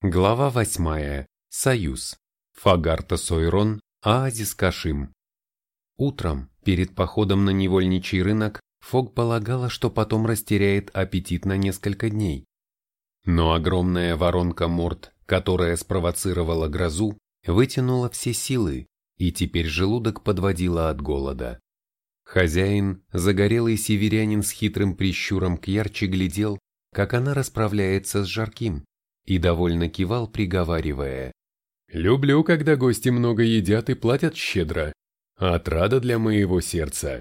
Глава восьмая. Союз. Фагарта Сойрон, оазис Кашим. Утром, перед походом на невольничий рынок, Фог полагала, что потом растеряет аппетит на несколько дней. Но огромная воронка Морт, которая спровоцировала грозу, вытянула все силы, и теперь желудок подводила от голода. Хозяин, загорелый северянин с хитрым прищуром к ярче глядел, как она расправляется с жарким, и довольно кивал, приговаривая. «Люблю, когда гости много едят и платят щедро. Отрада для моего сердца.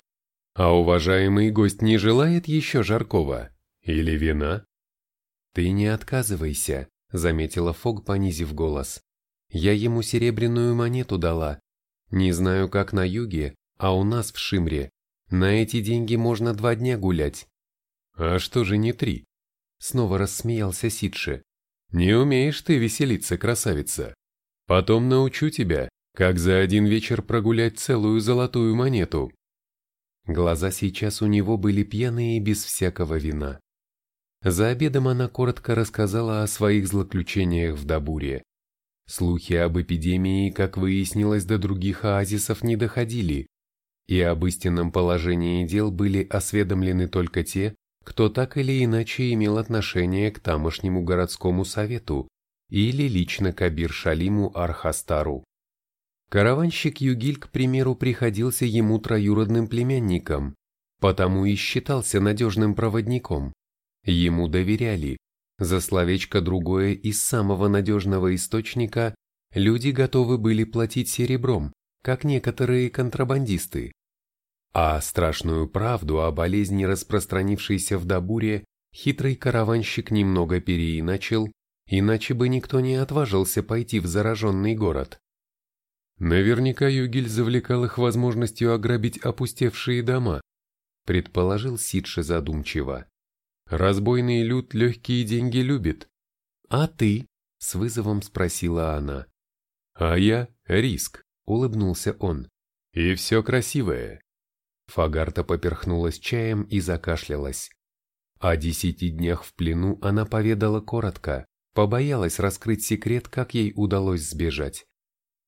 А уважаемый гость не желает еще жаркого? Или вина?» «Ты не отказывайся», — заметила Фог, понизив голос. «Я ему серебряную монету дала. Не знаю, как на юге, а у нас в Шимре. На эти деньги можно два дня гулять». «А что же не три?» Снова рассмеялся Сидши. Не умеешь ты веселиться, красавица. Потом научу тебя, как за один вечер прогулять целую золотую монету. Глаза сейчас у него были пьяные без всякого вина. За обедом она коротко рассказала о своих злоключениях в Дабуре. Слухи об эпидемии, как выяснилось, до других оазисов не доходили, и об истинном положении дел были осведомлены только те, кто так или иначе имел отношение к тамошнему городскому совету или лично к Абир-Шалиму Архастару. Караванщик Югиль, к примеру, приходился ему троюродным племянником, потому и считался надежным проводником. Ему доверяли. За словечко другое из самого надежного источника люди готовы были платить серебром, как некоторые контрабандисты. А страшную правду о болезни, распространившейся в Дабуре, хитрый караванщик немного переиначил, иначе бы никто не отважился пойти в зараженный город. Наверняка Югель завлекал их возможностью ограбить опустевшие дома, предположил Сидше задумчиво. Разбойный люд легкие деньги любит. А ты? С вызовом спросила она. А я — риск, улыбнулся он. И все красивое. Фагарта поперхнулась чаем и закашлялась. О десяти днях в плену она поведала коротко, побоялась раскрыть секрет, как ей удалось сбежать.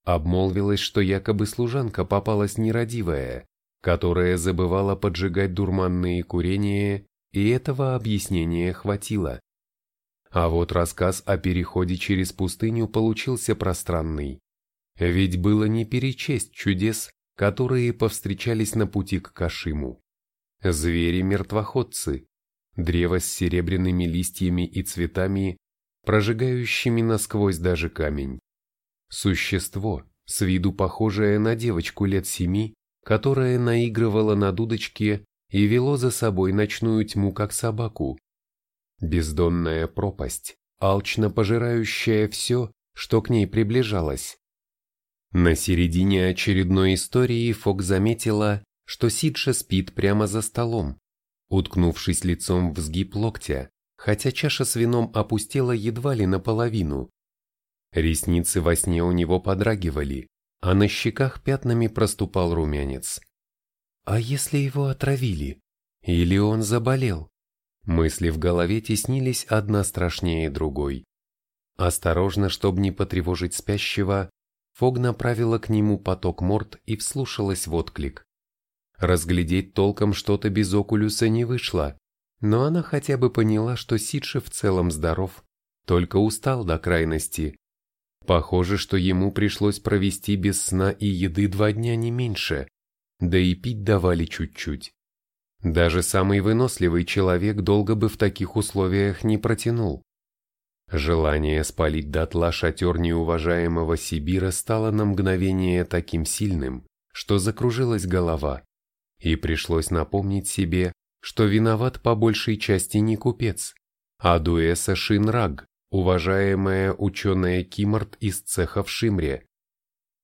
Обмолвилась, что якобы служанка попалась нерадивая, которая забывала поджигать дурманные курения, и этого объяснения хватило. А вот рассказ о переходе через пустыню получился пространный. Ведь было не перечесть чудес, которые повстречались на пути к Кашиму. Звери-мертвоходцы, древо с серебряными листьями и цветами, прожигающими насквозь даже камень. Существо, с виду похожее на девочку лет семи, которая наигрывала на дудочке и вело за собой ночную тьму, как собаку. Бездонная пропасть, алчно пожирающая все, что к ней приближалось. На середине очередной истории Фок заметила, что Сидша спит прямо за столом, уткнувшись лицом в сгиб локтя, хотя чаша с вином опустела едва ли наполовину. Ресницы во сне у него подрагивали, а на щеках пятнами проступал румянец. А если его отравили? Или он заболел? Мысли в голове теснились одна страшнее другой. Осторожно, чтобы не потревожить спящего, Фог направила к нему поток морд и вслушалась в отклик. Разглядеть толком что-то без окулюса не вышло, но она хотя бы поняла, что Сидше в целом здоров, только устал до крайности. Похоже, что ему пришлось провести без сна и еды два дня не меньше, да и пить давали чуть-чуть. Даже самый выносливый человек долго бы в таких условиях не протянул. Желание спалить дотла шатер неуважаемого Сибира стало на мгновение таким сильным, что закружилась голова, и пришлось напомнить себе, что виноват по большей части не купец, а Дуэса Шинраг, уважаемая ученая Кимарт из цеха в Шимре.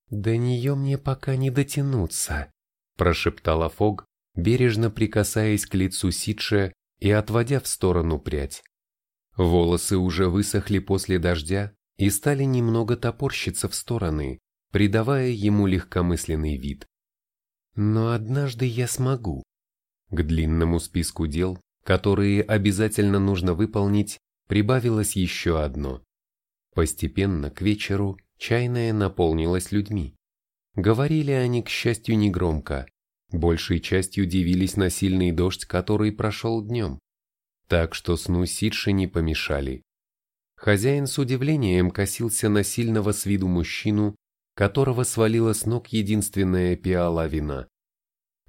«До нее мне пока не дотянуться», – прошептала Фог, бережно прикасаясь к лицу Сидше и отводя в сторону прядь. Волосы уже высохли после дождя и стали немного топорщиться в стороны, придавая ему легкомысленный вид. Но однажды я смогу. К длинному списку дел, которые обязательно нужно выполнить, прибавилось еще одно. Постепенно, к вечеру, чайная наполнилась людьми. Говорили они, к счастью, негромко. Большей частью дивились на сильный дождь, который прошел днем. Так что сну Сидши не помешали. Хозяин с удивлением косился на сильного с виду мужчину, которого свалила с ног единственная пиала вина.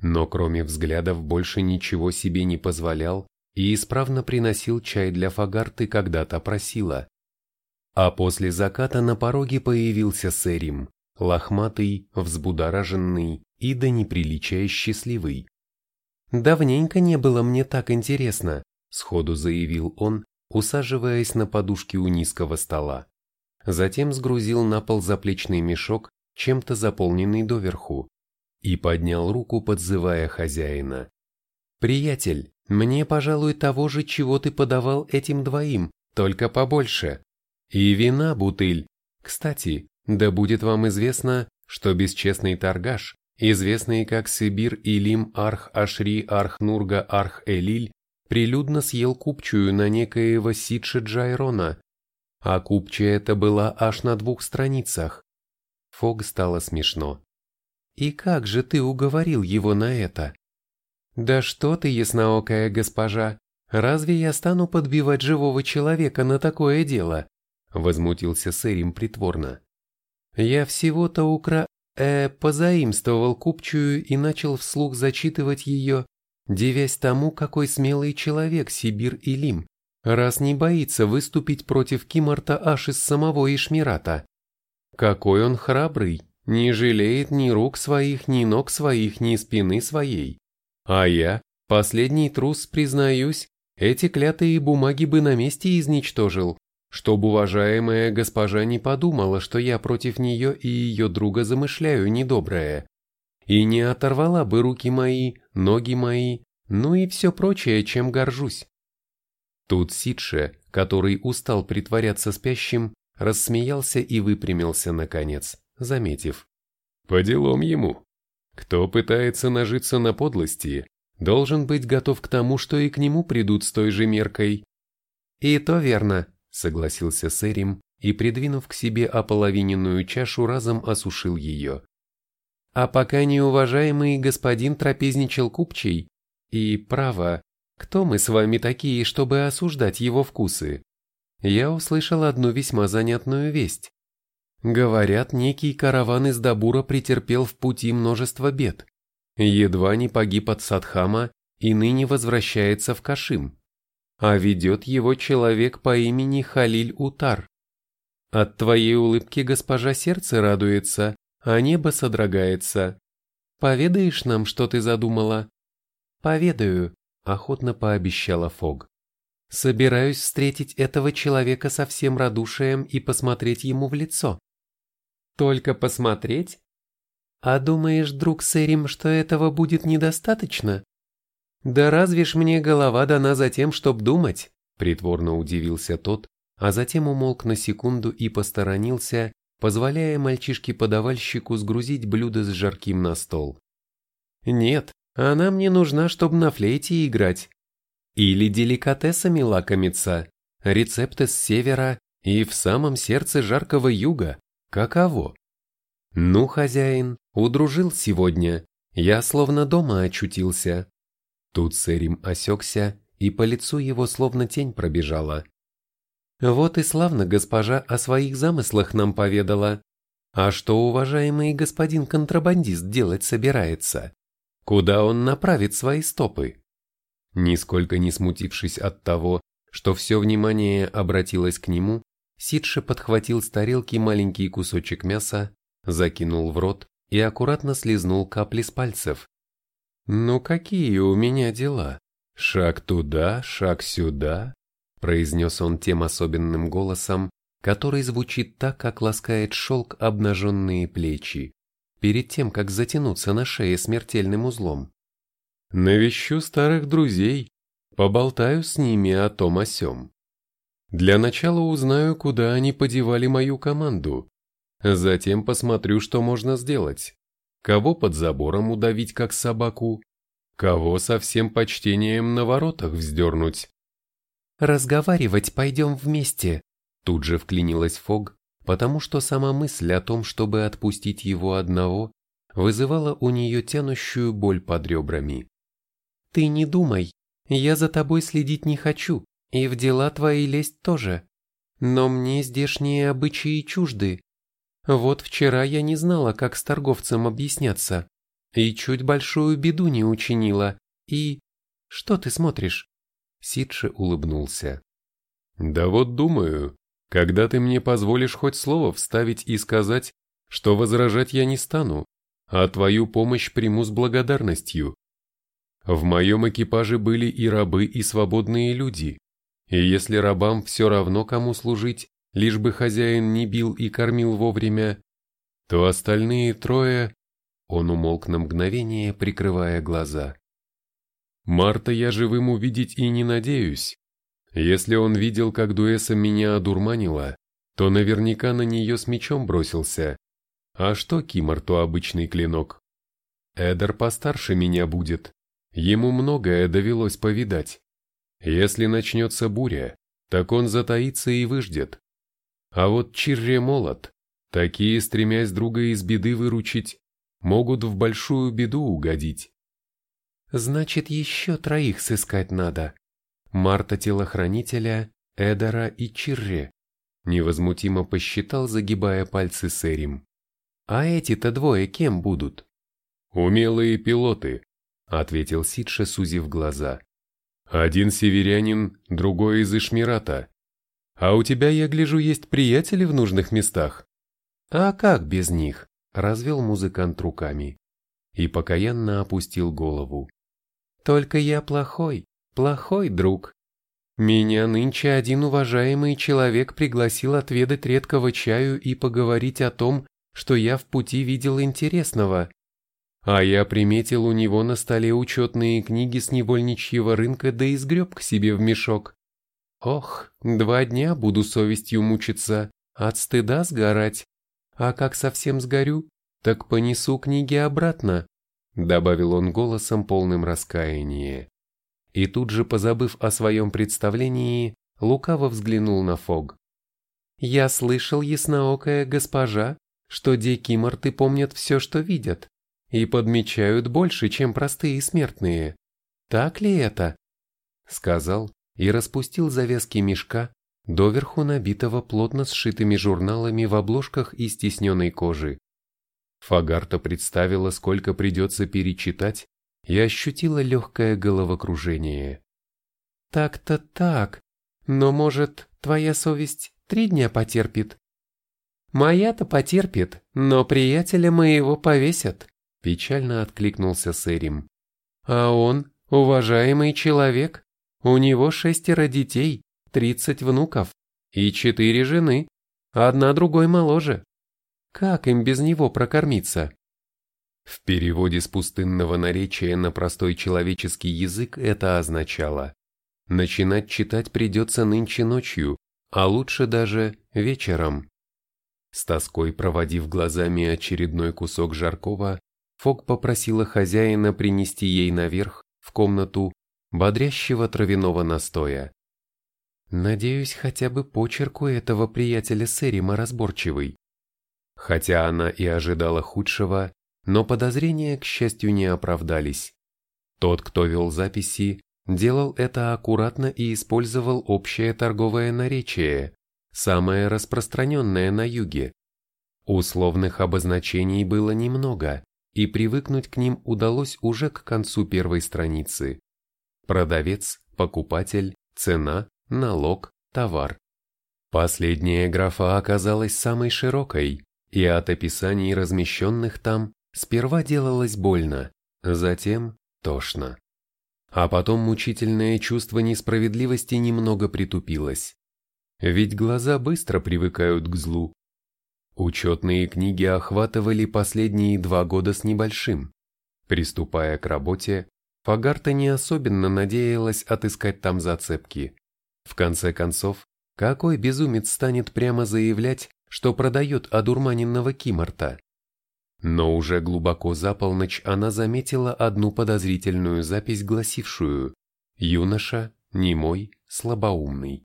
Но кроме взглядов больше ничего себе не позволял и исправно приносил чай для Фагарты, когда-то просила. А после заката на пороге появился Сэрим, лохматый, взбудораженный и до неприличия счастливый. «Давненько не было мне так интересно», — сходу заявил он, усаживаясь на подушке у низкого стола. Затем сгрузил на пол заплечный мешок, чем-то заполненный доверху, и поднял руку, подзывая хозяина. «Приятель, мне, пожалуй, того же, чего ты подавал этим двоим, только побольше. И вина, бутыль. Кстати, да будет вам известно, что бесчестный торгаш, известный как Сибир Илим Арх Ашри Арх Нурга Арх Элиль, прилюдно съел купчую на некоего Сидши Джайрона, а купчая это была аж на двух страницах. Фог стало смешно. «И как же ты уговорил его на это?» «Да что ты, ясноокая госпожа, разве я стану подбивать живого человека на такое дело?» Возмутился Сэрим притворно. «Я всего-то укра... э, позаимствовал купчую и начал вслух зачитывать ее, девясь тому, какой смелый человек Сибир Илим, раз не боится выступить против Кимарта аж из самого Ишмирата. Какой он храбрый, не жалеет ни рук своих, ни ног своих, ни спины своей. А я, последний трус, признаюсь, эти клятые бумаги бы на месте изничтожил, чтобы уважаемая госпожа не подумала, что я против нее и ее друга замышляю недоброе, и не оторвала бы руки мои, ноги мои, ну и все прочее, чем горжусь. Тут Сидше, который устал притворяться спящим, рассмеялся и выпрямился наконец, заметив. По делам ему. Кто пытается нажиться на подлости, должен быть готов к тому, что и к нему придут с той же меркой. И то верно, согласился Сэрим и, придвинув к себе ополовиненную чашу, разом осушил ее. А пока неуважаемый господин трапезничал купчий, и, право, кто мы с вами такие, чтобы осуждать его вкусы? Я услышал одну весьма занятную весть. Говорят, некий караван из Дабура претерпел в пути множество бед. Едва не погиб от Садхама и ныне возвращается в Кашим. А ведет его человек по имени Халиль Утар. От твоей улыбки госпожа сердце радуется, а небо содрогается. Поведаешь нам, что ты задумала? Поведаю, охотно пообещала Фог. Собираюсь встретить этого человека со всем радушием и посмотреть ему в лицо. Только посмотреть? А думаешь, друг Сэрим, что этого будет недостаточно? Да разве ж мне голова дана за тем, чтоб думать? Притворно удивился тот, а затем умолк на секунду и посторонился, позволяя мальчишке-подавальщику сгрузить блюдо с жарким на стол. Нет, она мне нужна, чтобы на флейте играть. Или деликатесами лакомиться, рецепты с севера и в самом сердце жаркого юга. Каково? Ну, хозяин, удружил сегодня. Я словно дома очутился. Тут Сэрим осекся, и по лицу его словно тень пробежала. Вот и славно госпожа о своих замыслах нам поведала. А что уважаемый господин контрабандист делать собирается? Куда он направит свои стопы? Нисколько не смутившись от того, что все внимание обратилось к нему, Сидше подхватил с тарелки маленький кусочек мяса, закинул в рот и аккуратно слезнул капли с пальцев. «Ну какие у меня дела? Шаг туда, шаг сюда», произнес он тем особенным голосом, который звучит так, как ласкает шелк обнаженные плечи, перед тем, как затянуться на шее смертельным узлом. «Навещу старых друзей, поболтаю с ними о том о сём. Для начала узнаю, куда они подевали мою команду. Затем посмотрю, что можно сделать. Кого под забором удавить, как собаку, кого со всем почтением на воротах вздернуть. «Разговаривать пойдем вместе», Тут же вклинилась Фог, потому что сама мысль о том, чтобы отпустить его одного, вызывала у нее тянущую боль под ребрами. «Ты не думай, я за тобой следить не хочу, и в дела твои лезть тоже. Но мне здешние обычаи чужды. Вот вчера я не знала, как с торговцем объясняться, и чуть большую беду не учинила, и... Что ты смотришь?» Сидше улыбнулся. «Да вот думаю, когда ты мне позволишь хоть слово вставить и сказать, что возражать я не стану, а твою помощь приму с благодарностью. В моем экипаже были и рабы, и свободные люди, и если рабам все равно кому служить, лишь бы хозяин не бил и кормил вовремя, то остальные трое... Он умолк на мгновение, прикрывая глаза. Марта я живым увидеть и не надеюсь. Если он видел, как Дуэса меня одурманила, то наверняка на нее с мечом бросился. А что Кимарту обычный клинок? Эдер постарше меня будет. Ему многое довелось повидать. Если начнется буря, так он затаится и выждет. А вот Чирре молот, такие, стремясь друга из беды выручить, могут в большую беду угодить. Значит, еще троих сыскать надо. Марта-телохранителя, Эдера и Чирре. Невозмутимо посчитал, загибая пальцы Сэрим. А эти-то двое кем будут? Умелые пилоты, ответил Сидше, сузив глаза. Один северянин, другой из Ишмирата. А у тебя, я гляжу, есть приятели в нужных местах. А как без них? Развел музыкант руками и покаянно опустил голову. Только я плохой, плохой друг. Меня нынче один уважаемый человек пригласил отведать редкого чаю и поговорить о том, что я в пути видел интересного. А я приметил у него на столе учетные книги с невольничьего рынка да и сгреб к себе в мешок. Ох, два дня буду совестью мучиться, от стыда сгорать. А как совсем сгорю, так понесу книги обратно, добавил он голосом полным раскаяния. И тут же, позабыв о своем представлении, лукаво взглянул на Фог. «Я слышал, ясноокая госпожа, что декиморты помнят все, что видят, и подмечают больше, чем простые смертные. Так ли это? Сказал и распустил завязки мешка, доверху набитого плотно сшитыми журналами в обложках из тисненной кожи. Фагарта представила, сколько придется перечитать, и ощутила легкое головокружение. «Так-то так, но, может, твоя совесть три дня потерпит?» «Моя-то потерпит, но приятеля моего повесят», – печально откликнулся Сэрим. «А он – уважаемый человек. У него шестеро детей, тридцать внуков и четыре жены, одна другой моложе. Как им без него прокормиться?» В переводе с пустынного наречия на простой человеческий язык это означало «начинать читать придется нынче ночью, а лучше даже вечером». С тоской проводив глазами очередной кусок жаркого, Фок попросила хозяина принести ей наверх, в комнату, бодрящего травяного настоя. Надеюсь, хотя бы почерк у этого приятеля Сэрима разборчивый. Хотя она и ожидала худшего, но подозрения, к счастью, не оправдались. Тот, кто вел записи, делал это аккуратно и использовал общее торговое наречие, самое распространенное на юге. Условных обозначений было немного, и привыкнуть к ним удалось уже к концу первой страницы. Продавец, покупатель, цена, налог, товар. Последняя графа оказалась самой широкой, и от описаний размещенных там сперва делалось больно, затем тошно. А потом мучительное чувство несправедливости немного притупилось. Ведь глаза быстро привыкают к злу. Учетные книги охватывали последние два года с небольшим. Приступая к работе, Фагарта не особенно надеялась отыскать там зацепки. В конце концов, какой безумец станет прямо заявлять, что продает одурманенного Кимарта? Но уже глубоко за полночь она заметила одну подозрительную запись, гласившую «Юноша, немой, слабоумный».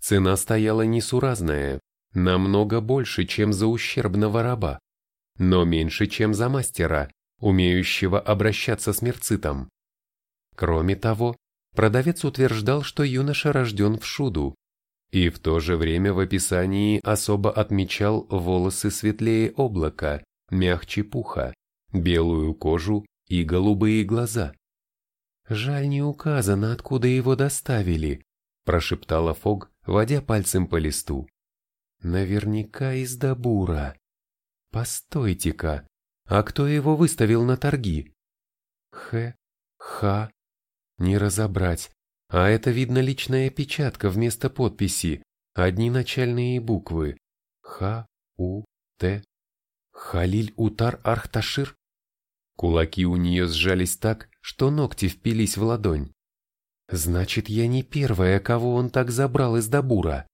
цена стояла несуразная, намного больше, чем за ущербного раба, но меньше, чем за мастера, умеющего обращаться с мерцитом. Кроме того, продавец утверждал, что юноша рожден в шуду, и в то же время в описании особо отмечал волосы светлее облака, мягче пуха, белую кожу и голубые глаза. «Жаль, не указано, откуда его доставили», – прошептала Фог, водя пальцем по листу. «Наверняка из Дабура. Постойте-ка, а кто его выставил на торги?» «Х, Х, не разобрать. А это, видно, личная печатка вместо подписи, одни начальные буквы. Х, У, Т. Халиль Утар Архташир? Кулаки у нее сжались так, что ногти впились в ладонь. Значит, я не первая, кого он так забрал из Дабура.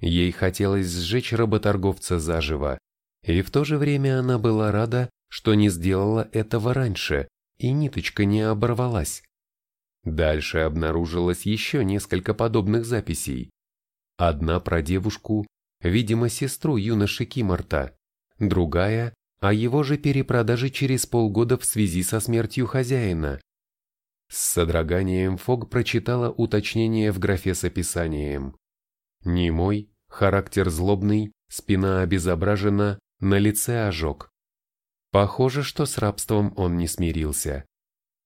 Ей хотелось сжечь работорговца заживо, и в то же время она была рада, что не сделала этого раньше, и ниточка не оборвалась. Дальше обнаружилось еще несколько подобных записей. Одна про девушку, видимо, сестру юноши Кимарта, другая о его же перепродаже через полгода в связи со смертью хозяина. С содроганием Фог прочитала уточнение в графе с описанием. Немой, характер злобный, спина обезображена, на лице ожог. Похоже, что с рабством он не смирился.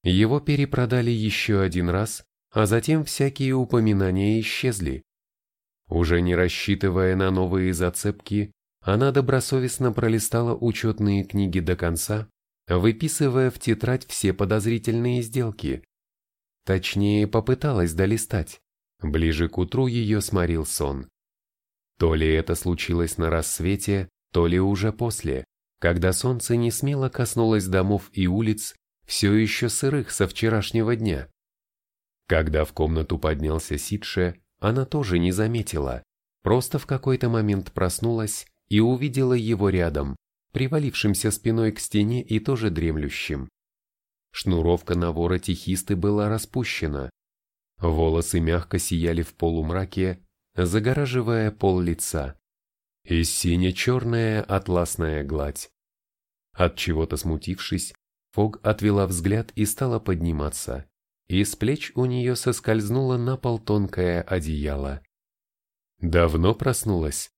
Его перепродали еще один раз, а затем всякие упоминания исчезли. Уже не рассчитывая на новые зацепки, она добросовестно пролистала учетные книги до конца, выписывая в тетрадь все подозрительные сделки. Точнее, попыталась долистать. Ближе к утру ее сморил сон. То ли это случилось на рассвете, то ли уже после, когда солнце не смело коснулось домов и улиц, все еще сырых со вчерашнего дня. Когда в комнату поднялся Сидше, она тоже не заметила, просто в какой-то момент проснулась и увидела его рядом, привалившимся спиной к стене и тоже дремлющим. Шнуровка на вороте хисты была распущена. Волосы мягко сияли в полумраке, загораживая пол лица. И сине-черная атласная гладь. От чего-то смутившись, Фог отвела взгляд и стала подниматься. И с плеч у нее соскользнуло на пол тонкое одеяло. «Давно проснулась?»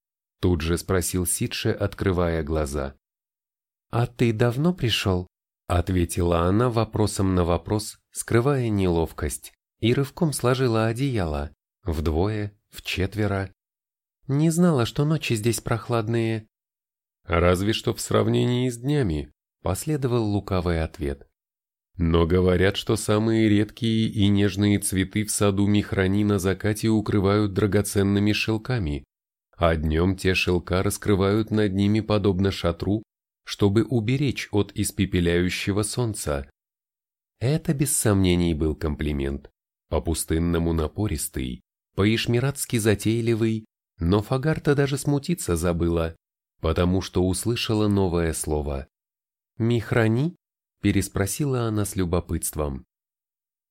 Тут же спросил Сидше, открывая глаза. «А ты давно пришел?» Ответила она вопросом на вопрос, скрывая неловкость, и рывком сложила одеяло. Вдвое, в четверо. Не знала, что ночи здесь прохладные. Разве что в сравнении с днями, Последовал лукавый ответ. Но говорят, что самые редкие и нежные цветы в саду Михрани на закате укрывают драгоценными шелками, а днем те шелка раскрывают над ними подобно шатру, чтобы уберечь от испепеляющего солнца. Это без сомнений был комплимент, по-пустынному напористый, по-ишмиратски затейливый, но Фагарта даже смутиться забыла, потому что услышала новое слово «Михрани?» – переспросила она с любопытством.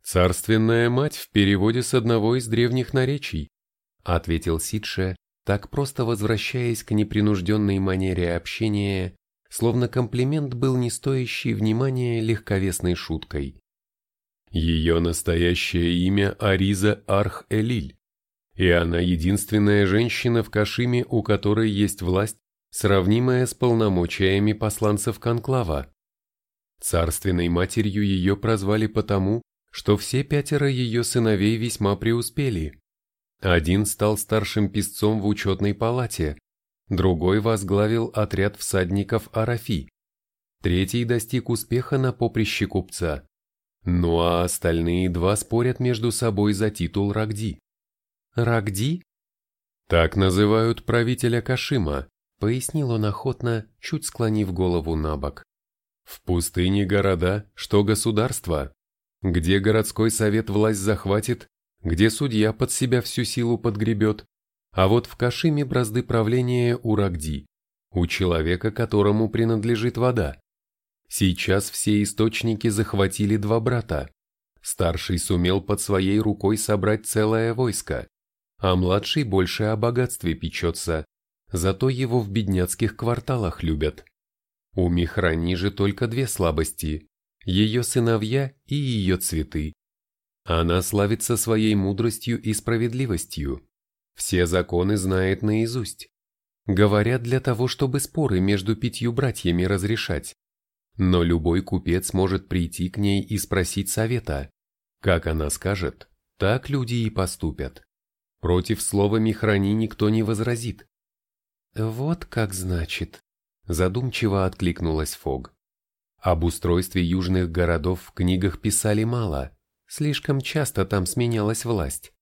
«Царственная мать в переводе с одного из древних наречий», – ответил Сидше, так просто возвращаясь к непринужденной манере общения, словно комплимент был не стоящий внимания легковесной шуткой. Ее настоящее имя Ариза Арх-Элиль, и она единственная женщина в Кашиме, у которой есть власть сравнимая с полномочиями посланцев Конклава. Царственной матерью ее прозвали потому, что все пятеро ее сыновей весьма преуспели. Один стал старшим писцом в учетной палате, другой возглавил отряд всадников Арафи, третий достиг успеха на поприще купца. Ну а остальные два спорят между собой за титул Рагди. Рагди? Так называют правителя Кашима, пояснил он охотно, чуть склонив голову на бок. В пустыне города, что государство, где городской совет власть захватит, где судья под себя всю силу подгребет, а вот в Кашиме бразды правления у Рагди, у человека, которому принадлежит вода. Сейчас все источники захватили два брата. Старший сумел под своей рукой собрать целое войско, а младший больше о богатстве печется, зато его в бедняцких кварталах любят. У Михрани же только две слабости – ее сыновья и ее цветы. Она славится своей мудростью и справедливостью. Все законы знает наизусть. Говорят для того, чтобы споры между пятью братьями разрешать. Но любой купец может прийти к ней и спросить совета. Как она скажет, так люди и поступят. Против слова Михрани никто не возразит. Вот как значит, задумчиво откликнулась Фог. Об устройстве южных городов в книгах писали мало, Слишком часто там сменялась власть.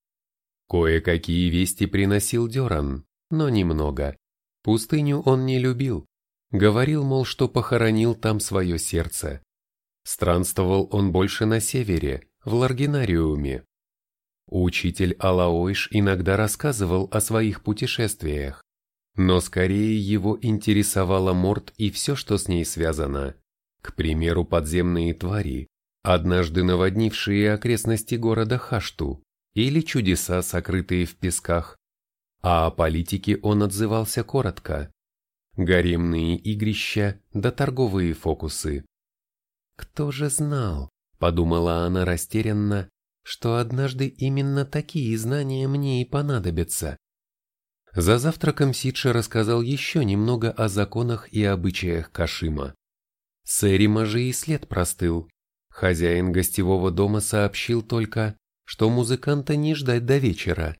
Кое-какие вести приносил Деран, но немного. Пустыню он не любил. Говорил, мол, что похоронил там свое сердце. Странствовал он больше на севере, в Ларгинариуме. Учитель Алаойш иногда рассказывал о своих путешествиях, но скорее его интересовала Морт и все, что с ней связано. К примеру, подземные твари, однажды наводнившие окрестности города Хашту, или чудеса, сокрытые в песках, а о политике он отзывался коротко. Гаремные игрища да торговые фокусы. «Кто же знал?» – подумала она растерянно, что однажды именно такие знания мне и понадобятся. За завтраком Сидша рассказал еще немного о законах и обычаях Кашима. Сэрима же и след простыл. Хозяин гостевого дома сообщил только, что музыканта не ждать до вечера,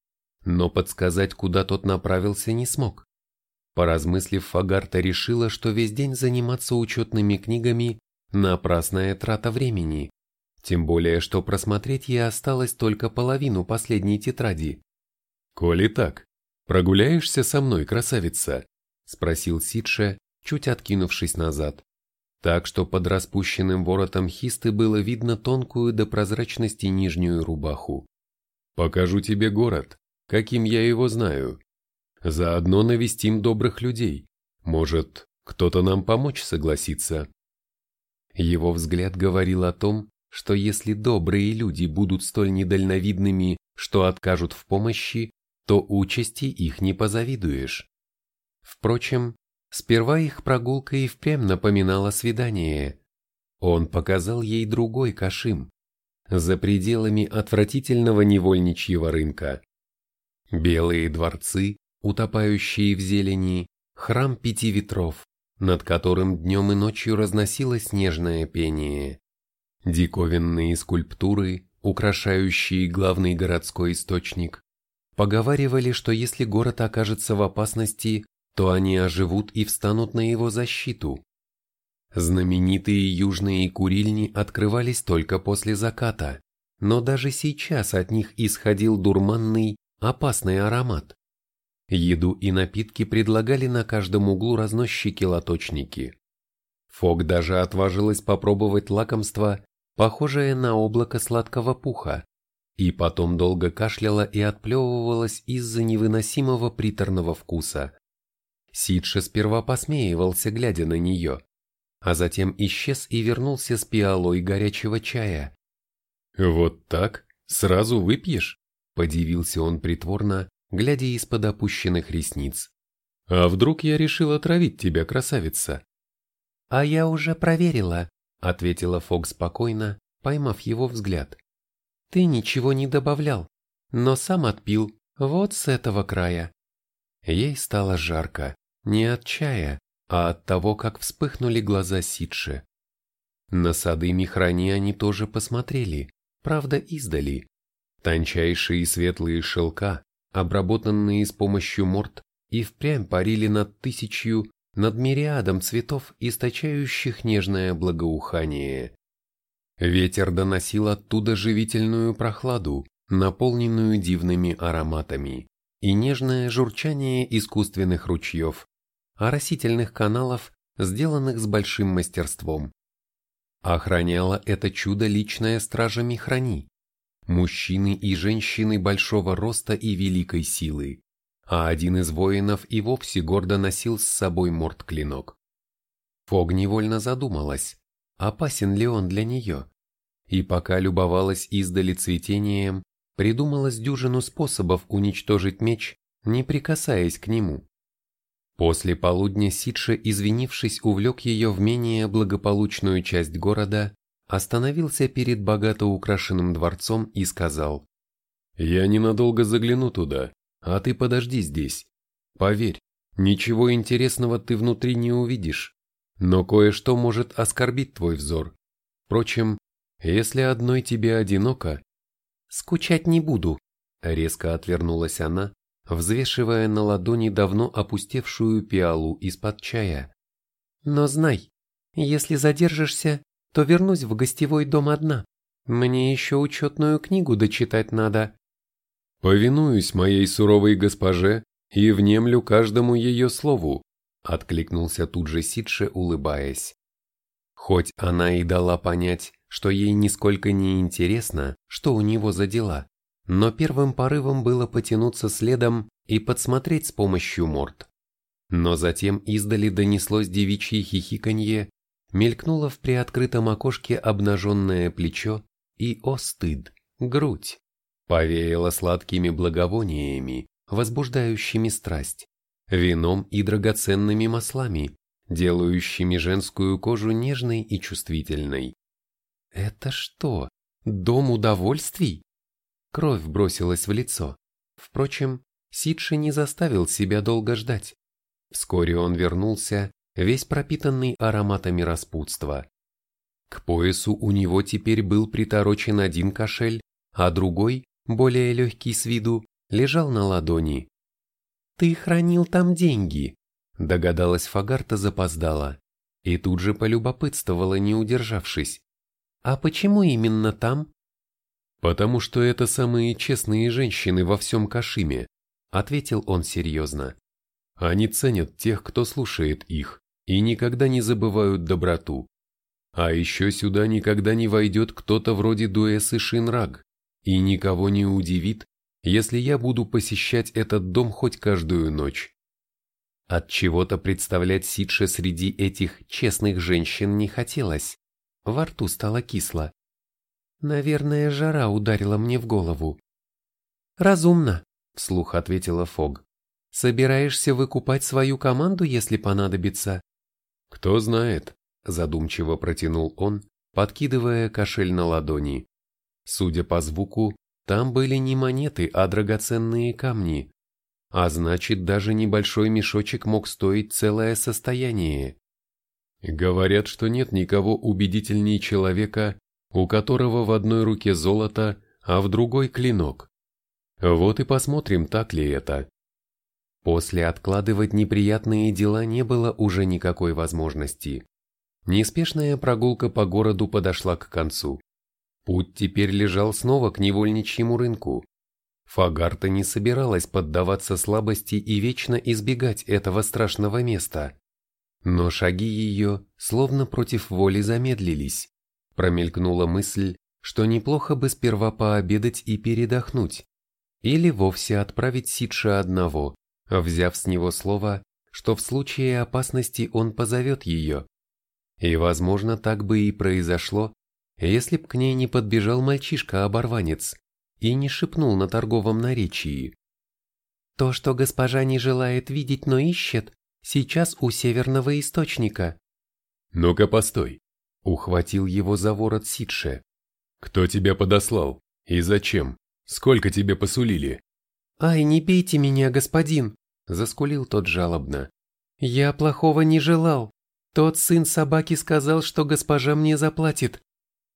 но подсказать, куда тот направился, не смог. Поразмыслив, Фагарта решила, что весь день заниматься учетными книгами – напрасная трата времени, тем более, что просмотреть ей осталось только половину последней тетради. «Коли так, прогуляешься со мной, красавица?» – спросил Сидше, чуть откинувшись назад так что под распущенным воротом хисты было видно тонкую до прозрачности нижнюю рубаху. «Покажу тебе город, каким я его знаю. Заодно навестим добрых людей. Может, кто-то нам помочь согласится». Его взгляд говорил о том, что если добрые люди будут столь недальновидными, что откажут в помощи, то участи их не позавидуешь. Впрочем, Сперва их прогулка и впрямь напоминала свидание. Он показал ей другой Кашим, за пределами отвратительного невольничьего рынка. Белые дворцы, утопающие в зелени, храм пяти ветров, над которым днем и ночью разносилось снежное пение. Диковинные скульптуры, украшающие главный городской источник, поговаривали, что если город окажется в опасности, то они оживут и встанут на его защиту. Знаменитые южные курильни открывались только после заката, но даже сейчас от них исходил дурманный, опасный аромат. Еду и напитки предлагали на каждом углу разносчики-лоточники. Фок даже отважилась попробовать лакомство, похожее на облако сладкого пуха, и потом долго кашляла и отплевывалась из-за невыносимого приторного вкуса. Сидше сперва посмеивался, глядя на нее, а затем исчез и вернулся с пиалой горячего чая. «Вот так? Сразу выпьешь?» – подивился он притворно, глядя из-под опущенных ресниц. «А вдруг я решил отравить тебя, красавица?» «А я уже проверила», – ответила Фок спокойно, поймав его взгляд. «Ты ничего не добавлял, но сам отпил, вот с этого края». Ей стало жарко. Не от чая, а от того, как вспыхнули глаза Сидше. На сады Михрани они тоже посмотрели, правда издали. Тончайшие светлые шелка, обработанные с помощью морд, и впрямь парили над тысячью, над мириадом цветов, источающих нежное благоухание. Ветер доносил оттуда живительную прохладу, наполненную дивными ароматами, и нежное журчание искусственных ручьев, оросительных каналов, сделанных с большим мастерством. Охраняла это чудо личная стража Михрани, мужчины и женщины большого роста и великой силы, а один из воинов и вовсе гордо носил с собой морд-клинок. Фог невольно задумалась, опасен ли он для нее, и пока любовалась издали цветением, придумала с дюжину способов уничтожить меч, не прикасаясь к нему. После полудня Сидше, извинившись, увлек ее в менее благополучную часть города, остановился перед богато украшенным дворцом и сказал «Я ненадолго загляну туда, а ты подожди здесь. Поверь, ничего интересного ты внутри не увидишь, но кое-что может оскорбить твой взор. Впрочем, если одной тебе одиноко...» «Скучать не буду», — резко отвернулась она, взвешивая на ладони давно опустевшую пиалу из-под чая. «Но знай, если задержишься, то вернусь в гостевой дом одна. Мне еще учетную книгу дочитать надо». «Повинуюсь моей суровой госпоже и внемлю каждому ее слову», откликнулся тут же Сидше, улыбаясь. Хоть она и дала понять, что ей нисколько не интересно, что у него за дела, но первым порывом было потянуться следом и подсмотреть с помощью морд. Но затем издали донеслось девичье хихиканье, мелькнуло в приоткрытом окошке обнаженное плечо и, о стыд, грудь. Повеяло сладкими благовониями, возбуждающими страсть, вином и драгоценными маслами, делающими женскую кожу нежной и чувствительной. Это что, дом удовольствий? Кровь бросилась в лицо. Впрочем, Сидши не заставил себя долго ждать. Вскоре он вернулся, весь пропитанный ароматами распутства. К поясу у него теперь был приторочен один кошель, а другой, более легкий с виду, лежал на ладони. «Ты хранил там деньги», — догадалась Фагарта запоздала, и тут же полюбопытствовала, не удержавшись. «А почему именно там?» «Потому что это самые честные женщины во всем Кашиме», — ответил он серьезно. «Они ценят тех, кто слушает их, и никогда не забывают доброту. А еще сюда никогда не войдет кто-то вроде Дуэсы Шинраг, и никого не удивит, если я буду посещать этот дом хоть каждую ночь. От чего-то представлять Сидше среди этих честных женщин не хотелось. Во рту стало кисло. Наверное, жара ударила мне в голову. Разумно, вслух ответила Фог. Собираешься выкупать свою команду, если понадобится? Кто знает, задумчиво протянул он, подкидывая кошель на ладони. Судя по звуку, там были не монеты, а драгоценные камни. А значит, даже небольшой мешочек мог стоить целое состояние. Говорят, что нет никого убедительнее человека, у которого в одной руке золото, а в другой клинок. Вот и посмотрим, так ли это. После откладывать неприятные дела не было уже никакой возможности. Неспешная прогулка по городу подошла к концу. Путь теперь лежал снова к невольничьему рынку. Фагарта не собиралась поддаваться слабости и вечно избегать этого страшного места. Но шаги ее, словно против воли, замедлились. Промелькнула мысль, что неплохо бы сперва пообедать и передохнуть. Или вовсе отправить Сидша одного, взяв с него слово, что в случае опасности он позовет ее. И, возможно, так бы и произошло, если б к ней не подбежал мальчишка-оборванец и не шепнул на торговом наречии. То, что госпожа не желает видеть, но ищет, сейчас у северного источника. Ну-ка, постой. Ухватил его за ворот Сидше. Кто тебя подослал? И зачем? Сколько тебе посулили? Ай, не бейте меня, господин, заскулил тот жалобно. Я плохого не желал. Тот сын собаки сказал, что госпожа мне заплатит.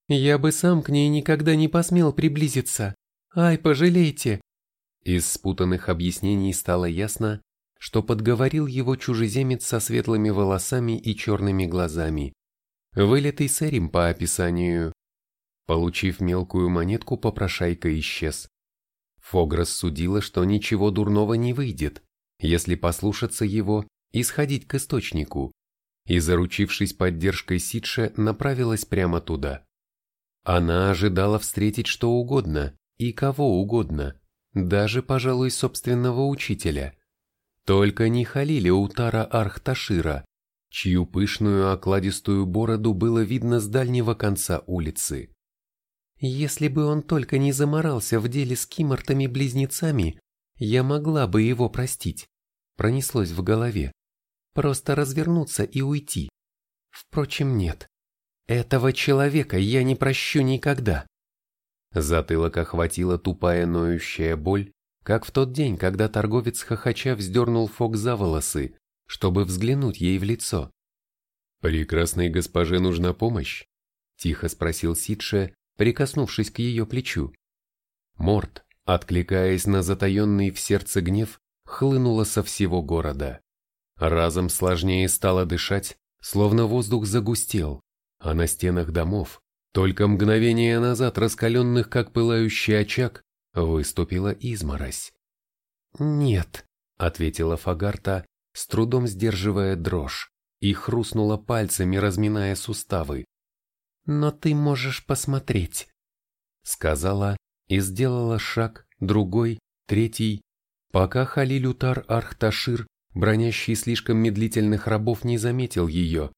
Я бы сам к ней никогда не посмел приблизиться. Ай, пожалейте!» Из спутанных объяснений стало ясно, что подговорил его чужеземец со светлыми волосами и черными глазами. Вылитый сэрим по описанию. Получив мелкую монетку, попрошайка исчез. Фог рассудила, что ничего дурного не выйдет, если послушаться его и сходить к источнику, и, заручившись поддержкой Сидше, направилась прямо туда. Она ожидала встретить что угодно и кого угодно, даже, пожалуй, собственного учителя. Только не Халили Утара Архташира, чью пышную окладистую бороду было видно с дальнего конца улицы. Если бы он только не заморался в деле с кимортами-близнецами, я могла бы его простить. Пронеслось в голове. Просто развернуться и уйти. Впрочем, нет. Этого человека я не прощу никогда. Затылок охватила тупая ноющая боль, как в тот день, когда торговец хохоча вздернул Фок за волосы, чтобы взглянуть ей в лицо. «Прекрасной госпоже нужна помощь?» – тихо спросил Сидше, прикоснувшись к ее плечу. Морт, откликаясь на затаенный в сердце гнев, хлынула со всего города. Разом сложнее стало дышать, словно воздух загустел, а на стенах домов, только мгновение назад раскаленных как пылающий очаг, выступила изморозь. «Нет», — ответила Фагарта, с трудом сдерживая дрожь, и хрустнула пальцами, разминая суставы. «Но ты можешь посмотреть», — сказала и сделала шаг, другой, третий, пока Халиль Утар Архташир, бронящий слишком медлительных рабов, не заметил ее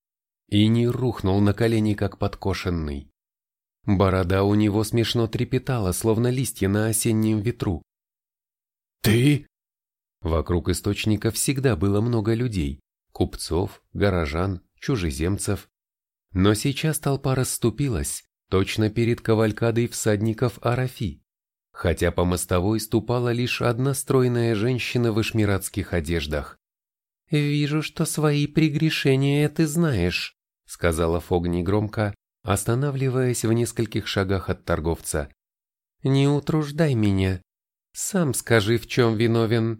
и не рухнул на колени, как подкошенный. Борода у него смешно трепетала, словно листья на осеннем ветру. «Ты?» Вокруг источника всегда было много людей, купцов, горожан, чужеземцев. Но сейчас толпа расступилась, точно перед кавалькадой всадников Арафи, хотя по мостовой ступала лишь одна стройная женщина в эшмиратских одеждах. «Вижу, что свои прегрешения ты знаешь», сказала Фог негромко, останавливаясь в нескольких шагах от торговца. «Не утруждай меня. Сам скажи, в чем виновен».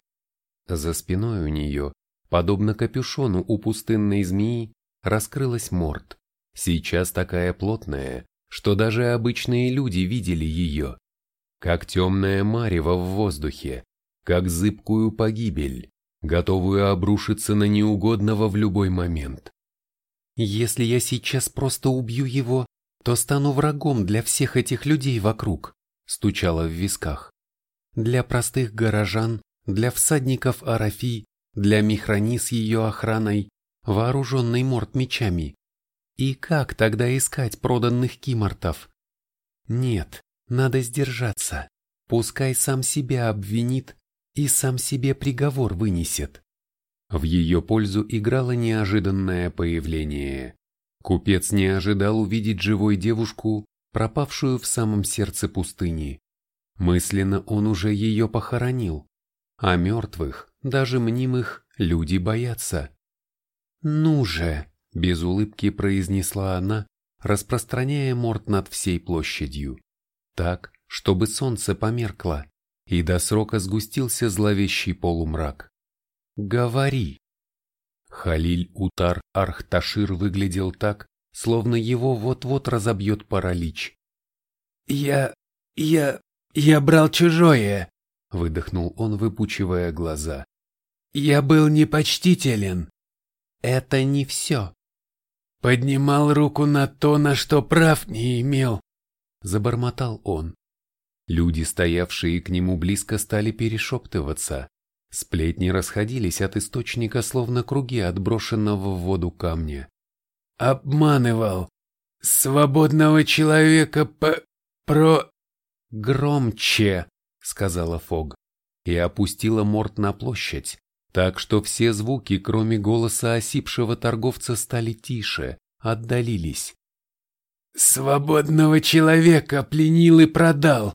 За спиной у нее, подобно капюшону у пустынной змеи, раскрылась морд, сейчас такая плотная, что даже обычные люди видели ее, как темная марево в воздухе, как зыбкую погибель, готовую обрушиться на неугодного в любой момент. Если я сейчас просто убью его, то стану врагом для всех этих людей вокруг, стучало в висках. Для простых горожан, для всадников Арафи, для Михрани с ее охраной, вооруженной морд мечами. И как тогда искать проданных кимортов? Нет, надо сдержаться. Пускай сам себя обвинит и сам себе приговор вынесет. В ее пользу играло неожиданное появление. Купец не ожидал увидеть живой девушку, пропавшую в самом сердце пустыни. Мысленно он уже ее похоронил. А мертвых, даже мнимых, люди боятся. «Ну же!» – без улыбки произнесла она, распространяя морд над всей площадью. Так, чтобы солнце померкло, и до срока сгустился зловещий полумрак. Говори. Халиль Утар Архташир выглядел так, словно его вот-вот разобьет паралич. «Я... я... я брал чужое!» — выдохнул он, выпучивая глаза. «Я был непочтителен!» «Это не все!» «Поднимал руку на то, на что прав не имел!» — забормотал он. Люди, стоявшие к нему близко, стали перешептываться. Сплетни расходились от источника, словно круги отброшенного в воду камня. «Обманывал! Свободного человека по... про...» «Громче!» — сказала Фог, и опустила морд на площадь, так что все звуки, кроме голоса осипшего торговца, стали тише, отдалились. «Свободного человека пленил и продал.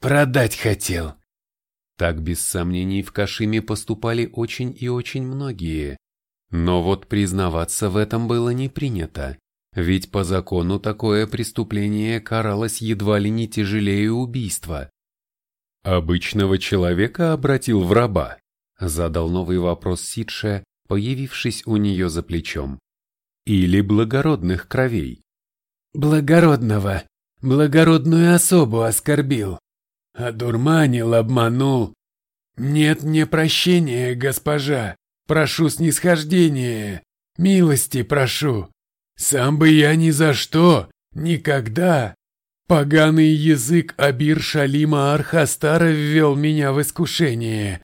Продать хотел. Так без сомнений в Кашиме поступали очень и очень многие. Но вот признаваться в этом было не принято, ведь по закону такое преступление каралось едва ли не тяжелее убийства. «Обычного человека обратил в раба?» – задал новый вопрос Сидше, появившись у нее за плечом. «Или благородных кровей?» «Благородного, благородную особу оскорбил», Одурманил, обманул. Нет мне прощения, госпожа. Прошу снисхождения. Милости прошу. Сам бы я ни за что, никогда. Поганый язык Абир Шалима Архастара ввел меня в искушение.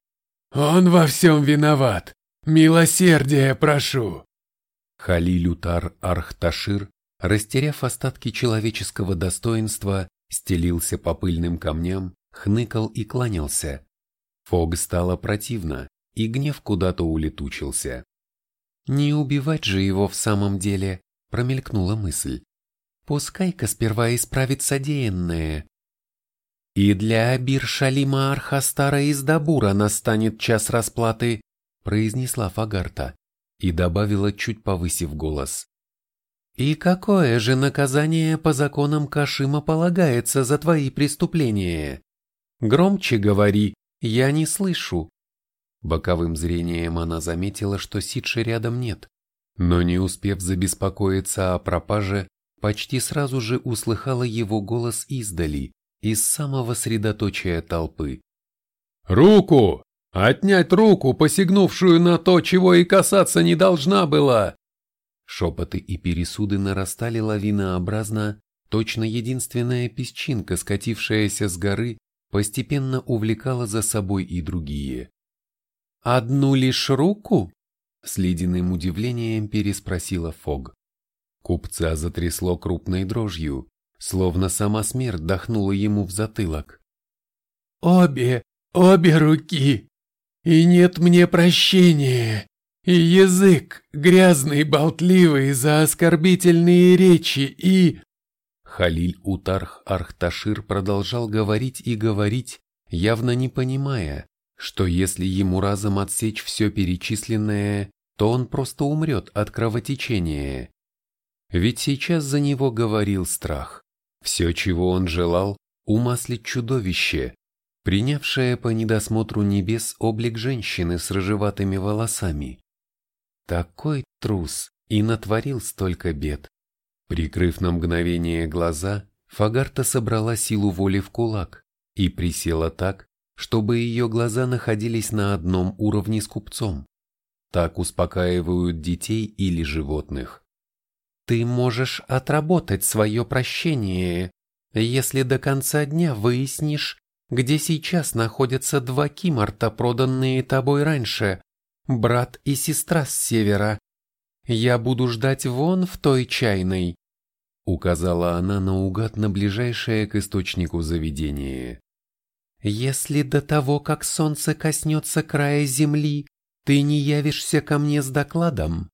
Он во всем виноват. Милосердия прошу. Халилютар Архташир, растеряв остатки человеческого достоинства, стелился по пыльным камням, хныкал и кланялся. Фог стало противно, и гнев куда-то улетучился. «Не убивать же его в самом деле», — промелькнула мысль. «Пускай-ка сперва исправит содеянное». «И для Абир Шалима Архастара из Дабура настанет час расплаты», — произнесла Фагарта и добавила, чуть повысив голос. «И какое же наказание по законам Кашима полагается за твои преступления? Громче говори, я не слышу». Боковым зрением она заметила, что Сидши рядом нет, но не успев забеспокоиться о пропаже, почти сразу же услыхала его голос издали, из самого средоточия толпы. «Руку! Отнять руку, посягнувшую на то, чего и касаться не должна была!» Шепоты и пересуды нарастали лавинообразно, точно единственная песчинка, скатившаяся с горы, постепенно увлекала за собой и другие. «Одну лишь руку?» — с ледяным удивлением переспросила Фог. Купца затрясло крупной дрожью, словно сама смерть дохнула ему в затылок. «Обе, обе руки! И нет мне прощения!» И язык, грязный, болтливый, за оскорбительные речи, и... Халиль Утарх Архташир продолжал говорить и говорить, явно не понимая, что если ему разом отсечь все перечисленное, то он просто умрет от кровотечения. Ведь сейчас за него говорил страх. Все, чего он желал, умаслить чудовище, принявшее по недосмотру небес облик женщины с рыжеватыми волосами. Такой трус и натворил столько бед. Прикрыв на мгновение глаза, Фагарта собрала силу воли в кулак и присела так, чтобы ее глаза находились на одном уровне с купцом. Так успокаивают детей или животных. Ты можешь отработать свое прощение, если до конца дня выяснишь, где сейчас находятся два кимарта, проданные тобой раньше, брат и сестра с севера. Я буду ждать вон в той чайной», — указала она наугад на ближайшее к источнику заведение. «Если до того, как солнце коснется края земли, ты не явишься ко мне с докладом,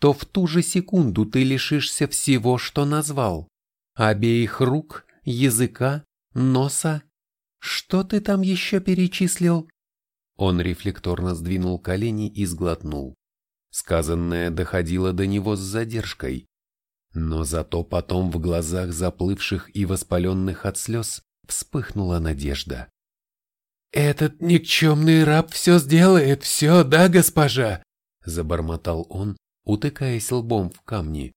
то в ту же секунду ты лишишься всего, что назвал. Обеих рук, языка, носа. Что ты там еще перечислил?» Он рефлекторно сдвинул колени и сглотнул. Сказанное доходило до него с задержкой. Но зато потом в глазах заплывших и воспаленных от слез вспыхнула надежда. «Этот никчемный раб все сделает, все, да, госпожа?» Забормотал он, утыкаясь лбом в камни.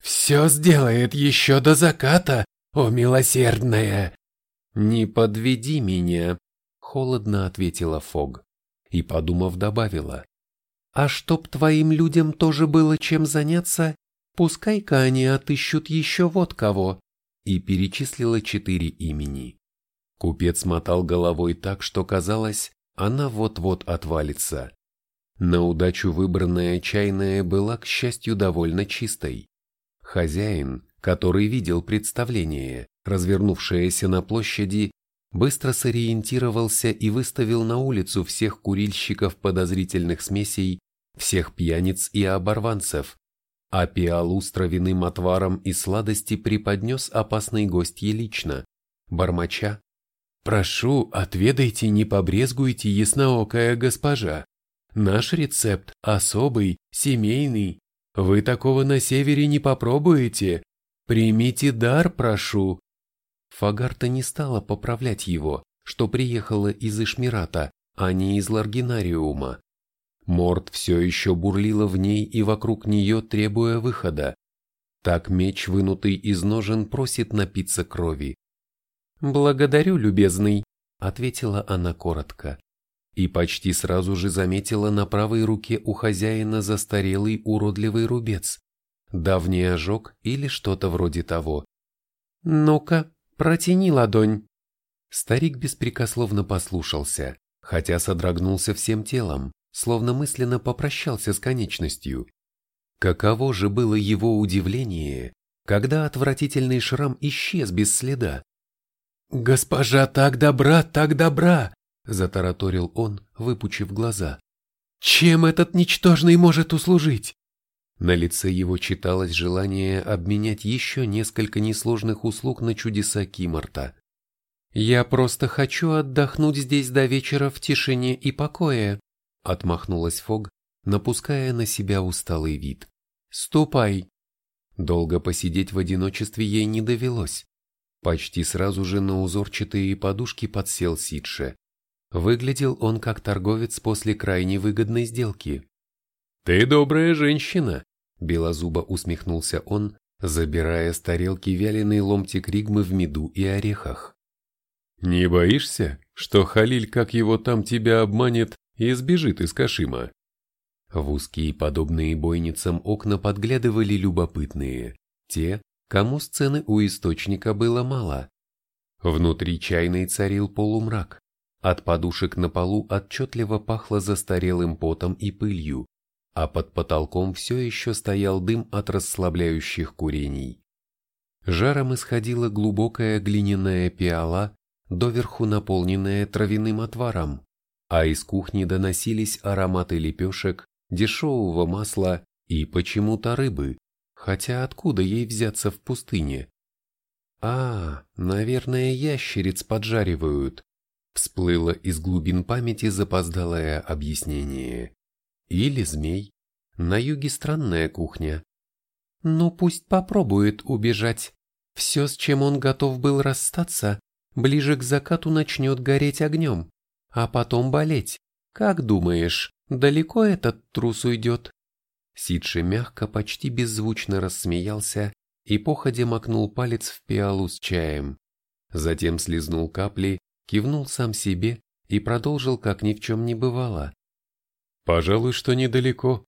«Все сделает еще до заката, о милосердная!» «Не подведи меня!» Холодно ответила Фог и, подумав, добавила. «А чтоб твоим людям тоже было чем заняться, пускай-ка они отыщут еще вот кого», и перечислила четыре имени. Купец мотал головой так, что казалось, она вот-вот отвалится. На удачу выбранная чайная была, к счастью, довольно чистой. Хозяин, который видел представление, развернувшееся на площади, быстро сориентировался и выставил на улицу всех курильщиков подозрительных смесей, всех пьяниц и оборванцев, а пиалу с травяным отваром и сладости преподнес опасный гость лично, бормоча. «Прошу, отведайте, не побрезгуйте, ясноокая госпожа. Наш рецепт особый, семейный. Вы такого на севере не попробуете. Примите дар, прошу». Фагарта не стала поправлять его, что приехала из Ишмирата, а не из Ларгинариума. Морд все еще бурлила в ней и вокруг нее, требуя выхода. Так меч, вынутый из ножен, просит напиться крови. «Благодарю, любезный», — ответила она коротко. И почти сразу же заметила на правой руке у хозяина застарелый уродливый рубец, давний ожог или что-то вроде того. «Ну-ка, Протяни ладонь. Старик беспрекословно послушался, хотя содрогнулся всем телом, словно мысленно попрощался с конечностью. Каково же было его удивление, когда отвратительный шрам исчез без следа, «Госпожа так добра, так добра!» — затараторил он, выпучив глаза. «Чем этот ничтожный может услужить?» На лице его читалось желание обменять еще несколько несложных услуг на чудеса Кимарта. «Я просто хочу отдохнуть здесь до вечера в тишине и покое», — отмахнулась Фог, напуская на себя усталый вид. «Ступай!» Долго посидеть в одиночестве ей не довелось. Почти сразу же на узорчатые подушки подсел Сидше. Выглядел он как торговец после крайне выгодной сделки. «Ты добрая женщина!» – белозубо усмехнулся он, забирая с тарелки вяленый ломтик ригмы в меду и орехах. «Не боишься, что Халиль, как его там тебя обманет, и сбежит из Кашима?» В узкие подобные бойницам окна подглядывали любопытные, те, кому сцены у источника было мало. Внутри чайной царил полумрак. От подушек на полу отчетливо пахло застарелым потом и пылью, а под потолком все еще стоял дым от расслабляющих курений. Жаром исходила глубокая глиняная пиала, доверху наполненная травяным отваром, а из кухни доносились ароматы лепешек, дешевого масла и почему-то рыбы, хотя откуда ей взяться в пустыне? А, наверное, ящериц поджаривают. Всплыло из глубин памяти запоздалое объяснение. Или змей. На юге странная кухня. Ну пусть попробует убежать. Все, с чем он готов был расстаться, ближе к закату начнет гореть огнем, а потом болеть. Как думаешь, Далеко этот трус уйдет?» Сидши мягко, почти беззвучно рассмеялся и походя макнул палец в пиалу с чаем. Затем слезнул капли, кивнул сам себе и продолжил, как ни в чем не бывало. «Пожалуй, что недалеко.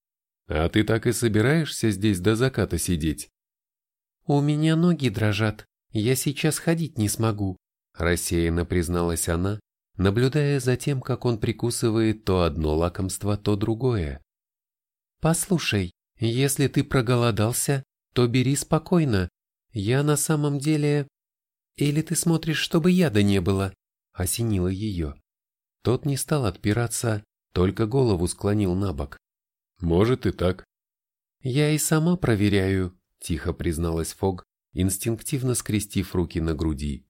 А ты так и собираешься здесь до заката сидеть?» «У меня ноги дрожат, я сейчас ходить не смогу», рассеянно призналась она, наблюдая за тем, как он прикусывает то одно лакомство, то другое. «Послушай, если ты проголодался, то бери спокойно. Я на самом деле... Или ты смотришь, чтобы яда не было?» Осенило ее. Тот не стал отпираться, только голову склонил на бок. «Может и так». «Я и сама проверяю», — тихо призналась Фог, инстинктивно скрестив руки на груди.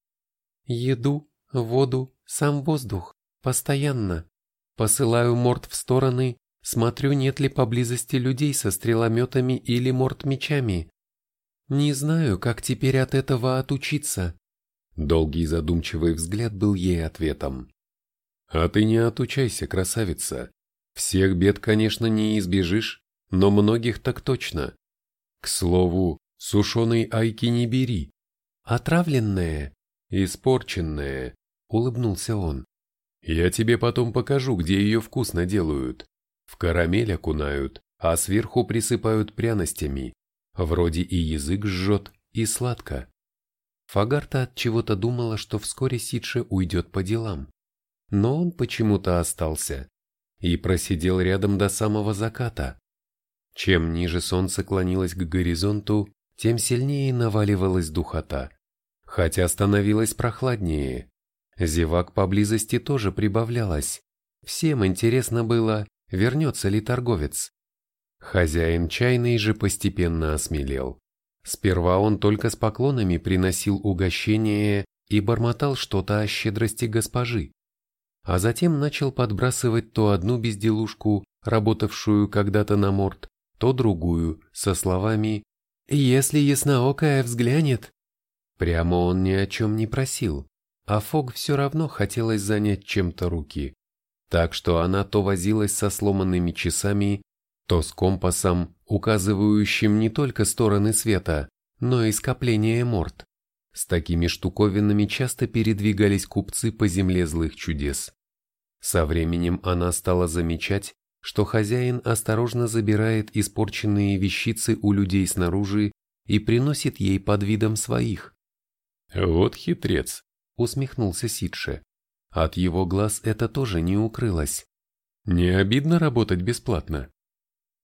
«Еду, воду, сам воздух, постоянно. Посылаю морд в стороны, смотрю, нет ли поблизости людей со стрелометами или морд-мечами. Не знаю, как теперь от этого отучиться. Долгий задумчивый взгляд был ей ответом. А ты не отучайся, красавица. Всех бед, конечно, не избежишь, но многих так точно. К слову, сушеный айки не бери. Отравленное, испорченное, улыбнулся он. Я тебе потом покажу, где ее вкусно делают. В карамель окунают, а сверху присыпают пряностями. Вроде и язык жжет, и сладко. Фагарта от чего-то думала, что вскоре Сидше уйдет по делам. Но он почему-то остался и просидел рядом до самого заката. Чем ниже солнце клонилось к горизонту, тем сильнее наваливалась духота, хотя становилось прохладнее. Зевак поблизости тоже прибавлялось. Всем интересно было, вернется ли торговец. Хозяин чайный же постепенно осмелел. Сперва он только с поклонами приносил угощение и бормотал что-то о щедрости госпожи. А затем начал подбрасывать то одну безделушку, работавшую когда-то на морд, то другую, со словами «Если ясноокая взглянет». Прямо он ни о чем не просил, а Фог все равно хотелось занять чем-то руки, так что она то возилась со сломанными часами, то с компасом, указывающим не только стороны света, но и скопление морд. С такими штуковинами часто передвигались купцы по земле злых чудес. Со временем она стала замечать, что хозяин осторожно забирает испорченные вещицы у людей снаружи и приносит ей под видом своих. Вот хитрец, усмехнулся Сидше. От его глаз это тоже не укрылось. Не обидно работать бесплатно?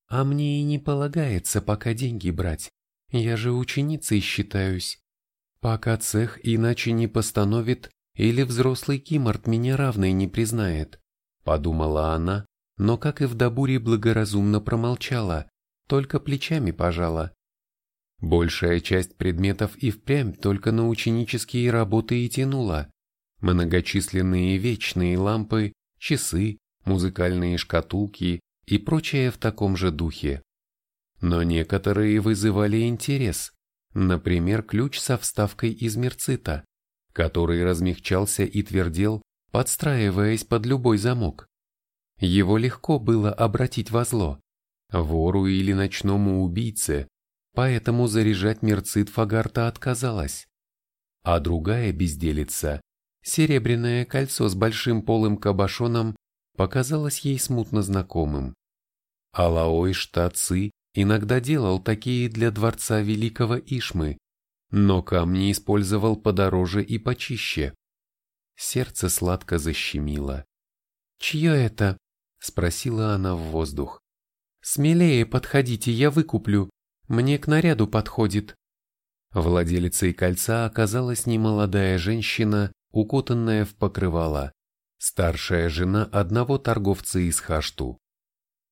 А мне и не полагается пока деньги брать. Я же ученицей считаюсь. Пока цех иначе не постановит, или взрослый Кимарт меня равной не признает, подумала она, но как и в Дабуре благоразумно промолчала, только плечами пожала. Большая часть предметов и впрямь только на ученические работы и тянула. Многочисленные вечные лампы, часы, музыкальные шкатулки и прочее в таком же духе. Но некоторые вызывали интерес, например, ключ со вставкой из мерцита, который размягчался и твердел, подстраиваясь под любой замок. Его легко было обратить во зло, вору или ночному убийце, поэтому заряжать мерцит Фагарта отказалась. А другая безделица, серебряное кольцо с большим полым кабошоном, показалось ей смутно знакомым. Алаой Штаци иногда делал такие для дворца великого Ишмы, но камни использовал подороже и почище. Сердце сладко защемило. «Чье это?» — спросила она в воздух. «Смелее подходите, я выкуплю. Мне к наряду подходит». Владелицей кольца оказалась немолодая женщина, укутанная в покрывало, старшая жена одного торговца из Хашту.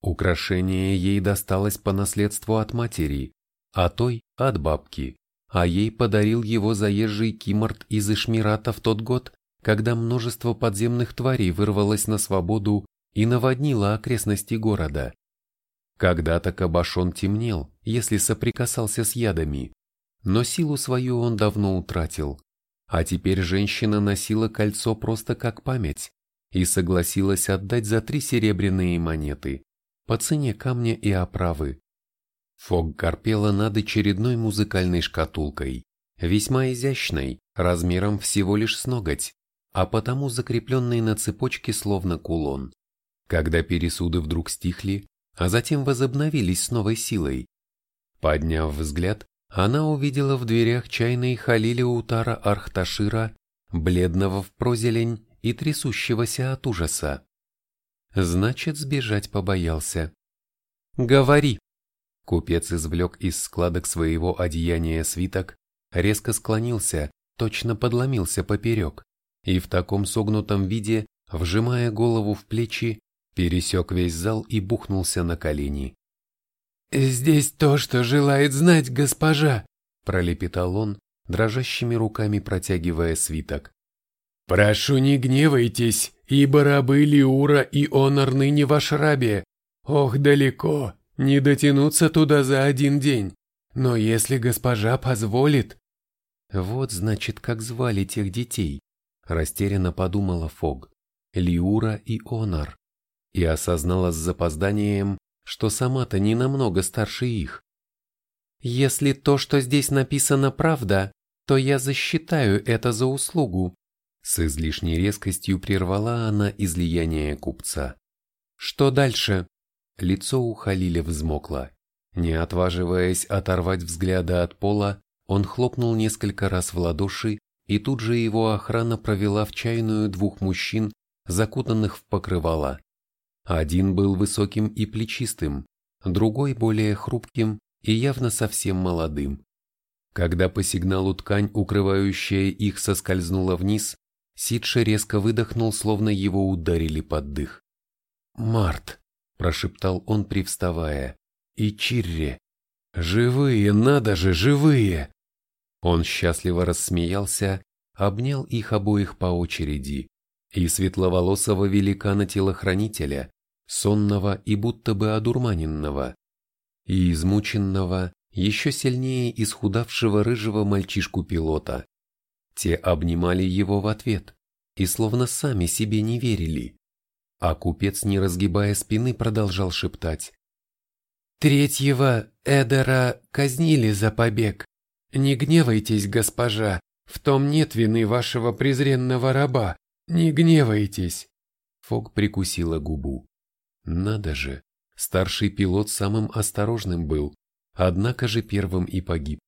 Украшение ей досталось по наследству от матери, а той – от бабки. А ей подарил его заезжий Кимарт из Ишмирата в тот год, когда множество подземных тварей вырвалось на свободу и наводнило окрестности города. Когда-то Кабашон темнел, если соприкасался с ядами, но силу свою он давно утратил, а теперь женщина носила кольцо просто как память и согласилась отдать за три серебряные монеты по цене камня и оправы. Фог корпела над очередной музыкальной шкатулкой, весьма изящной, размером всего лишь с ноготь, а потому закрепленной на цепочке словно кулон. Когда пересуды вдруг стихли, а затем возобновились с новой силой. Подняв взгляд, она увидела в дверях чайной Халиля Утара Архташира, бледного в прозелень и трясущегося от ужаса. Значит, сбежать побоялся. «Говори!» Купец извлек из складок своего одеяния свиток, резко склонился, точно подломился поперек, и в таком согнутом виде, вжимая голову в плечи, пересек весь зал и бухнулся на колени. «Здесь то, что желает знать госпожа», — пролепетал он, дрожащими руками протягивая свиток. «Прошу, не гневайтесь, ибо рабы Лиура и Онор ныне ваш рабе. Ох, далеко, не дотянуться туда за один день. Но если госпожа позволит... Вот значит, как звали тех детей, растерянно подумала Фог. Лиура и Онар. И осознала с запозданием, что сама-то не намного старше их. Если то, что здесь написано, правда, то я засчитаю это за услугу. С излишней резкостью прервала она излияние купца. Что дальше? Лицо у Халиля взмокло. Не отваживаясь оторвать взгляда от пола, он хлопнул несколько раз в ладоши, и тут же его охрана провела в чайную двух мужчин, закутанных в покрывало. Один был высоким и плечистым, другой более хрупким и явно совсем молодым. Когда по сигналу ткань, укрывающая их, соскользнула вниз, Сидше резко выдохнул, словно его ударили под дых. «Март!» прошептал он, привставая. И Чирри. Живые, надо же, живые! Он счастливо рассмеялся, обнял их обоих по очереди, и светловолосого великана-телохранителя, сонного и будто бы одурманенного, и измученного, еще сильнее исхудавшего рыжего мальчишку-пилота. Те обнимали его в ответ и словно сами себе не верили. А купец, не разгибая спины, продолжал шептать. «Третьего Эдера казнили за побег. Не гневайтесь, госпожа, в том нет вины вашего презренного раба. Не гневайтесь!» Фог прикусила губу. «Надо же, старший пилот самым осторожным был, однако же первым и погиб.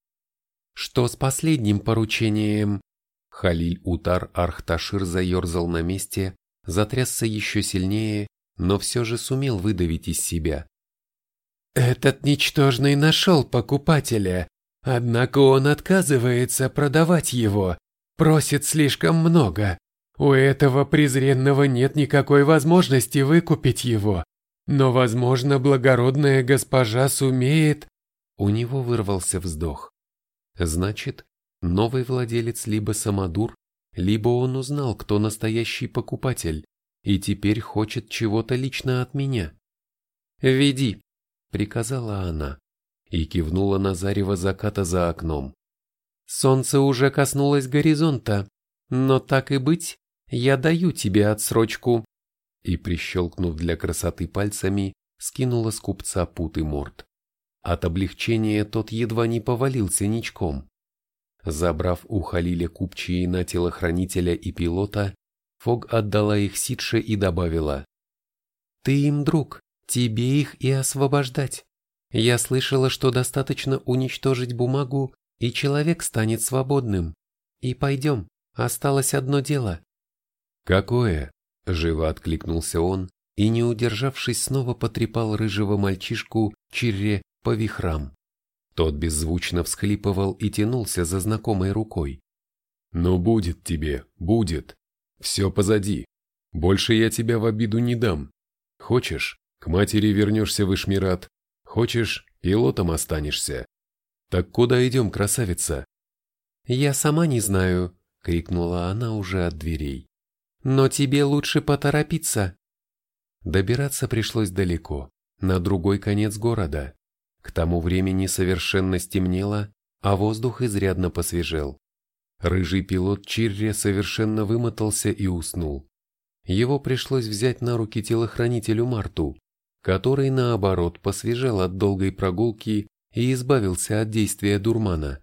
Что с последним поручением?» Халиль Утар Архташир заерзал на месте, затрясся еще сильнее, но все же сумел выдавить из себя. «Этот ничтожный нашел покупателя, однако он отказывается продавать его, просит слишком много, У этого презренного нет никакой возможности выкупить его, но, возможно, благородная госпожа сумеет...» У него вырвался вздох. Значит, новый владелец либо самодур, либо он узнал, кто настоящий покупатель, и теперь хочет чего-то лично от меня. «Веди», — приказала она, и кивнула на зарево заката за окном. «Солнце уже коснулось горизонта, но так и быть, я даю тебе отсрочку». И, прищелкнув для красоты пальцами, скинула с купца путы морд. От облегчения тот едва не повалился ничком. Забрав у Халиля купчие на телохранителя и пилота, Фог отдала их Сидше и добавила. «Ты им друг, тебе их и освобождать. Я слышала, что достаточно уничтожить бумагу, и человек станет свободным. И пойдем, осталось одно дело». «Какое?» – живо откликнулся он и, не удержавшись, снова потрепал рыжего мальчишку Чирре по вихрам. Тот беззвучно всхлипывал и тянулся за знакомой рукой. «Ну будет тебе, будет. Все позади. Больше я тебя в обиду не дам. Хочешь, к матери вернешься в Ишмират. Хочешь, пилотом останешься. Так куда идем, красавица?» «Я сама не знаю», — крикнула она уже от дверей. «Но тебе лучше поторопиться». Добираться пришлось далеко, на другой конец города. К тому времени совершенно стемнело, а воздух изрядно посвежел. Рыжий пилот Чирре совершенно вымотался и уснул. Его пришлось взять на руки телохранителю Марту, который, наоборот, посвежел от долгой прогулки и избавился от действия дурмана.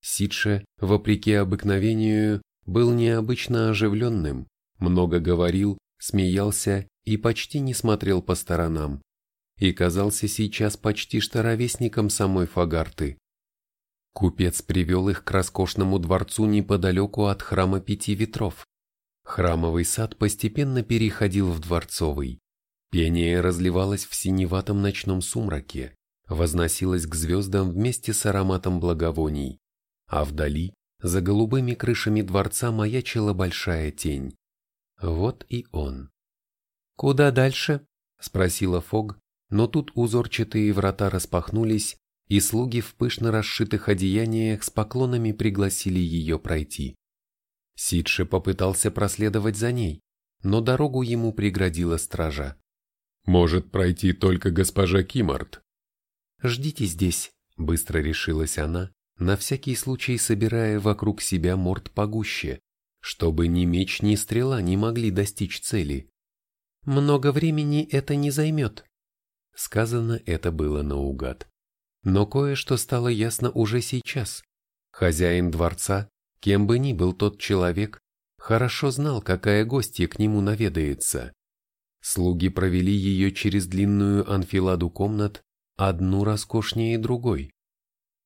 Сидше, вопреки обыкновению, был необычно оживленным, много говорил, смеялся и почти не смотрел по сторонам и казался сейчас почти что ровесником самой Фагарты. Купец привел их к роскошному дворцу неподалеку от храма Пяти Ветров. Храмовый сад постепенно переходил в дворцовый. Пение разливалось в синеватом ночном сумраке, возносилось к звездам вместе с ароматом благовоний, а вдали, за голубыми крышами дворца маячила большая тень. Вот и он. «Куда дальше?» — спросила Фог, но тут узорчатые врата распахнулись, и слуги в пышно расшитых одеяниях с поклонами пригласили ее пройти. Сидше попытался проследовать за ней, но дорогу ему преградила стража. «Может пройти только госпожа Кимарт?» «Ждите здесь», — быстро решилась она, на всякий случай собирая вокруг себя морд погуще, чтобы ни меч, ни стрела не могли достичь цели. «Много времени это не займет». Сказано это было наугад. Но кое-что стало ясно уже сейчас. Хозяин дворца, кем бы ни был тот человек, хорошо знал, какая гостья к нему наведается. Слуги провели ее через длинную анфиладу комнат, одну роскошнее другой.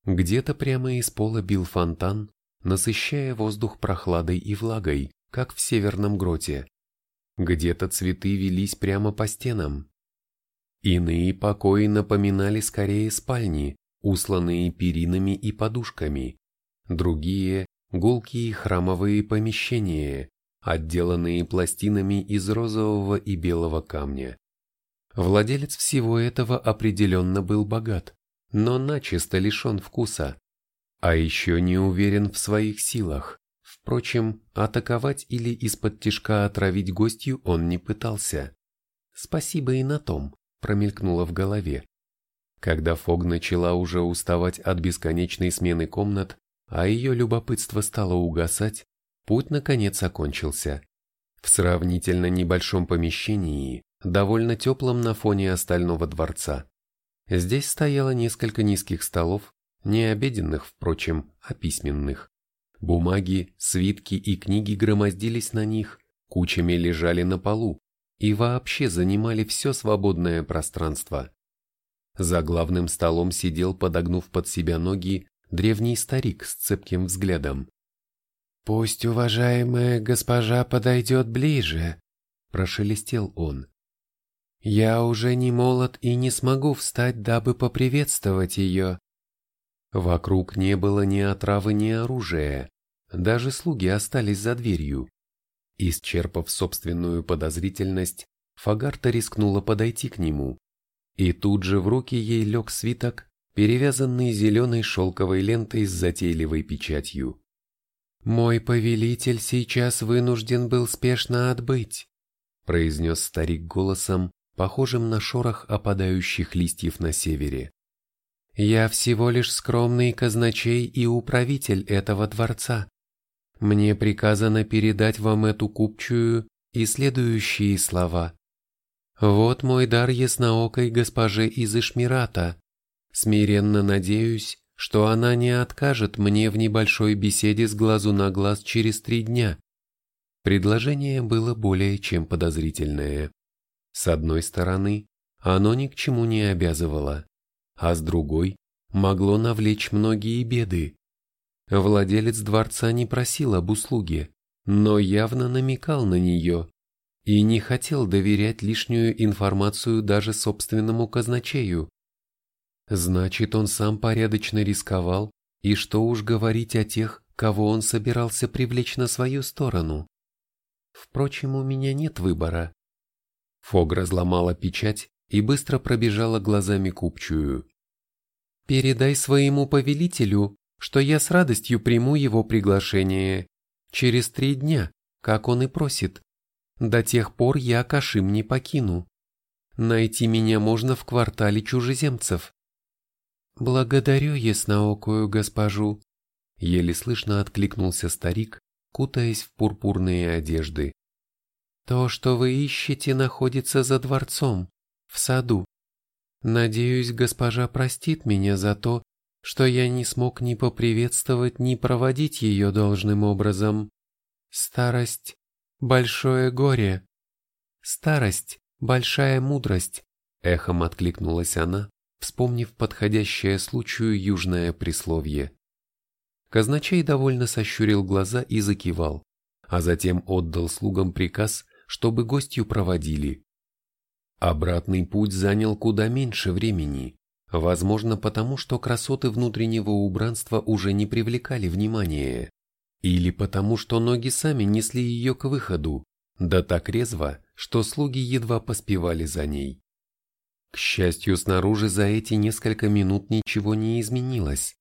Где-то прямо из пола бил фонтан, насыщая воздух прохладой и влагой, как в северном гроте. Где-то цветы велись прямо по стенам, Иные покои напоминали скорее спальни, усланные перинами и подушками. Другие – гулкие храмовые помещения, отделанные пластинами из розового и белого камня. Владелец всего этого определенно был богат, но начисто лишен вкуса, а еще не уверен в своих силах. Впрочем, атаковать или из-под тишка отравить гостью он не пытался. Спасибо и на том промелькнуло в голове. Когда Фог начала уже уставать от бесконечной смены комнат, а ее любопытство стало угасать, путь наконец окончился. В сравнительно небольшом помещении, довольно теплом на фоне остального дворца. Здесь стояло несколько низких столов, не обеденных, впрочем, а письменных. Бумаги, свитки и книги громоздились на них, кучами лежали на полу, и вообще занимали все свободное пространство. За главным столом сидел, подогнув под себя ноги, древний старик с цепким взглядом. «Пусть уважаемая госпожа подойдет ближе», – прошелестел он. «Я уже не молод и не смогу встать, дабы поприветствовать ее». Вокруг не было ни отравы, ни оружия, даже слуги остались за дверью. Исчерпав собственную подозрительность, Фагарта рискнула подойти к нему. И тут же в руки ей лег свиток, перевязанный зеленой шелковой лентой с затейливой печатью. «Мой повелитель сейчас вынужден был спешно отбыть», произнес старик голосом, похожим на шорох опадающих листьев на севере. «Я всего лишь скромный казначей и управитель этого дворца. Мне приказано передать вам эту купчую и следующие слова. Вот мой дар ясноокой госпоже из Ишмирата. Смиренно надеюсь, что она не откажет мне в небольшой беседе с глазу на глаз через три дня. Предложение было более чем подозрительное. С одной стороны, оно ни к чему не обязывало, а с другой могло навлечь многие беды. Владелец дворца не просил об услуге, но явно намекал на нее и не хотел доверять лишнюю информацию даже собственному казначею. Значит, он сам порядочно рисковал, и что уж говорить о тех, кого он собирался привлечь на свою сторону. Впрочем, у меня нет выбора. Фог разломала печать и быстро пробежала глазами купчую. «Передай своему повелителю, что я с радостью приму его приглашение. Через три дня, как он и просит. До тех пор я Кашим не покину. Найти меня можно в квартале чужеземцев. Благодарю ясноокую госпожу. Еле слышно откликнулся старик, кутаясь в пурпурные одежды. То, что вы ищете, находится за дворцом, в саду. Надеюсь, госпожа простит меня за то, что я не смог ни поприветствовать, ни проводить ее должным образом. Старость — большое горе. Старость — большая мудрость, эхом откликнулась она, вспомнив подходящее случаю южное присловие. Казначей довольно сощурил глаза и закивал, а затем отдал слугам приказ, чтобы гостью проводили. Обратный путь занял куда меньше времени, Возможно, потому что красоты внутреннего убранства уже не привлекали внимания. Или потому что ноги сами несли ее к выходу, да так резво, что слуги едва поспевали за ней. К счастью, снаружи за эти несколько минут ничего не изменилось.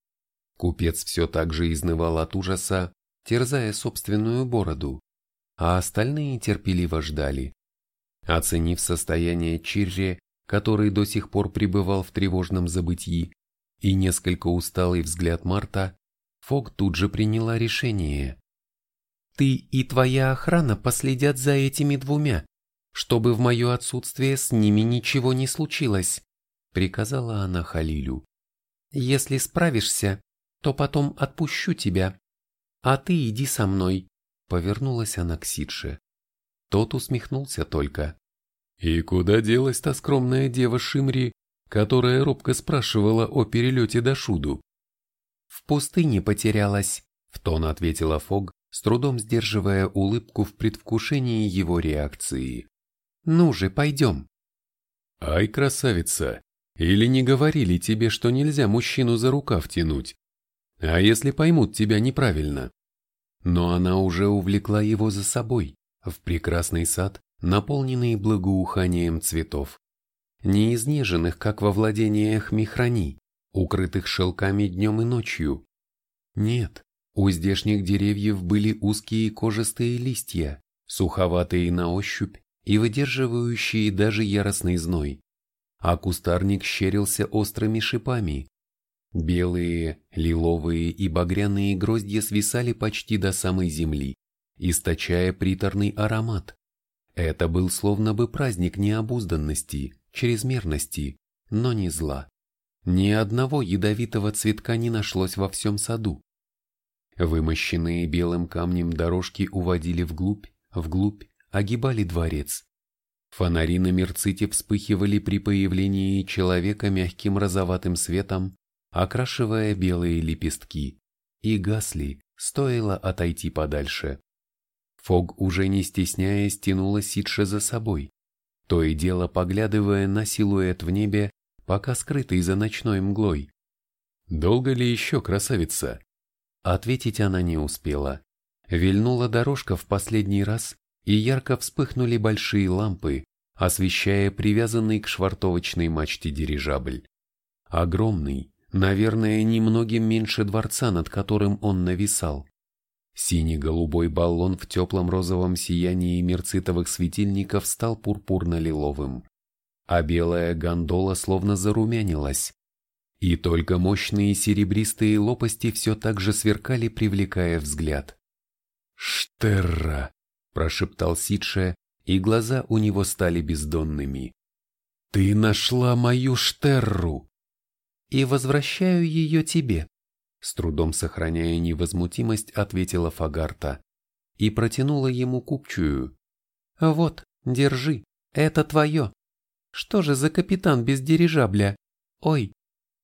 Купец все так же изнывал от ужаса, терзая собственную бороду, а остальные терпеливо ждали. Оценив состояние Чирри, который до сих пор пребывал в тревожном забытии, и несколько усталый взгляд Марта, Фог тут же приняла решение. «Ты и твоя охрана последят за этими двумя, чтобы в мое отсутствие с ними ничего не случилось», приказала она Халилю. «Если справишься, то потом отпущу тебя. А ты иди со мной», повернулась она к Сидше. Тот усмехнулся только. И куда делась та скромная дева Шимри, которая робко спрашивала о перелете до Шуду? «В пустыне потерялась», — в тон ответила Фог, с трудом сдерживая улыбку в предвкушении его реакции. «Ну же, пойдем». «Ай, красавица, или не говорили тебе, что нельзя мужчину за рукав тянуть? А если поймут тебя неправильно?» Но она уже увлекла его за собой, в прекрасный сад, наполненные благоуханием цветов, не изнеженных, как во владениях Михрани, укрытых шелками днем и ночью. Нет, у здешних деревьев были узкие кожистые листья, суховатые на ощупь и выдерживающие даже яростный зной, а кустарник щерился острыми шипами. Белые, лиловые и багряные гроздья свисали почти до самой земли, источая приторный аромат, это был словно бы праздник необузданности, чрезмерности, но не зла. Ни одного ядовитого цветка не нашлось во всем саду. Вымощенные белым камнем дорожки уводили вглубь, вглубь, огибали дворец. Фонари на мерците вспыхивали при появлении человека мягким розоватым светом, окрашивая белые лепестки, и гасли, стоило отойти подальше. Фог уже не стесняясь тянула Сидша за собой, то и дело поглядывая на силуэт в небе, пока скрытый за ночной мглой. «Долго ли еще, красавица?» Ответить она не успела. Вильнула дорожка в последний раз, и ярко вспыхнули большие лампы, освещая привязанный к швартовочной мачте дирижабль. Огромный, наверное, немногим меньше дворца, над которым он нависал. Синий-голубой баллон в теплом розовом сиянии мерцитовых светильников стал пурпурно-лиловым, а белая гондола словно зарумянилась. И только мощные серебристые лопасти все так же сверкали, привлекая взгляд. «Штерра!» – прошептал Сидше, и глаза у него стали бездонными. «Ты нашла мою Штерру!» «И возвращаю ее тебе», с трудом сохраняя невозмутимость, ответила Фагарта и протянула ему купчую. «Вот, держи, это твое. Что же за капитан без дирижабля? Ой!»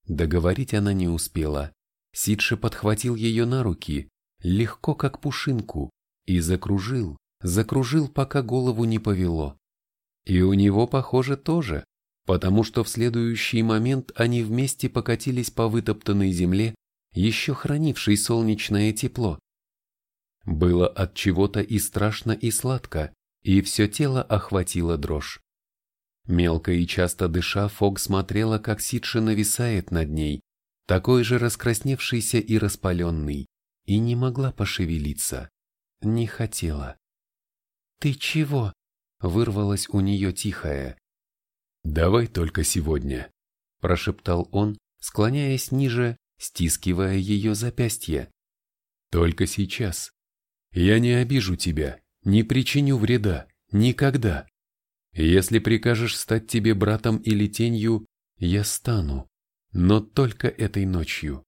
Договорить она не успела. Сидше подхватил ее на руки, легко как пушинку, и закружил, закружил, пока голову не повело. И у него, похоже, тоже, потому что в следующий момент они вместе покатились по вытоптанной земле еще хранивший солнечное тепло. Было от чего-то и страшно, и сладко, и все тело охватило дрожь. Мелко и часто дыша, Фог смотрела, как Сидша нависает над ней, такой же раскрасневшийся и распаленный, и не могла пошевелиться, не хотела. «Ты чего?» — вырвалось у нее тихое. «Давай только сегодня», — прошептал он, склоняясь ниже стискивая ее запястье. «Только сейчас. Я не обижу тебя, не причиню вреда, никогда. Если прикажешь стать тебе братом или тенью, я стану, но только этой ночью».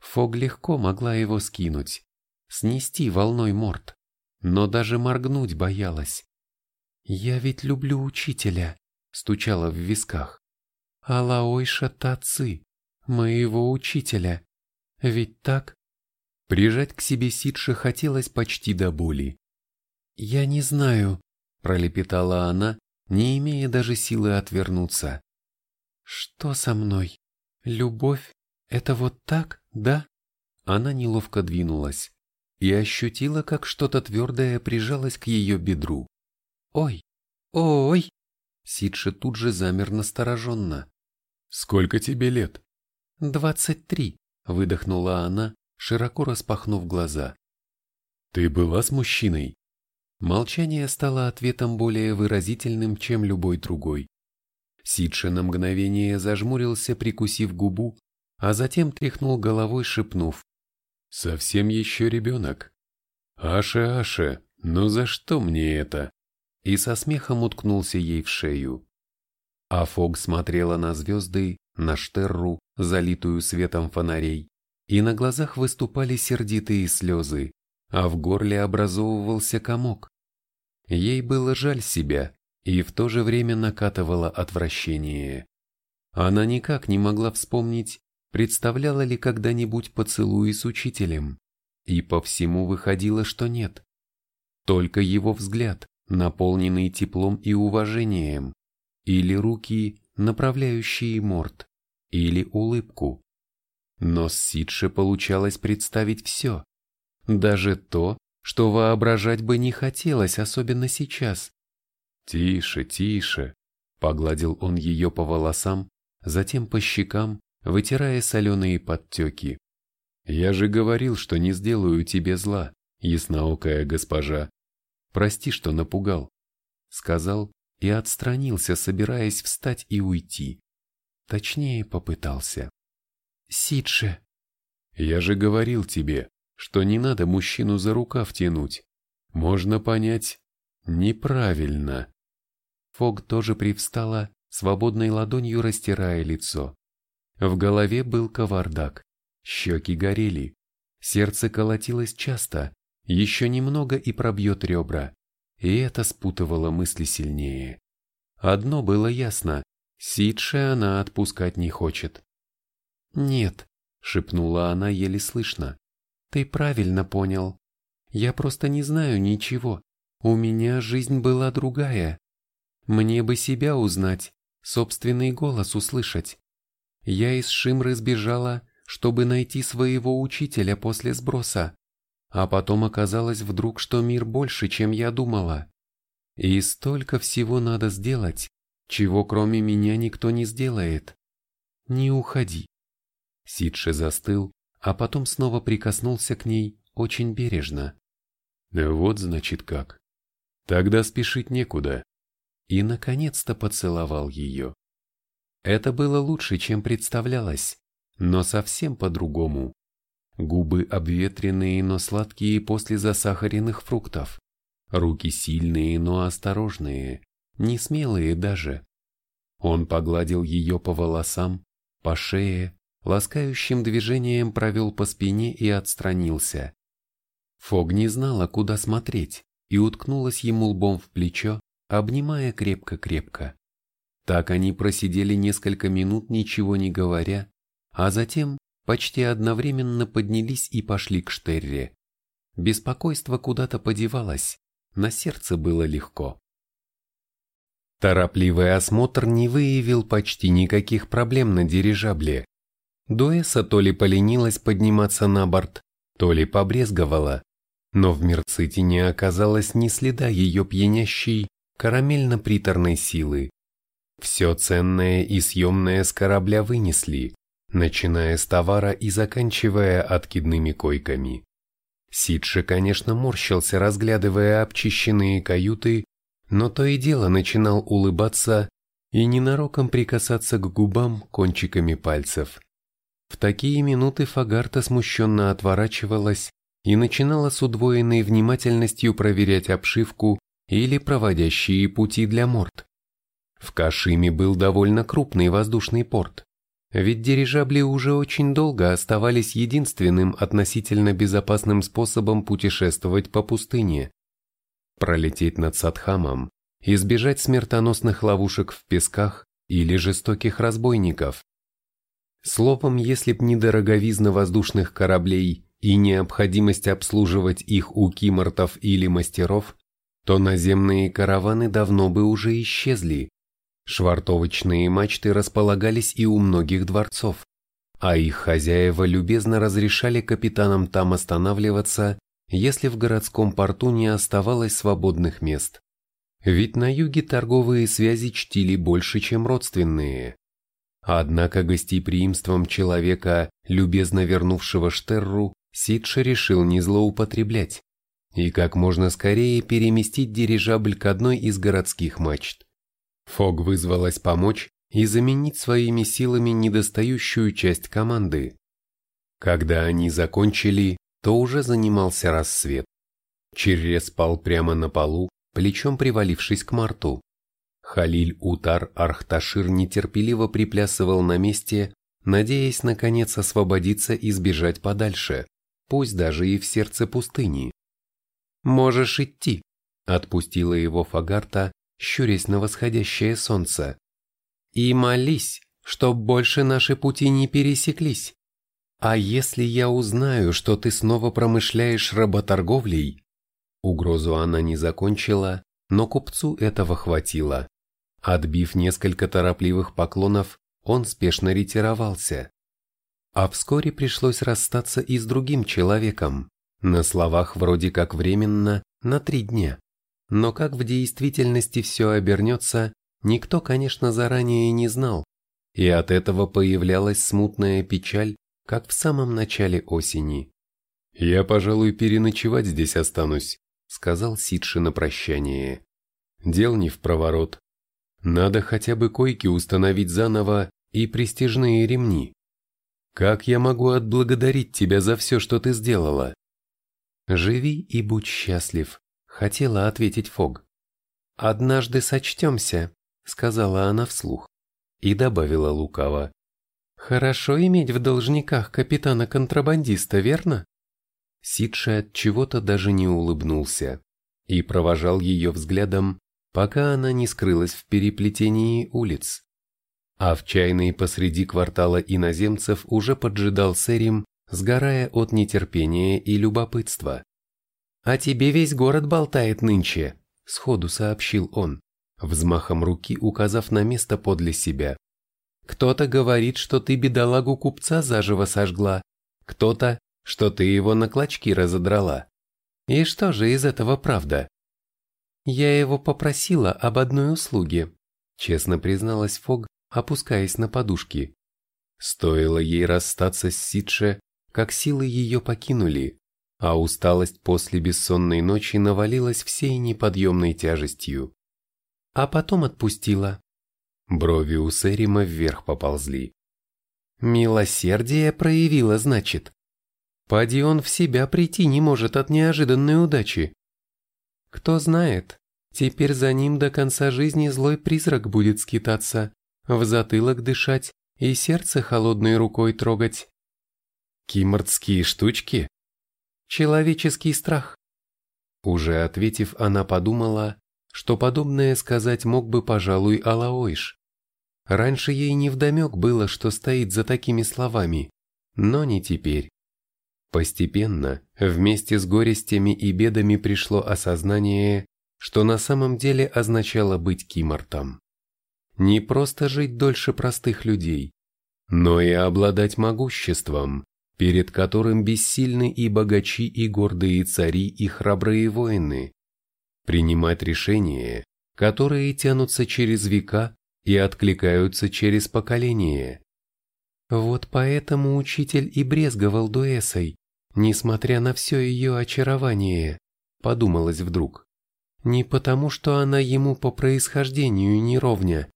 Фог легко могла его скинуть, снести волной морд, но даже моргнуть боялась. «Я ведь люблю учителя», — стучала в висках. «Алаойша Таци, моего учителя. Ведь так? Прижать к себе Сидша хотелось почти до боли. «Я не знаю», — пролепетала она, не имея даже силы отвернуться. «Что со мной? Любовь? Это вот так, да?» Она неловко двинулась и ощутила, как что-то твердое прижалось к ее бедру. «Ой! Ой!» Сидша тут же замер настороженно. «Сколько тебе лет?» «Двадцать три», — выдохнула она, широко распахнув глаза. «Ты была с мужчиной?» Молчание стало ответом более выразительным, чем любой другой. Сидше на мгновение зажмурился, прикусив губу, а затем тряхнул головой, шепнув. «Совсем еще ребенок. Аша, Аша, ну за что мне это?» И со смехом уткнулся ей в шею. А Фог смотрела на звезды, на Штерру, залитую светом фонарей, и на глазах выступали сердитые слезы, а в горле образовывался комок. Ей было жаль себя, и в то же время накатывало отвращение. Она никак не могла вспомнить, представляла ли когда-нибудь поцелуи с учителем, и по всему выходило, что нет. Только его взгляд, наполненный теплом и уважением, или руки, направляющие морд или улыбку. Но с Сидше получалось представить все, даже то, что воображать бы не хотелось, особенно сейчас. «Тише, тише», — погладил он ее по волосам, затем по щекам, вытирая соленые подтеки. «Я же говорил, что не сделаю тебе зла, ясноокая госпожа. Прости, что напугал», — сказал и отстранился, собираясь встать и уйти. Точнее, попытался. «Сидше!» «Я же говорил тебе, что не надо мужчину за рукав тянуть. Можно понять неправильно». Фог тоже привстала, свободной ладонью растирая лицо. В голове был кавардак, щеки горели, сердце колотилось часто, еще немного и пробьет ребра, и это спутывало мысли сильнее. Одно было ясно, Сидше она отпускать не хочет. «Нет», — шепнула она еле слышно, — «ты правильно понял. Я просто не знаю ничего. У меня жизнь была другая. Мне бы себя узнать, собственный голос услышать. Я из Шимры сбежала, чтобы найти своего учителя после сброса. А потом оказалось вдруг, что мир больше, чем я думала. И столько всего надо сделать, чего кроме меня никто не сделает. Не уходи. Сидше застыл, а потом снова прикоснулся к ней очень бережно. Вот значит как. Тогда спешить некуда. И наконец-то поцеловал ее. Это было лучше, чем представлялось, но совсем по-другому. Губы обветренные, но сладкие после засахаренных фруктов. Руки сильные, но осторожные, не смелые даже. Он погладил ее по волосам, по шее, ласкающим движением провел по спине и отстранился. Фог не знала, куда смотреть, и уткнулась ему лбом в плечо, обнимая крепко-крепко. Так они просидели несколько минут, ничего не говоря, а затем почти одновременно поднялись и пошли к Штерре. Беспокойство куда-то подевалось, на сердце было легко. Торопливый осмотр не выявил почти никаких проблем на дирижабле. Дуэса то ли поленилась подниматься на борт, то ли побрезговала, но в Мерците не оказалось ни следа ее пьянящей, карамельно-приторной силы. Все ценное и съемное с корабля вынесли, начиная с товара и заканчивая откидными койками. Сидше, конечно, морщился, разглядывая обчищенные каюты, но то и дело начинал улыбаться и ненароком прикасаться к губам кончиками пальцев. В такие минуты Фагарта смущенно отворачивалась и начинала с удвоенной внимательностью проверять обшивку или проводящие пути для морд. В Кашиме был довольно крупный воздушный порт, ведь дирижабли уже очень долго оставались единственным относительно безопасным способом путешествовать по пустыне. Пролететь над Садхамом, избежать смертоносных ловушек в песках или жестоких разбойников. Словом, если б не дороговизна воздушных кораблей и необходимость обслуживать их у кимортов или мастеров, то наземные караваны давно бы уже исчезли, Швартовочные мачты располагались и у многих дворцов, а их хозяева любезно разрешали капитанам там останавливаться, если в городском порту не оставалось свободных мест. Ведь на юге торговые связи чтили больше, чем родственные. Однако гостеприимством человека, любезно вернувшего Штерру, Сидше решил не злоупотреблять и как можно скорее переместить дирижабль к одной из городских мачт. Фог вызвалась помочь и заменить своими силами недостающую часть команды. Когда они закончили, то уже занимался рассвет. Черре спал прямо на полу, плечом привалившись к Марту. Халиль Утар Архташир нетерпеливо приплясывал на месте, надеясь наконец освободиться и сбежать подальше, пусть даже и в сердце пустыни. «Можешь идти», — отпустила его Фагарта, щурясь на восходящее солнце. «И молись, чтоб больше наши пути не пересеклись. А если я узнаю, что ты снова промышляешь работорговлей?» Угрозу она не закончила, но купцу этого хватило. Отбив несколько торопливых поклонов, он спешно ретировался. А вскоре пришлось расстаться и с другим человеком, на словах вроде как временно, на три дня. Но как в действительности все обернется, никто, конечно, заранее не знал, и от этого появлялась смутная печаль, как в самом начале осени. «Я, пожалуй, переночевать здесь останусь», — сказал Сидши на прощание. «Дел не в проворот. Надо хотя бы койки установить заново и престижные ремни. Как я могу отблагодарить тебя за все, что ты сделала?» «Живи и будь счастлив», хотела ответить Фог. «Однажды сочтемся», — сказала она вслух, и добавила лукаво. «Хорошо иметь в должниках капитана-контрабандиста, верно?» Сидши от чего-то даже не улыбнулся и провожал ее взглядом, пока она не скрылась в переплетении улиц. А в чайной посреди квартала иноземцев уже поджидал Сэрим, сгорая от нетерпения и любопытства. «О тебе весь город болтает нынче», — сходу сообщил он, взмахом руки указав на место подле себя. «Кто-то говорит, что ты бедолагу купца заживо сожгла, кто-то, что ты его на клочки разодрала. И что же из этого правда? Я его попросила об одной услуге, честно призналась Фог, опускаясь на подушки. Стоило ей расстаться с Сидше, как силы ее покинули, а усталость после бессонной ночи навалилась всей неподъемной тяжестью. А потом отпустила. Брови у Сэрима вверх поползли. Милосердие проявила, значит. Поди он в себя прийти не может от неожиданной удачи. Кто знает, теперь за ним до конца жизни злой призрак будет скитаться, в затылок дышать и сердце холодной рукой трогать. Кимордские штучки? Человеческий страх. Уже ответив, она подумала, что подобное сказать мог бы, пожалуй, Алаойш. Раньше ей невдомек было, что стоит за такими словами, но не теперь. Постепенно, вместе с горестями и бедами пришло осознание, что на самом деле означало быть кимортом. Не просто жить дольше простых людей, но и обладать могуществом, перед которым бессильны и богачи, и гордые цари, и храбрые воины. Принимать решения, которые тянутся через века и откликаются через поколения. Вот поэтому учитель и брезговал дуэсой, несмотря на все ее очарование, подумалось вдруг. Не потому, что она ему по происхождению не ровня,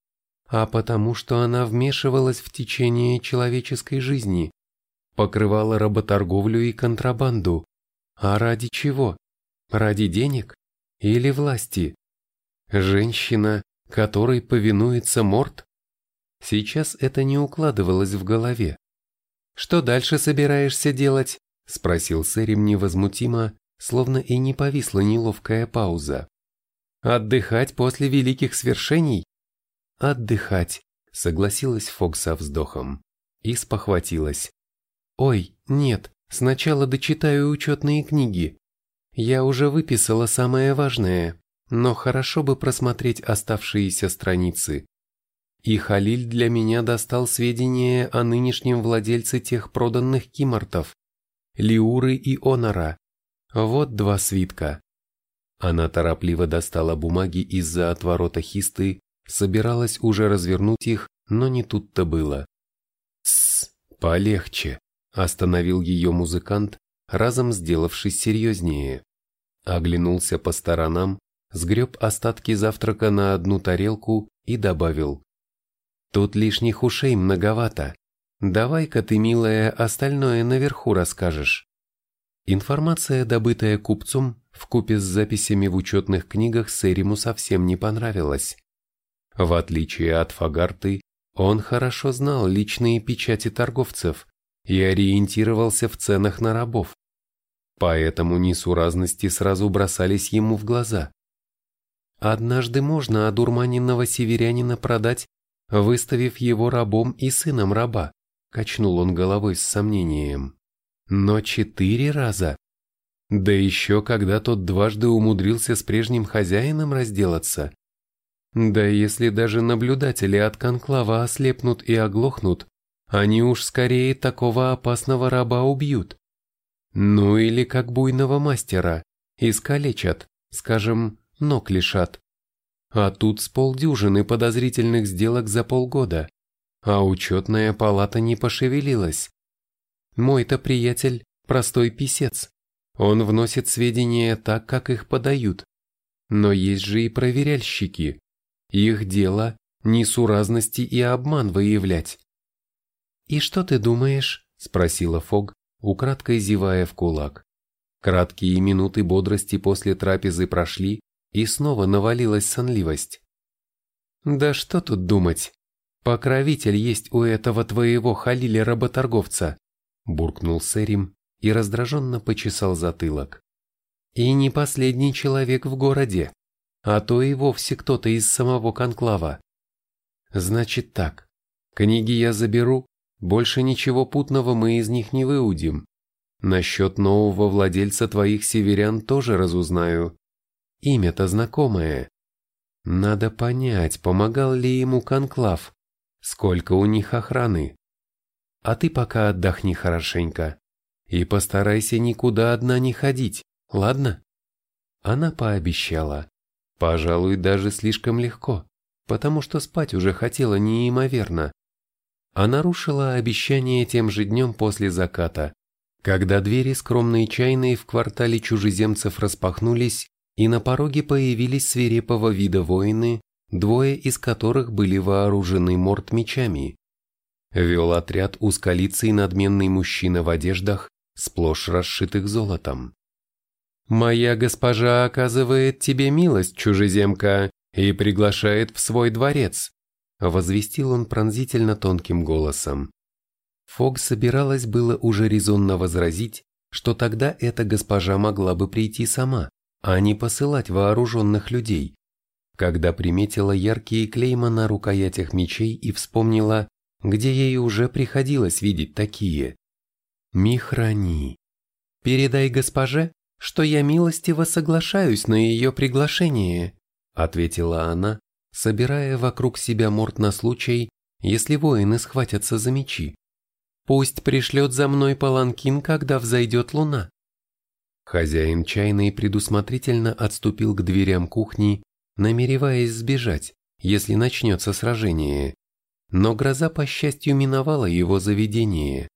а потому, что она вмешивалась в течение человеческой жизни, покрывала работорговлю и контрабанду. А ради чего? Ради денег? Или власти? Женщина, которой повинуется Морт? Сейчас это не укладывалось в голове. «Что дальше собираешься делать?» – спросил Сэрим невозмутимо, словно и не повисла неловкая пауза. «Отдыхать после великих свершений?» «Отдыхать», – согласилась Фог со вздохом. И спохватилась. «Ой, нет, сначала дочитаю учетные книги. Я уже выписала самое важное, но хорошо бы просмотреть оставшиеся страницы. И Халиль для меня достал сведения о нынешнем владельце тех проданных кимортов, Лиуры и Онора. Вот два свитка. Она торопливо достала бумаги из-за отворота хисты, собиралась уже развернуть их, но не тут-то было. «Тссс, полегче», – остановил ее музыкант, разом сделавшись серьезнее. Оглянулся по сторонам, сгреб остатки завтрака на одну тарелку и добавил. «Тут лишних ушей многовато. Давай-ка ты, милая, остальное наверху расскажешь». Информация, добытая купцом, вкупе с записями в учетных книгах Сэриму совсем не понравилась. В отличие от Фагарты, он хорошо знал личные печати торговцев и ориентировался в ценах на рабов. Поэтому несуразности сразу бросались ему в глаза. Однажды можно одурманенного северянина продать, выставив его рабом и сыном раба, качнул он головой с сомнением. Но четыре раза? Да еще когда тот дважды умудрился с прежним хозяином разделаться. Да если даже наблюдатели от конклава ослепнут и оглохнут, они уж скорее такого опасного раба убьют. Ну или как буйного мастера, искалечат, скажем, ног лишат. А тут с полдюжины подозрительных сделок за полгода, а учетная палата не пошевелилась. Мой-то приятель – простой писец. Он вносит сведения так, как их подают. Но есть же и проверяльщики. Их дело – несуразности и обман выявлять. «И что ты думаешь?» – спросила Фог, украдкой зевая в кулак. Краткие минуты бодрости после трапезы прошли, и снова навалилась сонливость. «Да что тут думать? Покровитель есть у этого твоего Халиля-работорговца», буркнул Сэрим и раздраженно почесал затылок. «И не последний человек в городе, а то и вовсе кто-то из самого конклава. Значит так, книги я заберу, больше ничего путного мы из них не выудим. Насчет нового владельца твоих северян тоже разузнаю. Имя-то знакомое. Надо понять, помогал ли ему конклав, сколько у них охраны. А ты пока отдохни хорошенько. и постарайся никуда одна не ходить, ладно?» Она пообещала. Пожалуй, даже слишком легко, потому что спать уже хотела неимоверно. А нарушила обещание тем же днем после заката, когда двери скромной чайной в квартале чужеземцев распахнулись, и на пороге появились свирепого вида воины, двое из которых были вооружены морд-мечами. Вел отряд узколицый надменный мужчина в одеждах, сплошь расшитых золотом. «Моя госпожа оказывает тебе милость, чужеземка, и приглашает в свой дворец», возвестил он пронзительно тонким голосом. Фог собиралась было уже резонно возразить, что тогда эта госпожа могла бы прийти сама, а не посылать вооруженных людей, когда приметила яркие клейма на рукоятях мечей и вспомнила, где ей уже приходилось видеть такие. Михрани. Передай госпоже, что я милостиво соглашаюсь на ее приглашение, ответила она, собирая вокруг себя морд на случай, если воины схватятся за мечи. Пусть пришлет за мной паланкин, когда взойдет луна. Хозяин чайной предусмотрительно отступил к дверям кухни, намереваясь сбежать, если начнется сражение. Но гроза, по счастью, миновала его заведение.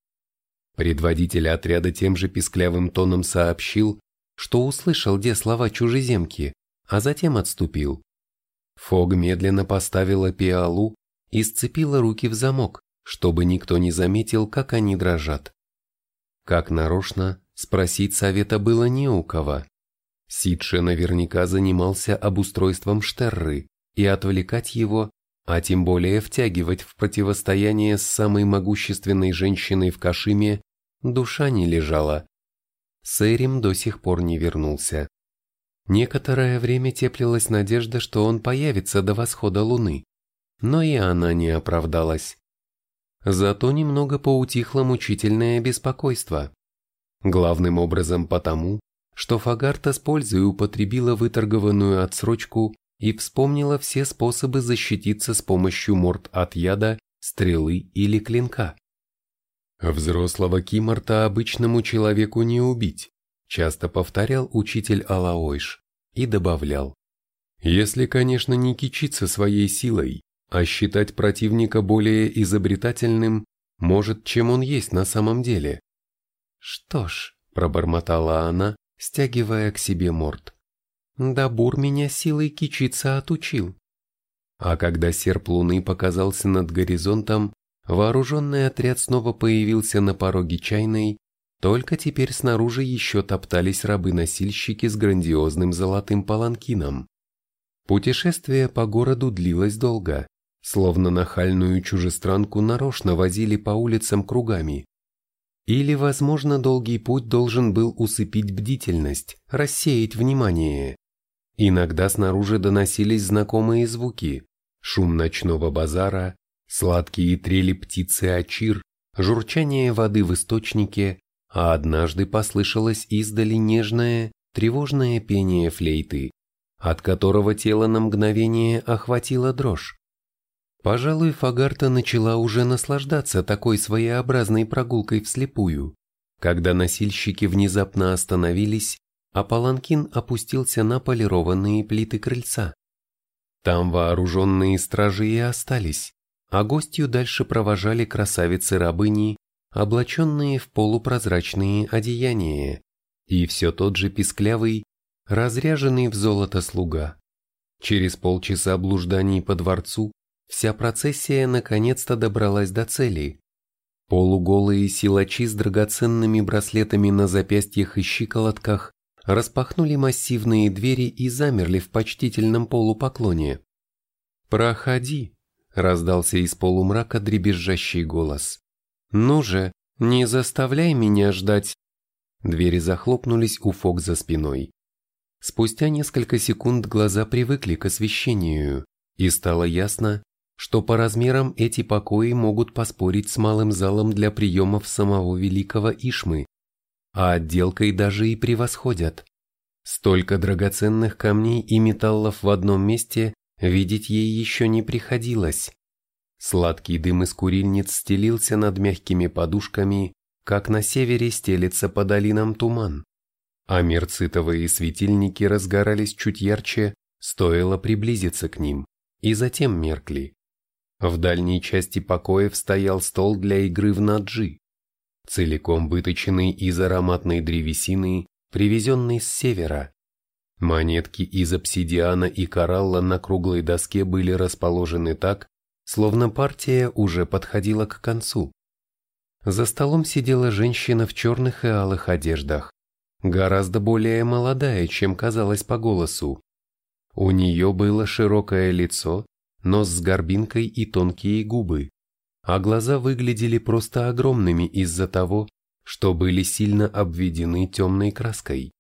Предводитель отряда тем же писклявым тоном сообщил, что услышал де слова чужеземки, а затем отступил. Фог медленно поставила пиалу и сцепила руки в замок, чтобы никто не заметил, как они дрожат. Как нарочно, спросить совета было не у кого. Сидше наверняка занимался обустройством Штерры, и отвлекать его, а тем более втягивать в противостояние с самой могущественной женщиной в Кашиме, душа не лежала. Сэрим до сих пор не вернулся. Некоторое время теплилась надежда, что он появится до восхода луны, но и она не оправдалась. Зато немного поутихло мучительное беспокойство. Главным образом потому, что Фагарта с пользой употребила выторгованную отсрочку и вспомнила все способы защититься с помощью морд от яда, стрелы или клинка. Взрослого Кимарта обычному человеку не убить, часто повторял учитель Алаойш и добавлял. Если, конечно, не кичиться своей силой, а считать противника более изобретательным, может, чем он есть на самом деле. Что ж, пробормотала она, стягивая к себе морд. Дабур меня силой кичиться отучил. А когда серп луны показался над горизонтом, вооруженный отряд снова появился на пороге чайной, только теперь снаружи еще топтались рабы-носильщики с грандиозным золотым паланкином. Путешествие по городу длилось долго, словно нахальную чужестранку нарочно возили по улицам кругами. Или, возможно, долгий путь должен был усыпить бдительность, рассеять внимание. Иногда снаружи доносились знакомые звуки, шум ночного базара, сладкие трели птицы Ачир, журчание воды в источнике, а однажды послышалось издали нежное, тревожное пение флейты, от которого тело на мгновение охватило дрожь. Пожалуй, Фагарта начала уже наслаждаться такой своеобразной прогулкой вслепую, когда носильщики внезапно остановились, а Паланкин опустился на полированные плиты крыльца. Там вооруженные стражи и остались, а гостью дальше провожали красавицы-рабыни, облаченные в полупрозрачные одеяния, и все тот же писклявый, разряженный в золото слуга. Через полчаса блужданий по дворцу Вся процессия наконец-то добралась до цели. Полуголые силачи с драгоценными браслетами на запястьях и щиколотках распахнули массивные двери и замерли в почтительном полупоклоне. «Проходи», — раздался из полумрака дребезжащий голос. «Ну же, не заставляй меня ждать». Двери захлопнулись у Фок за спиной. Спустя несколько секунд глаза привыкли к освещению, и стало ясно, что по размерам эти покои могут поспорить с малым залом для приемов самого великого Ишмы, а отделкой даже и превосходят. Столько драгоценных камней и металлов в одном месте видеть ей еще не приходилось. Сладкий дым из курильниц стелился над мягкими подушками, как на севере стелется по долинам туман, а мерцитовые светильники разгорались чуть ярче, стоило приблизиться к ним, и затем меркли. В дальней части покоев стоял стол для игры в наджи, целиком выточенный из ароматной древесины, привезенный с севера. Монетки из обсидиана и коралла на круглой доске были расположены так, словно партия уже подходила к концу. За столом сидела женщина в черных и алых одеждах, гораздо более молодая, чем казалось по голосу. У нее было широкое лицо, нос с горбинкой и тонкие губы, а глаза выглядели просто огромными из-за того, что были сильно обведены темной краской.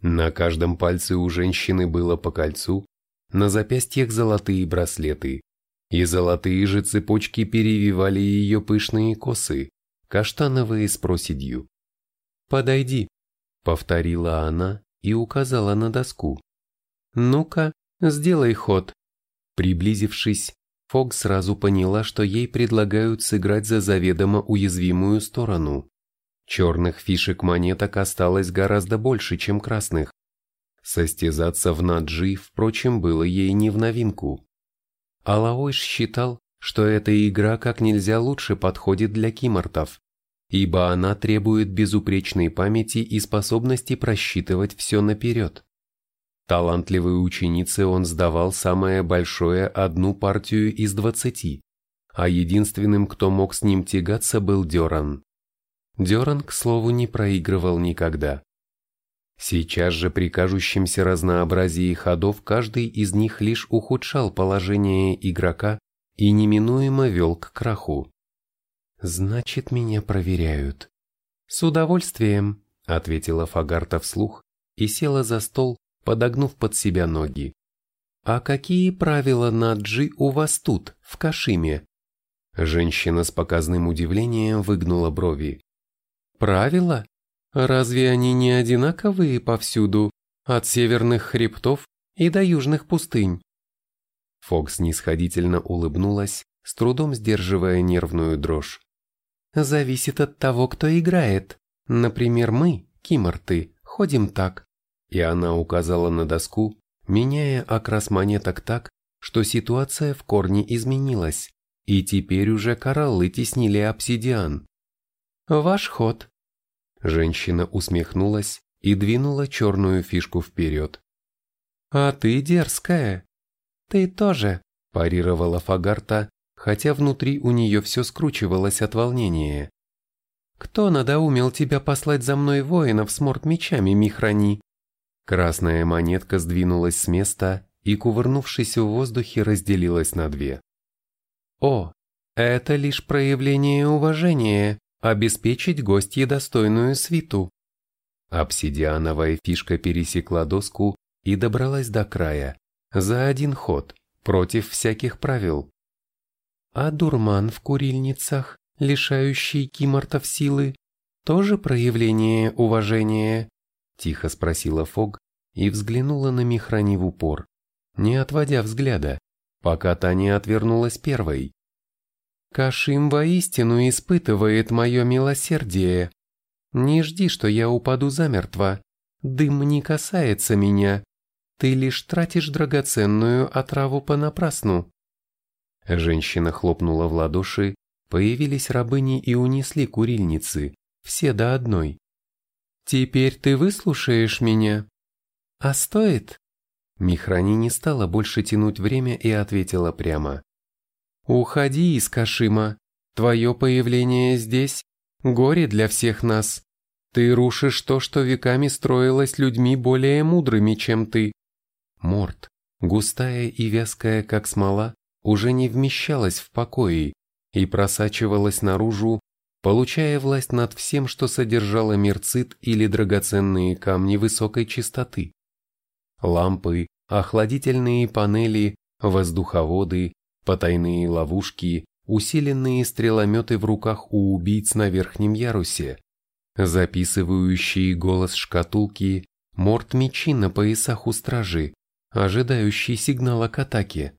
На каждом пальце у женщины было по кольцу, на запястьях золотые браслеты, и золотые же цепочки перевивали ее пышные косы, каштановые с проседью. «Подойди», — повторила она и указала на доску. «Ну-ка, сделай ход». Приблизившись, Фог сразу поняла, что ей предлагают сыграть за заведомо уязвимую сторону. Черных фишек монеток осталось гораздо больше, чем красных. Состязаться в Наджи, впрочем, было ей не в новинку. Алаойш считал, что эта игра как нельзя лучше подходит для кимортов, ибо она требует безупречной памяти и способности просчитывать все наперед. Талантливой ученице он сдавал самое большое одну партию из двадцати, а единственным, кто мог с ним тягаться, был Деран. Деран, к слову, не проигрывал никогда. Сейчас же при кажущемся разнообразии ходов каждый из них лишь ухудшал положение игрока и неминуемо вел к краху. «Значит, меня проверяют». «С удовольствием», — ответила Фагарта вслух и села за стол, подогнув под себя ноги. «А какие правила на джи у вас тут, в Кашиме?» Женщина с показным удивлением выгнула брови. Правила? Разве они не одинаковые повсюду, от северных хребтов и до южных пустынь? Фокс нисходительно улыбнулась, с трудом сдерживая нервную дрожь. Зависит от того, кто играет. Например, мы, киморты, ходим так. И она указала на доску, меняя окрас монеток так, что ситуация в корне изменилась, и теперь уже кораллы теснили обсидиан. Ваш ход. Женщина усмехнулась и двинула черную фишку вперед. «А ты дерзкая!» «Ты тоже!» – парировала Фагарта, хотя внутри у нее все скручивалось от волнения. «Кто надоумел тебя послать за мной воинов с морд-мечами, Михрани?» Красная монетка сдвинулась с места и, кувырнувшись в воздухе, разделилась на две. «О, это лишь проявление уважения!» Обеспечить гостье достойную свиту. Обсидиановая фишка пересекла доску и добралась до края, за один ход, против всяких правил. А дурман в курильницах, лишающий кимортов силы, тоже проявление уважения? Тихо спросила Фог и взглянула на Михрани в упор, не отводя взгляда, пока та не отвернулась первой. Кашим воистину испытывает мое милосердие. Не жди, что я упаду замертво. Дым не касается меня. Ты лишь тратишь драгоценную отраву понапрасну. Женщина хлопнула в ладоши, появились рабыни и унесли курильницы, все до одной. Теперь ты выслушаешь меня? А стоит? Михрани не стала больше тянуть время и ответила прямо. «Уходи из Кашима. Твое появление здесь – горе для всех нас. Ты рушишь то, что веками строилось людьми более мудрыми, чем ты». Морт, густая и вязкая, как смола, уже не вмещалась в покое и просачивалась наружу, получая власть над всем, что содержало мерцит или драгоценные камни высокой чистоты. Лампы, охладительные панели, воздуховоды, потайные ловушки, усиленные стрелометы в руках у убийц на верхнем ярусе, записывающие голос шкатулки, морд мечи на поясах у стражи, ожидающий сигнала к атаке.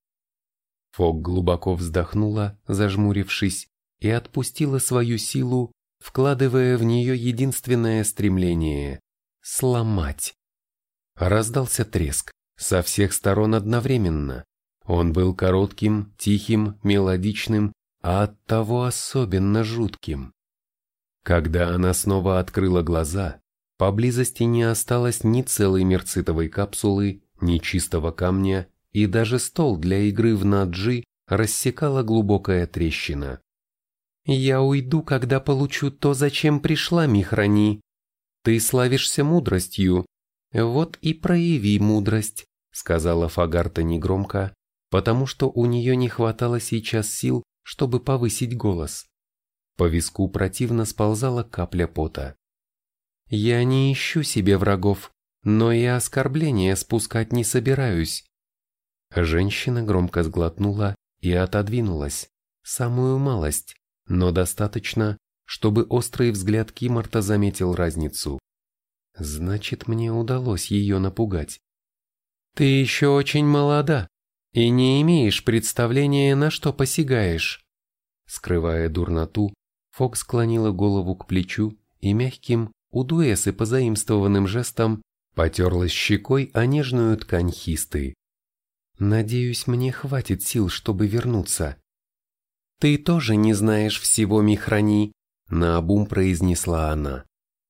Фок глубоко вздохнула, зажмурившись, и отпустила свою силу, вкладывая в нее единственное стремление – сломать. Раздался треск, со всех сторон одновременно. Он был коротким, тихим, мелодичным, а оттого особенно жутким. Когда она снова открыла глаза, поблизости не осталось ни целой мерцитовой капсулы, ни чистого камня, и даже стол для игры в наджи рассекала глубокая трещина. «Я уйду, когда получу то, зачем пришла, Михрани. Ты славишься мудростью. Вот и прояви мудрость», — сказала Фагарта негромко, потому что у нее не хватало сейчас сил, чтобы повысить голос. По виску противно сползала капля пота. «Я не ищу себе врагов, но и оскорбления спускать не собираюсь». Женщина громко сглотнула и отодвинулась, самую малость, но достаточно, чтобы острый взгляд Кимарта заметил разницу. Значит, мне удалось ее напугать. «Ты еще очень молода и не имеешь представления, на что посягаешь». Скрывая дурноту, Фокс склонила голову к плечу и мягким, у Дуэсы позаимствованным жестом потерлась щекой о нежную ткань хисты. «Надеюсь, мне хватит сил, чтобы вернуться». «Ты тоже не знаешь всего, Михрани», — наобум произнесла она.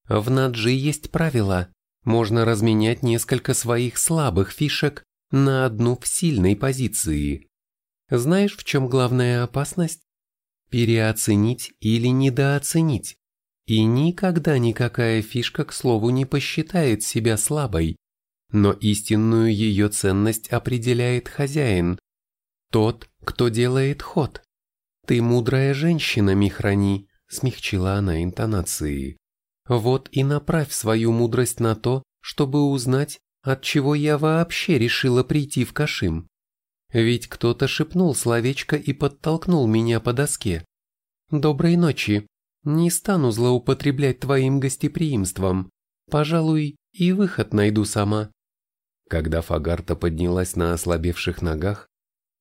«В Наджи есть правило. Можно разменять несколько своих слабых фишек на одну в сильной позиции. Знаешь, в чем главная опасность? Переоценить или недооценить. И никогда никакая фишка, к слову, не посчитает себя слабой. Но истинную ее ценность определяет хозяин. Тот, кто делает ход. «Ты мудрая женщина, Михрани», — смягчила она интонации. «Вот и направь свою мудрость на то, чтобы узнать, от чего я вообще решила прийти в Кашим. Ведь кто-то шепнул словечко и подтолкнул меня по доске. Доброй ночи. Не стану злоупотреблять твоим гостеприимством. Пожалуй, и выход найду сама». Когда Фагарта поднялась на ослабевших ногах,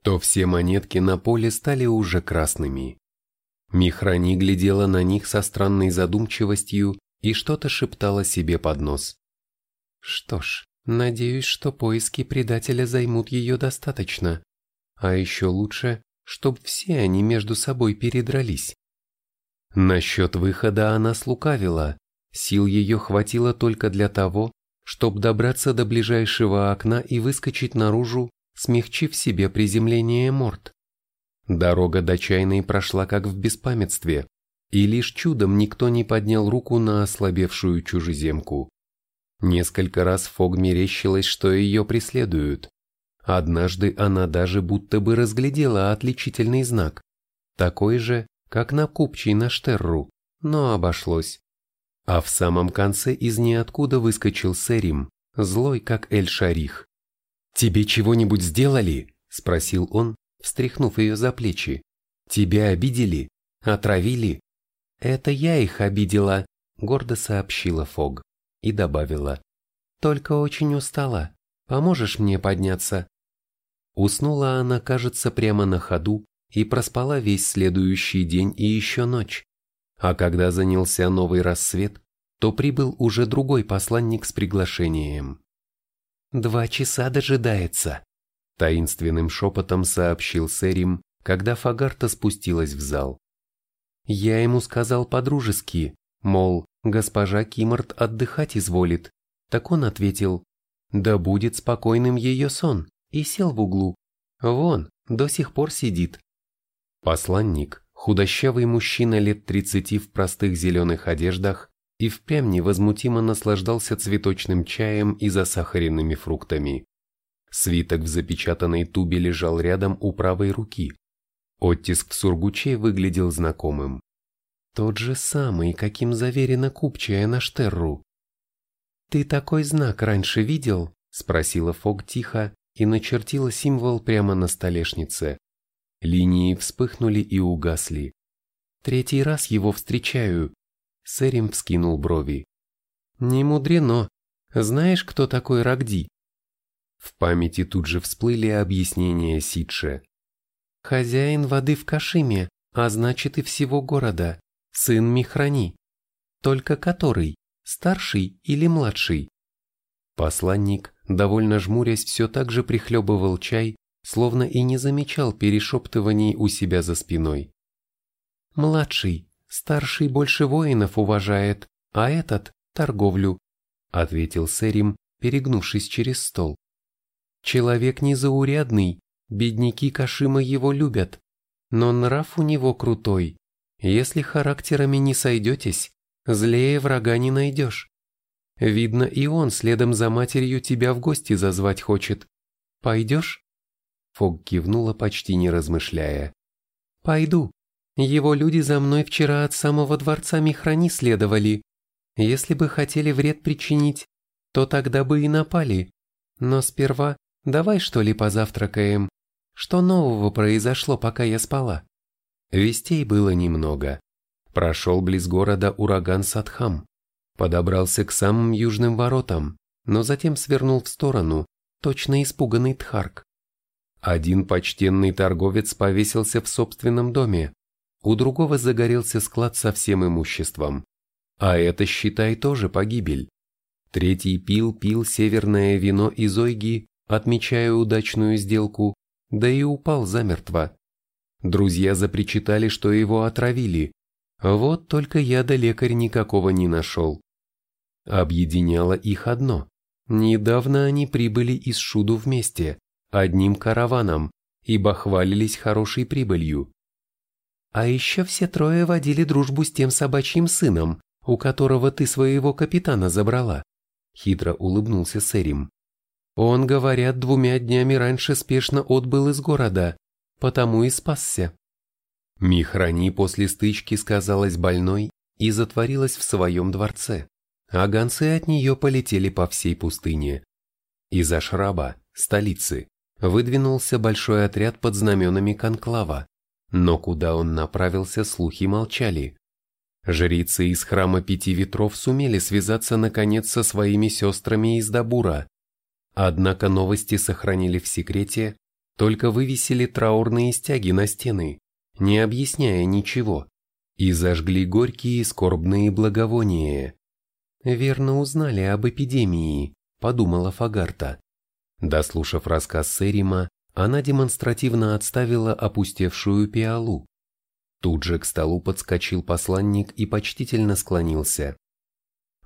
то все монетки на поле стали уже красными. Михрани глядела на них со странной задумчивостью и что-то шептала себе под нос. Что ж, надеюсь, что поиски предателя займут ее достаточно. А еще лучше, чтобы все они между собой передрались. Насчет выхода она слукавила. Сил ее хватило только для того, чтобы добраться до ближайшего окна и выскочить наружу смягчив себе приземление морд. Дорога до чайной прошла как в беспамятстве, и лишь чудом никто не поднял руку на ослабевшую чужеземку. Несколько раз Фог мерещилось, что ее преследуют. Однажды она даже будто бы разглядела отличительный знак, такой же, как на купчей на Штерру, но обошлось. А в самом конце из ниоткуда выскочил Серим, злой как Эль-Шарих. «Тебе чего-нибудь сделали?» – спросил он, встряхнув ее за плечи. «Тебя обидели? Отравили?» «Это я их обидела», – гордо сообщила Фог и добавила. «Только очень устала. Поможешь мне подняться?» Уснула она, кажется, прямо на ходу и проспала весь следующий день и еще ночь. А когда занялся новый рассвет, то прибыл уже другой посланник с приглашением. «Два часа дожидается», — таинственным шепотом сообщил Сэрим, когда Фагарта спустилась в зал. Я ему сказал по-дружески, мол, госпожа Кимарт отдыхать изволит. Так он ответил, да будет спокойным ее сон, и сел в углу. Вон, до сих пор сидит. Посланник, худощавый мужчина лет тридцати в простых зеленых одеждах, и впрямь невозмутимо наслаждался цветочным чаем и засахаренными фруктами. Свиток в запечатанной тубе лежал рядом у правой руки. Оттиск в сургуче выглядел знакомым. Тот же самый, каким заверена купчая на Штерру. «Ты такой знак раньше видел?» – спросила Фог тихо и начертила символ прямо на столешнице. Линии вспыхнули и угасли. «Третий раз его встречаю, Сэрим вскинул брови. «Не мудрено. Знаешь, кто такой Рагди?» В памяти тут же всплыли объяснения Сидше. «Хозяин воды в Кашиме, а значит и всего города, сын Михрани. Только который, старший или младший? Посланник, довольно жмурясь, все так же прихлебывал чай, словно и не замечал перешептываний у себя за спиной. «Младший, старший больше воинов уважает, а этот – торговлю», – ответил Сэрим, перегнувшись через стол. «Человек незаурядный, бедняки Кашима его любят, но нрав у него крутой. Если характерами не сойдетесь, злее врага не найдешь. Видно, и он следом за матерью тебя в гости зазвать хочет. Пойдешь?» Фог кивнула, почти не размышляя. «Пойду. Его люди за мной вчера от самого дворца Михрани следовали. Если бы хотели вред причинить, то тогда бы и напали. Но сперва давай что ли позавтракаем. Что нового произошло, пока я спала?» Вестей было немного. Прошел близ города ураган Садхам подобрался к самым южным воротам, но затем свернул в сторону, точно испуганный Тхарк. Один почтенный торговец повесился в собственном доме, у другого загорелся склад со всем имуществом. А это, считай, тоже погибель. Третий пил-пил северное вино из Ойги, отмечая удачную сделку, да и упал замертво. Друзья запричитали, что его отравили, вот только я да лекарь никакого не нашел. Объединяло их одно. Недавно они прибыли из Шуду вместе, одним караваном, ибо хвалились хорошей прибылью. А еще все трое водили дружбу с тем собачьим сыном, у которого ты своего капитана забрала. Хитро улыбнулся Сэрим. Он, говорят, двумя днями раньше спешно отбыл из города, потому и спасся. Михрани после стычки сказалась больной и затворилась в своем дворце, а гонцы от нее полетели по всей пустыне. Из Ашраба, столицы, выдвинулся большой отряд под знаменами конклава, но куда он направился, слухи молчали. Жрицы из храма Пяти Ветров сумели связаться наконец со своими сестрами из Дабура, однако новости сохранили в секрете, только вывесили траурные стяги на стены не объясняя ничего, и зажгли горькие скорбные благовония. «Верно узнали об эпидемии», — подумала Фагарта. Дослушав рассказ Сэрима, она демонстративно отставила опустевшую пиалу. Тут же к столу подскочил посланник и почтительно склонился.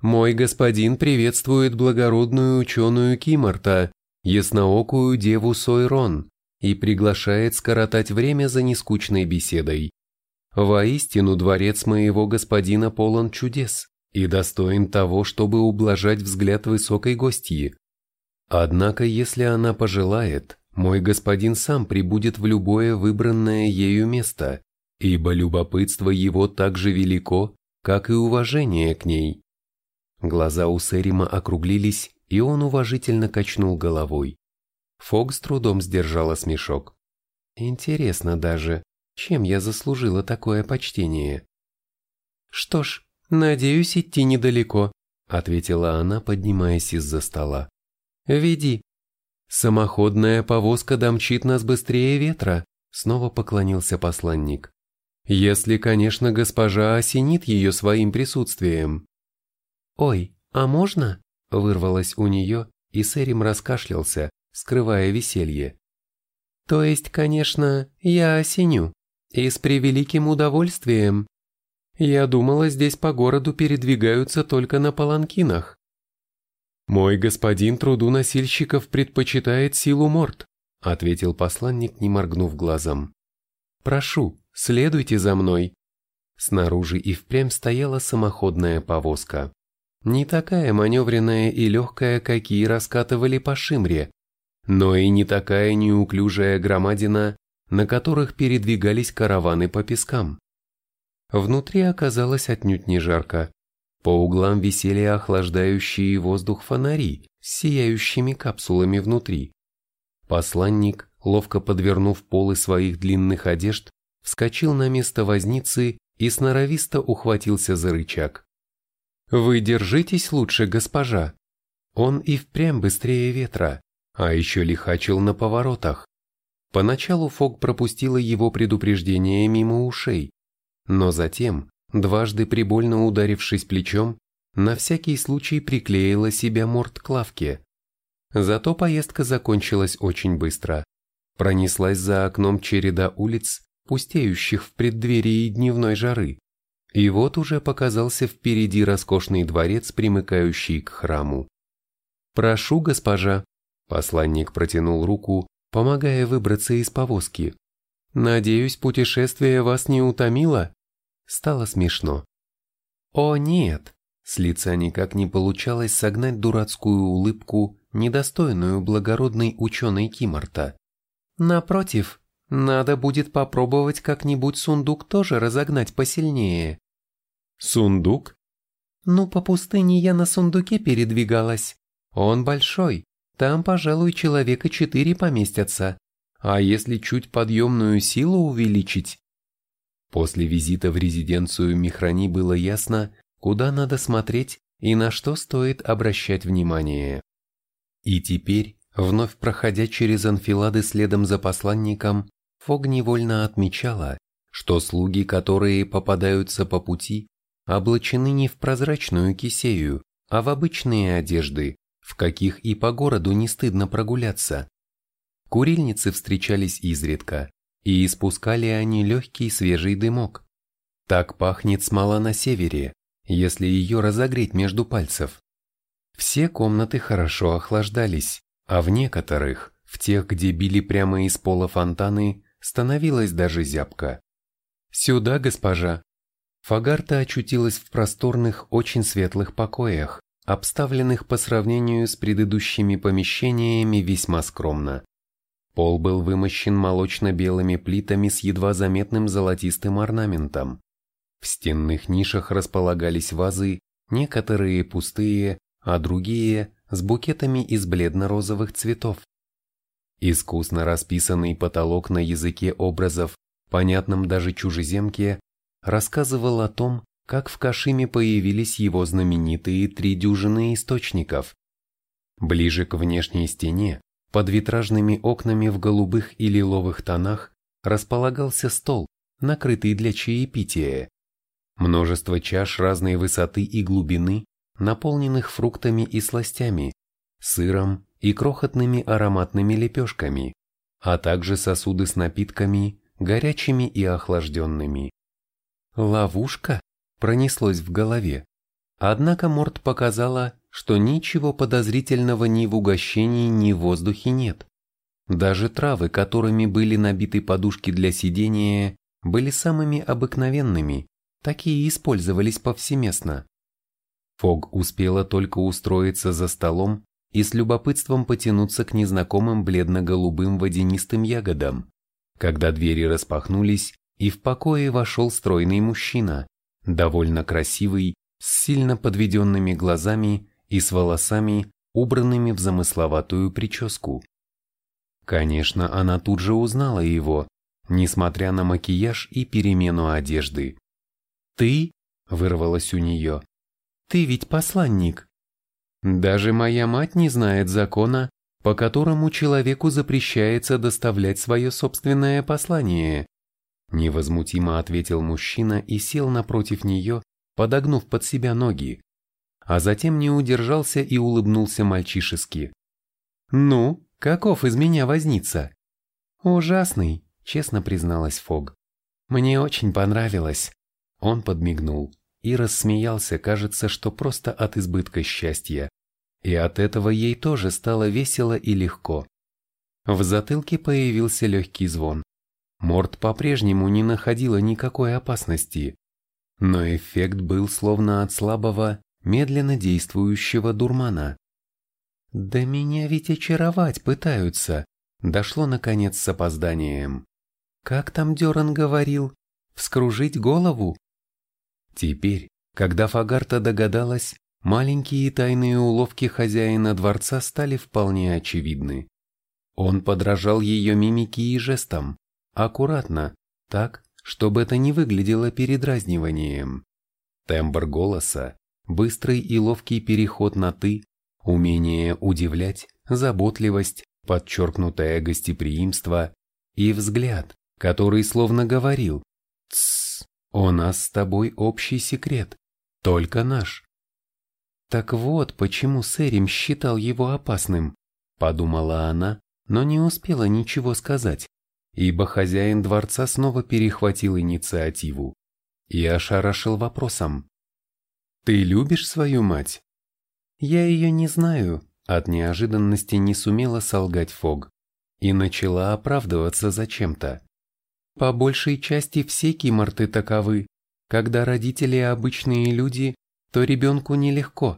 «Мой господин приветствует благородную ученую Кимарта, ясноокую деву Сойрон, и приглашает скоротать время за нескучной беседой. Воистину дворец моего господина полон чудес и достоин того, чтобы ублажать взгляд высокой гостьи. Однако, если она пожелает, мой господин сам прибудет в любое выбранное ею место, ибо любопытство его так же велико, как и уважение к ней. Глаза у Серима округлились, и он уважительно качнул головой. Фог с трудом сдержала смешок. Интересно даже, чем я заслужила такое почтение? Что ж, надеюсь идти недалеко, ответила она, поднимаясь из-за стола. Веди. Самоходная повозка домчит нас быстрее ветра, снова поклонился посланник. Если, конечно, госпожа осенит ее своим присутствием. Ой, а можно? Вырвалось у нее, и Сэрим раскашлялся, скрывая веселье. То есть, конечно, я осеню, и с превеликим удовольствием. Я думала, здесь по городу передвигаются только на паланкинах. Мой господин труду носильщиков предпочитает силу морд, ответил посланник, не моргнув глазом. Прошу, следуйте за мной. Снаружи и впрямь стояла самоходная повозка. Не такая маневренная и легкая, какие раскатывали по Шимре, но и не такая неуклюжая громадина, на которых передвигались караваны по пескам. Внутри оказалось отнюдь не жарко. По углам висели охлаждающие воздух фонари с сияющими капсулами внутри. Посланник, ловко подвернув полы своих длинных одежд, вскочил на место возницы и сноровисто ухватился за рычаг. «Вы держитесь лучше, госпожа. Он и впрямь быстрее ветра а еще лихачил на поворотах. Поначалу Фог пропустила его предупреждение мимо ушей, но затем, дважды прибольно ударившись плечом, на всякий случай приклеила себя морд к лавке. Зато поездка закончилась очень быстро. Пронеслась за окном череда улиц, пустеющих в преддверии дневной жары. И вот уже показался впереди роскошный дворец, примыкающий к храму. «Прошу, госпожа», — посланник протянул руку, помогая выбраться из повозки. «Надеюсь, путешествие вас не утомило?» Стало смешно. «О, нет!» С лица никак не получалось согнать дурацкую улыбку, недостойную благородной ученой Кимарта. «Напротив, надо будет попробовать как-нибудь сундук тоже разогнать посильнее». «Сундук?» «Ну, по пустыне я на сундуке передвигалась. Он большой, там, пожалуй, человека четыре поместятся. А если чуть подъемную силу увеличить? После визита в резиденцию Михрани было ясно, куда надо смотреть и на что стоит обращать внимание. И теперь, вновь проходя через анфилады следом за посланником, Фог невольно отмечала, что слуги, которые попадаются по пути, облачены не в прозрачную кисею, а в обычные одежды, в каких и по городу не стыдно прогуляться. Курильницы встречались изредка, и испускали они легкий свежий дымок. Так пахнет смола на севере, если ее разогреть между пальцев. Все комнаты хорошо охлаждались, а в некоторых, в тех, где били прямо из пола фонтаны, становилась даже зябко. «Сюда, госпожа!» Фагарта очутилась в просторных, очень светлых покоях, обставленных по сравнению с предыдущими помещениями весьма скромно. Пол был вымощен молочно-белыми плитами с едва заметным золотистым орнаментом. В стенных нишах располагались вазы, некоторые пустые, а другие с букетами из бледно-розовых цветов. Искусно расписанный потолок на языке образов, понятном даже чужеземке, рассказывал о том, как в Кашиме появились его знаменитые три дюжины источников. Ближе к внешней стене, под витражными окнами в голубых и лиловых тонах, располагался стол, накрытый для чаепития. Множество чаш разной высоты и глубины, наполненных фруктами и сластями, сыром и крохотными ароматными лепешками, а также сосуды с напитками, горячими и охлажденными. Ловушка? Пронеслось в голове. Однако Морт показала, что ничего подозрительного ни в угощении, ни в воздухе нет. Даже травы, которыми были набиты подушки для сидения, были самыми обыкновенными, такие использовались повсеместно. Фог успела только устроиться за столом и с любопытством потянуться к незнакомым бледно-голубым водянистым ягодам, когда двери распахнулись, и в покое вошел стройный мужчина, довольно красивый, с сильно подведенными глазами и с волосами, убранными в замысловатую прическу. Конечно, она тут же узнала его, несмотря на макияж и перемену одежды. «Ты?» – вырвалось у нее. «Ты ведь посланник». «Даже моя мать не знает закона, по которому человеку запрещается доставлять свое собственное послание», Невозмутимо ответил мужчина и сел напротив нее, подогнув под себя ноги, а затем не удержался и улыбнулся мальчишески. «Ну, каков из меня возница?» «Ужасный», — честно призналась Фог. «Мне очень понравилось». Он подмигнул и рассмеялся, кажется, что просто от избытка счастья. И от этого ей тоже стало весело и легко. В затылке появился легкий звон. Морд по-прежнему не находила никакой опасности, но эффект был словно от слабого, медленно действующего дурмана. «Да меня ведь очаровать пытаются», — дошло наконец с опозданием. «Как там Деран говорил? Вскружить голову?» Теперь, когда Фагарта догадалась, маленькие тайные уловки хозяина дворца стали вполне очевидны. Он подражал ее мимике и жестам, Аккуратно, так, чтобы это не выглядело передразниванием. Тембр голоса, быстрый и ловкий переход на «ты», умение удивлять, заботливость, подчеркнутое гостеприимство и взгляд, который словно говорил «Тссс, У нас с тобой общий секрет, только наш. Так вот, почему Сэрим считал его опасным, подумала она, но не успела ничего сказать, ибо хозяин дворца снова перехватил инициативу и ошарашил вопросом. «Ты любишь свою мать?» «Я ее не знаю», от неожиданности не сумела солгать Фог и начала оправдываться зачем-то. По большей части все киморты таковы. Когда родители обычные люди, то ребенку нелегко.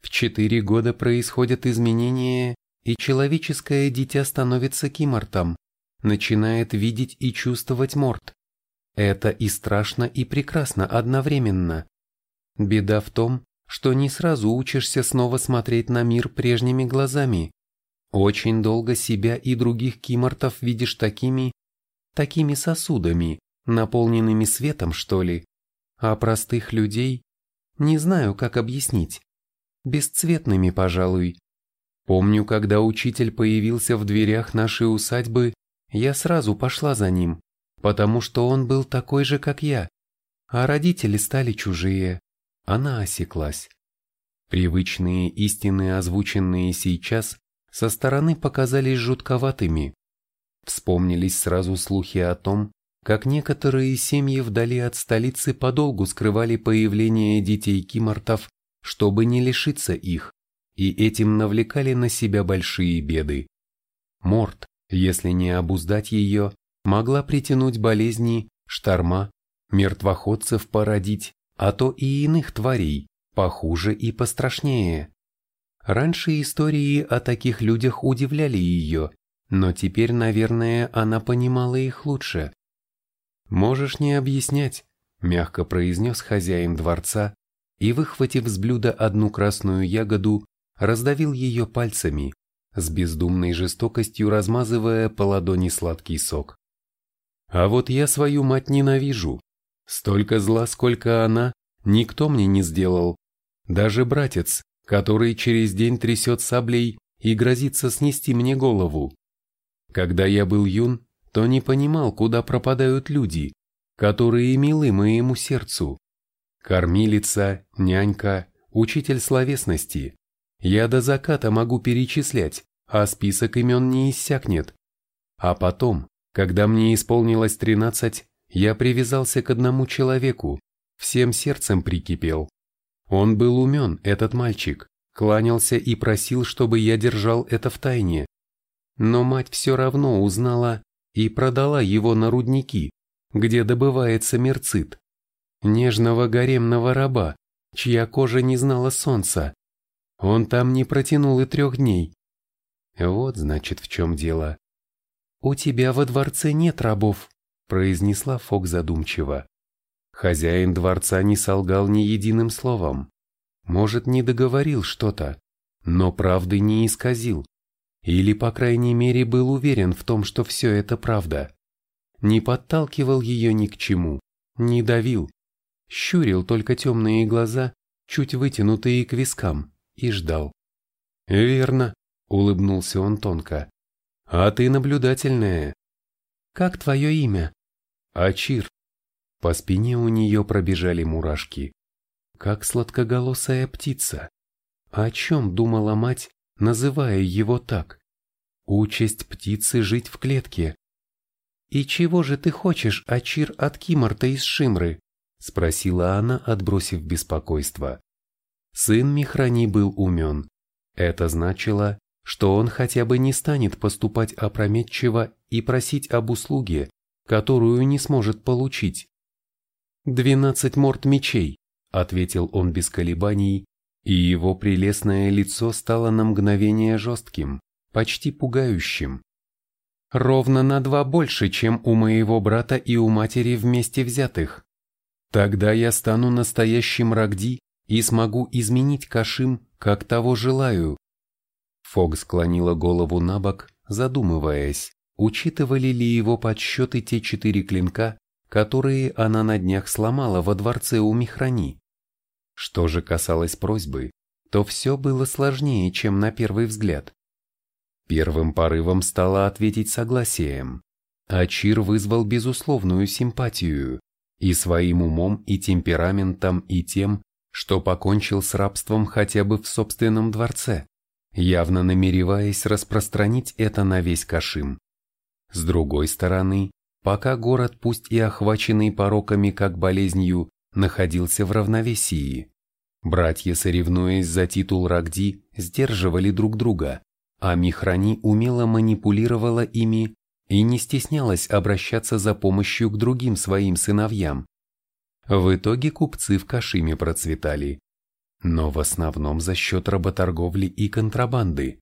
В четыре года происходят изменения, и человеческое дитя становится кимортом, начинает видеть и чувствовать морт. Это и страшно, и прекрасно одновременно. Беда в том, что не сразу учишься снова смотреть на мир прежними глазами. Очень долго себя и других кимортов видишь такими, такими сосудами, наполненными светом, что ли, а простых людей, не знаю, как объяснить, бесцветными, пожалуй. Помню, когда учитель появился в дверях нашей усадьбы, я сразу пошла за ним, потому что он был такой же, как я, а родители стали чужие. Она осеклась. Привычные истины, озвученные сейчас, со стороны показались жутковатыми. Вспомнились сразу слухи о том, как некоторые семьи вдали от столицы подолгу скрывали появление детей кимортов, чтобы не лишиться их, и этим навлекали на себя большие беды. Морт, если не обуздать ее, могла притянуть болезни, шторма, мертвоходцев породить, а то и иных тварей, похуже и пострашнее. Раньше истории о таких людях удивляли ее, но теперь, наверное, она понимала их лучше. «Можешь не объяснять», – мягко произнес хозяин дворца и, выхватив с блюда одну красную ягоду, раздавил ее пальцами, с бездумной жестокостью размазывая по ладони сладкий сок. «А вот я свою мать ненавижу. Столько зла, сколько она, никто мне не сделал. Даже братец, который через день трясет саблей и грозится снести мне голову. Когда я был юн, то не понимал, куда пропадают люди, которые милы моему сердцу. Кормилица, нянька, учитель словесности. Я до заката могу перечислять, а список имен не иссякнет. А потом, когда мне исполнилось тринадцать, я привязался к одному человеку, всем сердцем прикипел. Он был умен, этот мальчик, кланялся и просил, чтобы я держал это в тайне. Но мать все равно узнала и продала его на рудники, где добывается мерцит. Нежного гаремного раба, чья кожа не знала солнца. Он там не протянул и трех дней. Вот, значит, в чем дело. «У тебя во дворце нет рабов», — произнесла Фок задумчиво. Хозяин дворца не солгал ни единым словом. Может, не договорил что-то, но правды не исказил. Или, по крайней мере, был уверен в том, что все это правда. Не подталкивал ее ни к чему, не давил. Щурил только темные глаза, чуть вытянутые к вискам, и ждал. «Верно», — улыбнулся он тонко. «А ты наблюдательная». «Как твое имя?» «Ачир». По спине у нее пробежали мурашки. Как сладкоголосая птица. О чем думала мать, называя его так. Участь птицы жить в клетке. «И чего же ты хочешь, Ачир от Кимарта из Шимры?» – спросила она, отбросив беспокойство. Сын Михрани был умен. Это значило, что он хотя бы не станет поступать опрометчиво и просить об услуге, которую не сможет получить. «Двенадцать морд мечей», — ответил он без колебаний, и его прелестное лицо стало на мгновение жестким, почти пугающим. Ровно на два больше, чем у моего брата и у матери вместе взятых. Тогда я стану настоящим Рагди и смогу изменить Кашим, как того желаю. Фог склонила голову на бок, задумываясь, учитывали ли его подсчеты те четыре клинка, которые она на днях сломала во дворце у Михрани. Что же касалось просьбы, то все было сложнее, чем на первый взгляд. Первым порывом стало ответить согласием. А Чир вызвал безусловную симпатию. и своим умом и темпераментом и тем, что покончил с рабством хотя бы в собственном дворце, явно намереваясь распространить это на весь Кашим. С другой стороны, пока город, пусть и охваченный пороками как болезнью, находился в равновесии, братья, соревнуясь за титул Рагди, сдерживали друг друга, а Михрани умело манипулировала ими и не стеснялась обращаться за помощью к другим своим сыновьям. В итоге купцы в Кашиме процветали, но в основном за счет работорговли и контрабанды.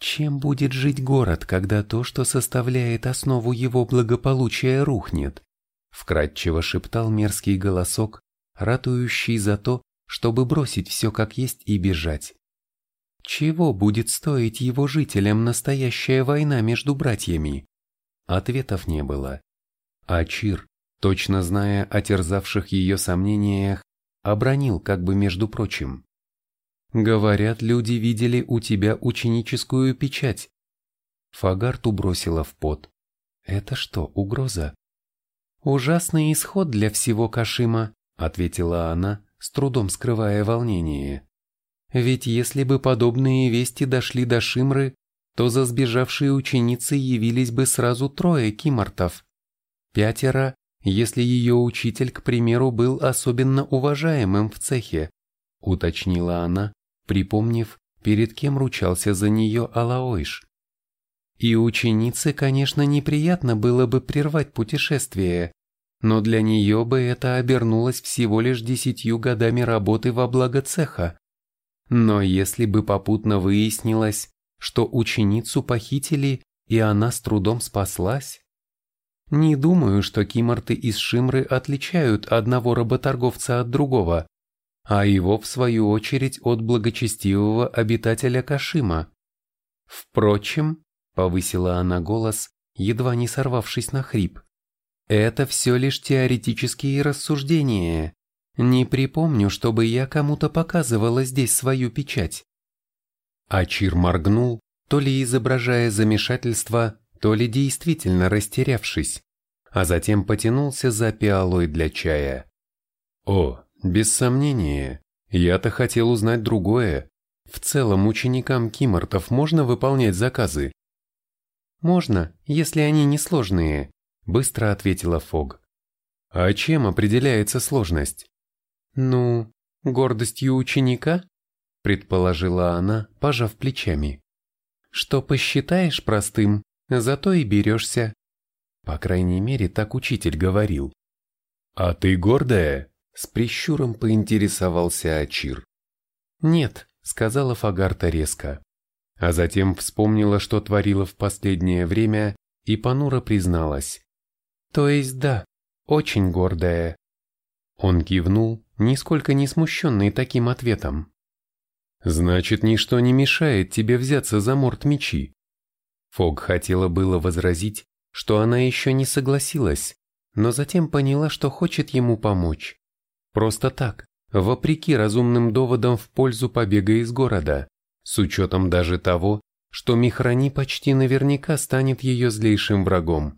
Чем будет жить город, когда то, что составляет основу его благополучия, рухнет? Вкратчиво шептал мерзкий голосок, ратующий за то, чтобы бросить все как есть и бежать. Чего будет стоить его жителям настоящая война между братьями? Ответов не было. А Чир, точно зная о терзавших ее сомнениях, обронил как бы между прочим. Говорят, люди видели у тебя ученическую печать. Фагарту бросила в пот. Это что, угроза? Ужасный исход для всего Кашима, ответила она, с трудом скрывая волнение. Ведь если бы подобные вести дошли до Шимры, то за сбежавшей ученицы явились бы сразу трое кимортов. Пятеро, если ее учитель, к примеру, был особенно уважаемым в цехе, уточнила она, припомнив, перед кем ручался за нее Алаойш. И ученице, конечно, неприятно было бы прервать путешествие, но для нее бы это обернулось всего лишь десятью годами работы во благо цеха. Но если бы попутно выяснилось, что ученицу похитили, и она с трудом спаслась, не думаю, что киморты из Шимры отличают одного работорговца от другого, а его, в свою очередь, от благочестивого обитателя Кашима. Впрочем, повысила она голос, едва не сорвавшись на хрип, это все лишь теоретические рассуждения. Не припомню, чтобы я кому-то показывала здесь свою печать. Ачир моргнул, то ли изображая замешательство, то ли действительно растерявшись, а затем потянулся за пиалой для чая. О, без сомнения, я-то хотел узнать другое. В целом ученикам Кимортов можно выполнять заказы? Можно, если они несложные, быстро ответила Фог. А чем определяется сложность? Ну, гордостью ученика, предположила она, пожав плечами. Что посчитаешь простым, зато и берешься. По крайней мере, так учитель говорил. А ты гордая? С прищуром поинтересовался Ачир. Нет, сказала Фагарта резко. А затем вспомнила, что творила в последнее время, и понуро призналась. То есть да, очень гордая. Он кивнул, нисколько не смущенный таким ответом. Значит, ничто не мешает тебе взяться за морд мечи. Фог хотела было возразить, что она еще не согласилась, но затем поняла, что хочет ему помочь. Просто так, вопреки разумным доводам в пользу побега из города, с учетом даже того, что Михрани почти наверняка станет ее злейшим врагом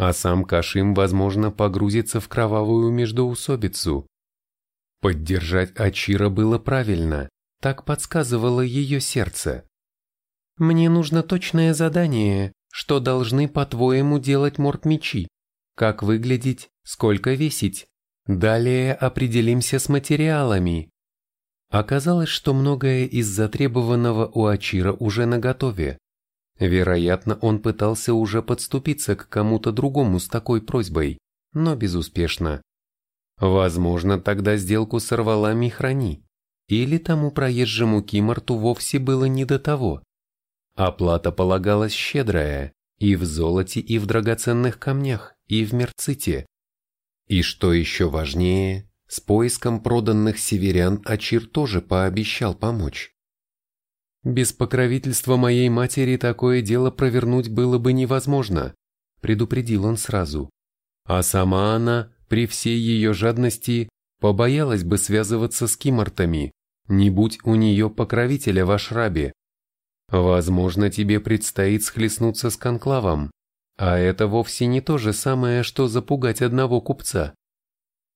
а сам Кашим, возможно, погрузится в кровавую междоусобицу. Поддержать Ачира было правильно, так подсказывало ее сердце. «Мне нужно точное задание, что должны, по-твоему, делать мортмечи, как выглядеть, сколько весить. Далее определимся с материалами». Оказалось, что многое из затребованного у Ачира уже наготове. Вероятно, он пытался уже подступиться к кому-то другому с такой просьбой, но безуспешно. Возможно, тогда сделку сорвала Михрани, или тому проезжему Киморту вовсе было не до того. Оплата полагалась щедрая, и в золоте, и в драгоценных камнях, и в мерците. И что еще важнее, с поиском проданных северян Ачир тоже пообещал помочь. Без покровительства моей матери такое дело провернуть было бы невозможно, предупредил он сразу. А сама она, при всей ее жадности, побоялась бы связываться с кимортами, не будь у нее покровителя в Ашрабе. Возможно, тебе предстоит схлестнуться с конклавом, а это вовсе не то же самое, что запугать одного купца.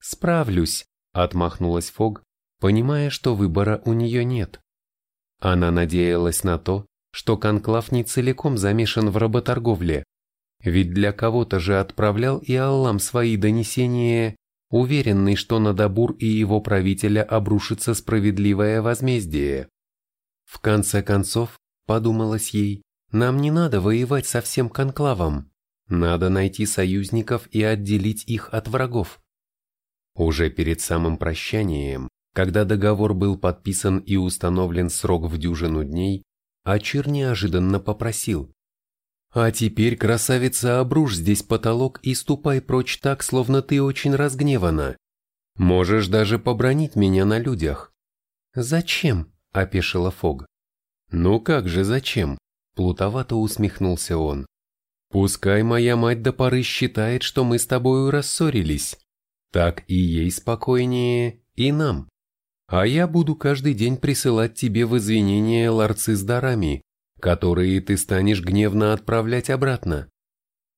«Справлюсь», — отмахнулась Фог, понимая, что выбора у нее нет. Она надеялась на то, что Конклав не целиком замешан в работорговле, ведь для кого-то же отправлял и Аллам свои донесения, уверенный, что на Дабур и его правителя обрушится справедливое возмездие. В конце концов, подумалось ей, нам не надо воевать со всем конклавом, надо найти союзников и отделить их от врагов. Уже перед самым прощанием, когда договор был подписан и установлен срок в дюжину дней, Ачир неожиданно попросил. «А теперь, красавица, обрушь здесь потолок и ступай прочь так, словно ты очень разгневана. Можешь даже побронить меня на людях». «Зачем?» – опешила Фог. «Ну как же зачем?» – плутовато усмехнулся он. «Пускай моя мать до поры считает, что мы с тобою рассорились. Так и ей спокойнее, и нам. А я буду каждый день присылать тебе в извинения ларцы с дарами, которые ты станешь гневно отправлять обратно.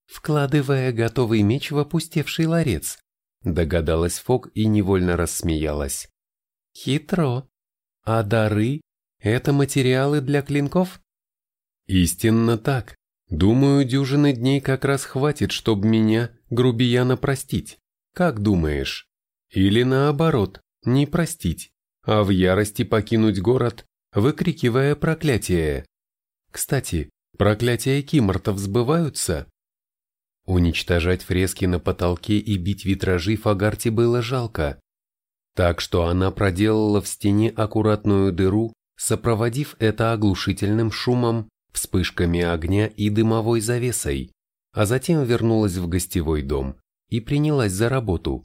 Вкладывая готовый меч в опустевший ларец, догадалась Фок и невольно рассмеялась. Хитро. А дары – это материалы для клинков? Истинно так. Думаю, дюжины дней как раз хватит, чтобы меня, грубияна, простить. Как думаешь? Или наоборот, не простить, а в ярости покинуть город, выкрикивая проклятие. Кстати, проклятия Кимортов сбываются? Уничтожать фрески на потолке и бить витражи Фагарти было жалко. Так что она проделала в стене аккуратную дыру, сопроводив это оглушительным шумом, вспышками огня и дымовой завесой, а затем вернулась в гостевой дом и принялась за работу.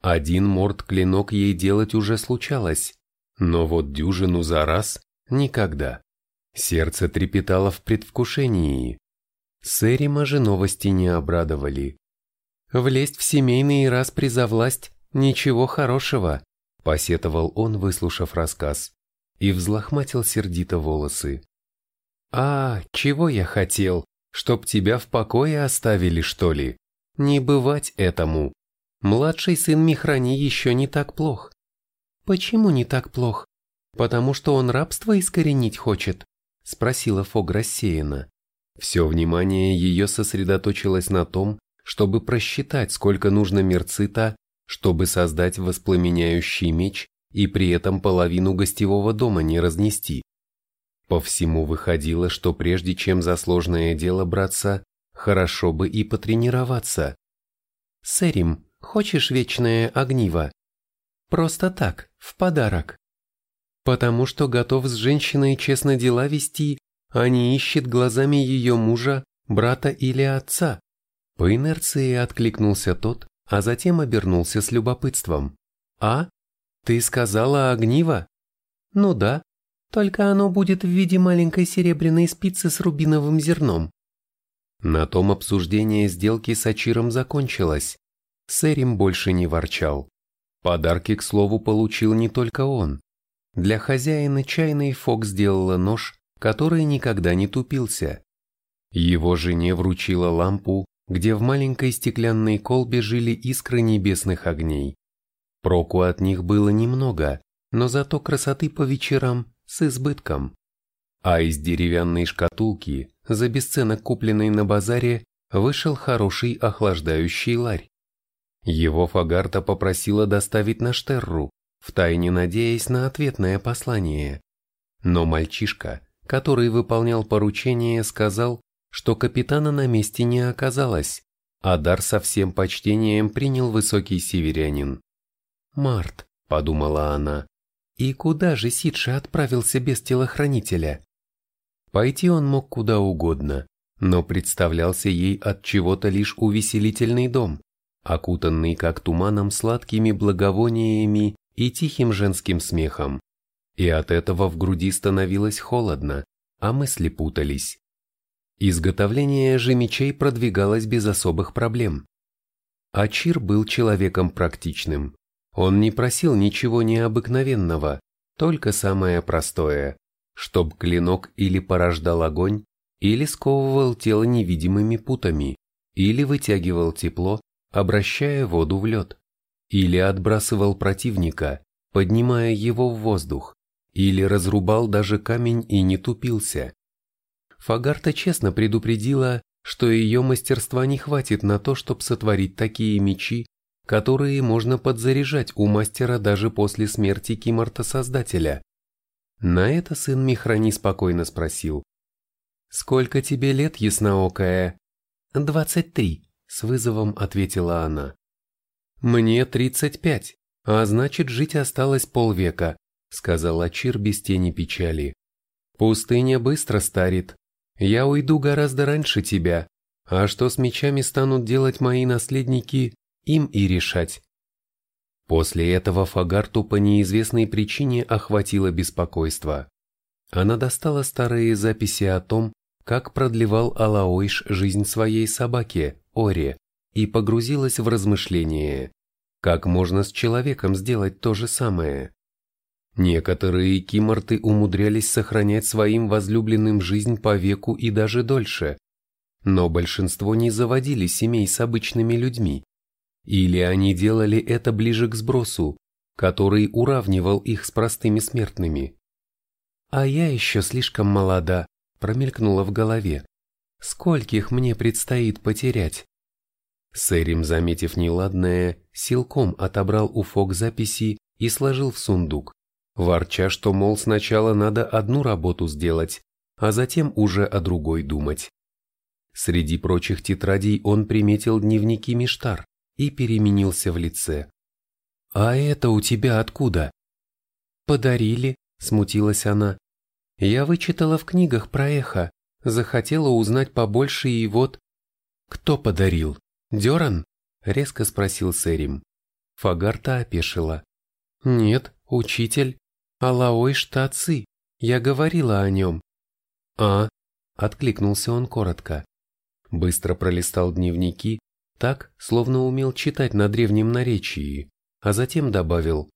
Один морд-клинок ей делать уже случалось, но вот дюжину за раз – никогда. Сердце трепетало в предвкушении. Сэрима же новости не обрадовали. «Влезть в семейный распри за власть – ничего хорошего», – посетовал он, выслушав рассказ, и взлохматил сердито волосы. «А, чего я хотел? Чтоб тебя в покое оставили, что ли? Не бывать этому. Младший сын Михрани еще не так плох». «Почему не так плох? Потому что он рабство искоренить хочет?» – спросила Фог рассеянно. Все внимание ее сосредоточилось на том, чтобы просчитать, сколько нужно мерцита, чтобы создать воспламеняющий меч и при этом половину гостевого дома не разнести. По всему выходило, что прежде чем за сложное дело браться, хорошо бы и потренироваться. «Сэрим, хочешь вечное огниво?» «Просто так, в подарок». «Потому что готов с женщиной честно дела вести, а не ищет глазами ее мужа, брата или отца». По инерции откликнулся тот, а затем обернулся с любопытством. «А? Ты сказала огниво?» «Ну да, только оно будет в виде маленькой серебряной спицы с рубиновым зерном. На том обсуждение сделки с Ачиром закончилось. Сэрим больше не ворчал. Подарки, к слову, получил не только он. Для хозяина чайной Фок сделала нож, который никогда не тупился. Его жене вручила лампу, где в маленькой стеклянной колбе жили искры небесных огней. Проку от них было немного, но зато красоты по вечерам с избытком. А из деревянной шкатулки, за бесценок купленной на базаре, вышел хороший охлаждающий ларь. Его Фагарта попросила доставить на Штерру, втайне надеясь на ответное послание. Но мальчишка, который выполнял поручение, сказал, что капитана на месте не оказалось, а дар со всем почтением принял высокий северянин. «Март», — подумала она, и куда же Сидша отправился без телохранителя? Пойти он мог куда угодно, но представлялся ей от чего-то лишь увеселительный дом, окутанный как туманом сладкими благовониями и тихим женским смехом. И от этого в груди становилось холодно, а мысли путались. Изготовление же мечей продвигалось без особых проблем. Ачир был человеком практичным. Он не просил ничего необыкновенного, только самое простое, чтоб клинок или порождал огонь, или сковывал тело невидимыми путами, или вытягивал тепло, обращая воду в лед. или отбрасывал противника, поднимая его в воздух, или разрубал даже камень и не тупился. Фагарта честно предупредила, что ее мастерства не хватит на то, чтобы сотворить такие мечи, которые можно подзаряжать у мастера даже после смерти Кимарта-создателя. На это сын Михрани спокойно спросил. «Сколько тебе лет, ясноокая?» «Двадцать три», — с вызовом ответила она. «Мне тридцать пять, а значит, жить осталось полвека», — сказал Ачир без тени печали. «Пустыня быстро старит, я уйду гораздо раньше тебя, а что с мечами станут делать мои наследники, им и решать. После этого Фагарту по неизвестной причине охватило беспокойство. Она достала старые записи о том, как продлевал Алаойш жизнь своей собаке, Оре, и погрузилась в размышления, как можно с человеком сделать то же самое. Некоторые киморты умудрялись сохранять своим возлюбленным жизнь по веку и даже дольше, но большинство не заводили семей с обычными людьми. Или они делали это ближе к сбросу, который уравнивал их с простыми смертными. «А я еще слишком молода», — промелькнула в голове. «Скольких мне предстоит потерять?» Сэрим, заметив неладное, силком отобрал у Фок записи и сложил в сундук ворча, что, мол, сначала надо одну работу сделать, а затем уже о другой думать. Среди прочих тетрадей он приметил дневники Миштар и переменился в лице. «А это у тебя откуда?» «Подарили», — смутилась она. «Я вычитала в книгах про эхо, захотела узнать побольше и вот...» «Кто подарил? Деран?» — резко спросил Сэрим. Фагарта опешила. «Нет, учитель. Алаой Штаци, я говорила о нем. А, откликнулся он коротко. Быстро пролистал дневники, так, словно умел читать на древнем наречии, а затем добавил.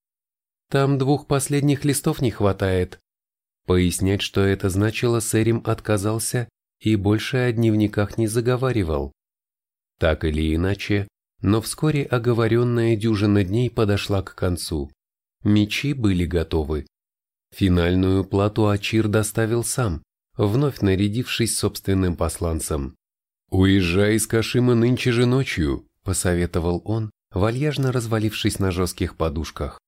Там двух последних листов не хватает. Пояснять, что это значило, Сэрим отказался и больше о дневниках не заговаривал. Так или иначе, но вскоре оговоренная дюжина дней подошла к концу. Мечи были готовы. Финальную плату Ачир доставил сам, вновь нарядившись собственным посланцем. «Уезжай из Кашима нынче же ночью», — посоветовал он, вальяжно развалившись на жестких подушках.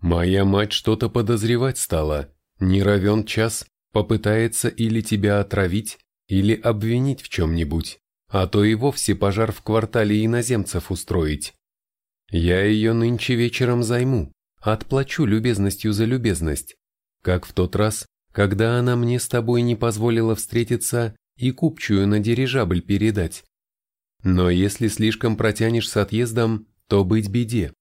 «Моя мать что-то подозревать стала. Не равен час, попытается или тебя отравить, или обвинить в чем-нибудь, а то и вовсе пожар в квартале иноземцев устроить. Я ее нынче вечером займу, отплачу любезностью за любезность, как в тот раз, когда она мне с тобой не позволила встретиться и купчую на дирижабль передать. Но если слишком протянешь с отъездом, то быть беде.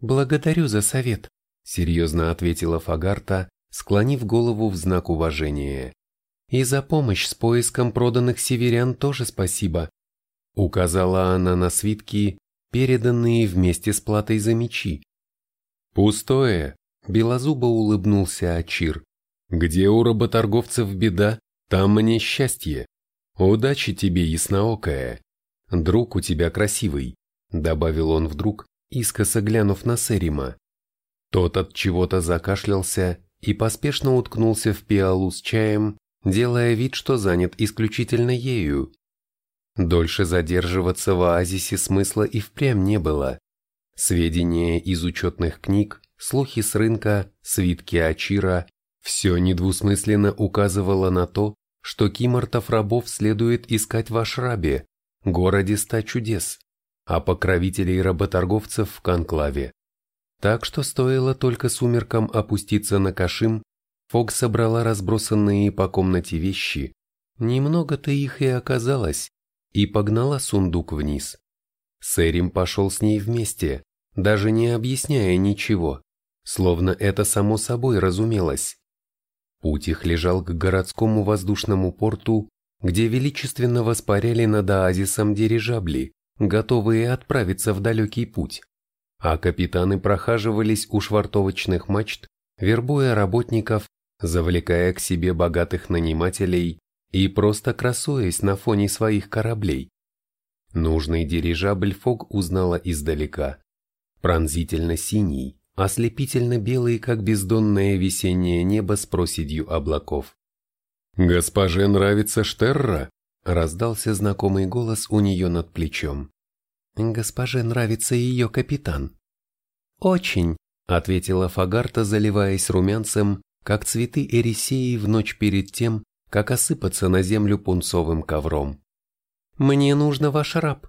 Благодарю за совет, серьезно ответила Фагарта, склонив голову в знак уважения. И за помощь с поиском проданных северян тоже спасибо. Указала она на свитки, переданные вместе с платой за мечи. Пустое, Белозубо улыбнулся Ачир. «Где у работорговцев беда, там мне счастье. Удачи тебе, ясноокая. Друг у тебя красивый», — добавил он вдруг, искоса глянув на Серима. Тот от чего-то закашлялся и поспешно уткнулся в пиалу с чаем, делая вид, что занят исключительно ею. Дольше задерживаться в оазисе смысла и впрямь не было. Сведения из учетных книг, слухи с рынка, свитки Ачира – все недвусмысленно указывало на то, что кимортов рабов следует искать в Ашрабе, городе ста чудес, а покровителей работорговцев в Конклаве. Так что стоило только сумеркам опуститься на Кашим, Фог собрала разбросанные по комнате вещи, немного-то их и оказалось, и погнала сундук вниз. Сэрим пошел с ней вместе, даже не объясняя ничего словно это само собой разумелось. Путь их лежал к городскому воздушному порту, где величественно воспаряли над оазисом дирижабли, готовые отправиться в далекий путь, а капитаны прохаживались у швартовочных мачт, вербуя работников, завлекая к себе богатых нанимателей и просто красуясь на фоне своих кораблей. Нужный дирижабль Фог узнала издалека. пронзительно синий, ослепительно белый, как бездонное весеннее небо с проседью облаков. «Госпоже нравится Штерра?» — раздался знакомый голос у нее над плечом. «Госпоже нравится ее капитан». «Очень», — ответила Фагарта, заливаясь румянцем, как цветы эрисеи в ночь перед тем, как осыпаться на землю пунцовым ковром. «Мне нужно ваш раб».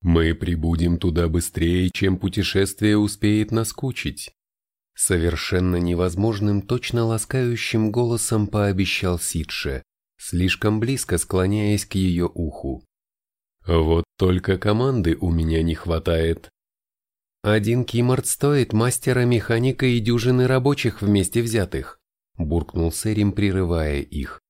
«Мы прибудем туда быстрее, чем путешествие успеет наскучить», совершенно невозможным, точно ласкающим голосом пообещал Сидше, слишком близко склоняясь к ее уху. «Вот только команды у меня не хватает». «Один киморт стоит мастера-механика и дюжины рабочих вместе взятых», буркнул Сэрим, прерывая их.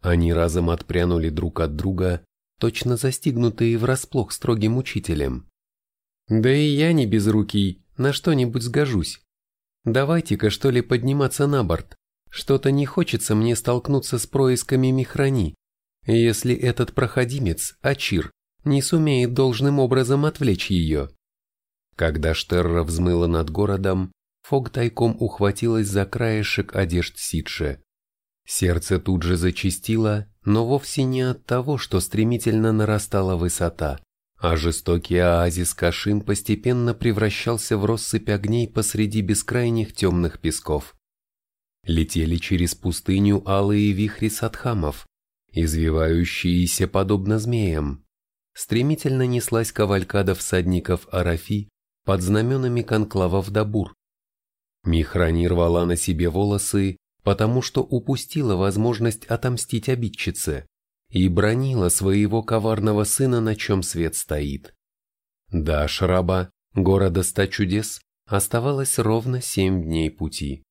Они разом отпрянули друг от друга, точно застигнутые врасплох строгим учителем. «Да и я не безрукий, на что-нибудь сгожусь. Давайте-ка что ли подниматься на борт. Что-то не хочется мне столкнуться с происками Михрани, если этот проходимец, Ачир, не сумеет должным образом отвлечь ее». Когда Штерра взмыла над городом, Фог тайком ухватилась за краешек одежд Сидше. Сердце тут же зачистило, но вовсе не от того, что стремительно нарастала высота, а жестокий оазис Кашим постепенно превращался в россыпь огней посреди бескрайних темных песков. Летели через пустыню алые вихри садхамов, извивающиеся подобно змеям. Стремительно неслась кавалькада всадников Арафи под знаменами конклавов Дабур. Михрани рвала на себе волосы, потому что упустила возможность отомстить обидчице и бронила своего коварного сына, на чем свет стоит. До Шраба, города ста чудес, оставалось ровно семь дней пути.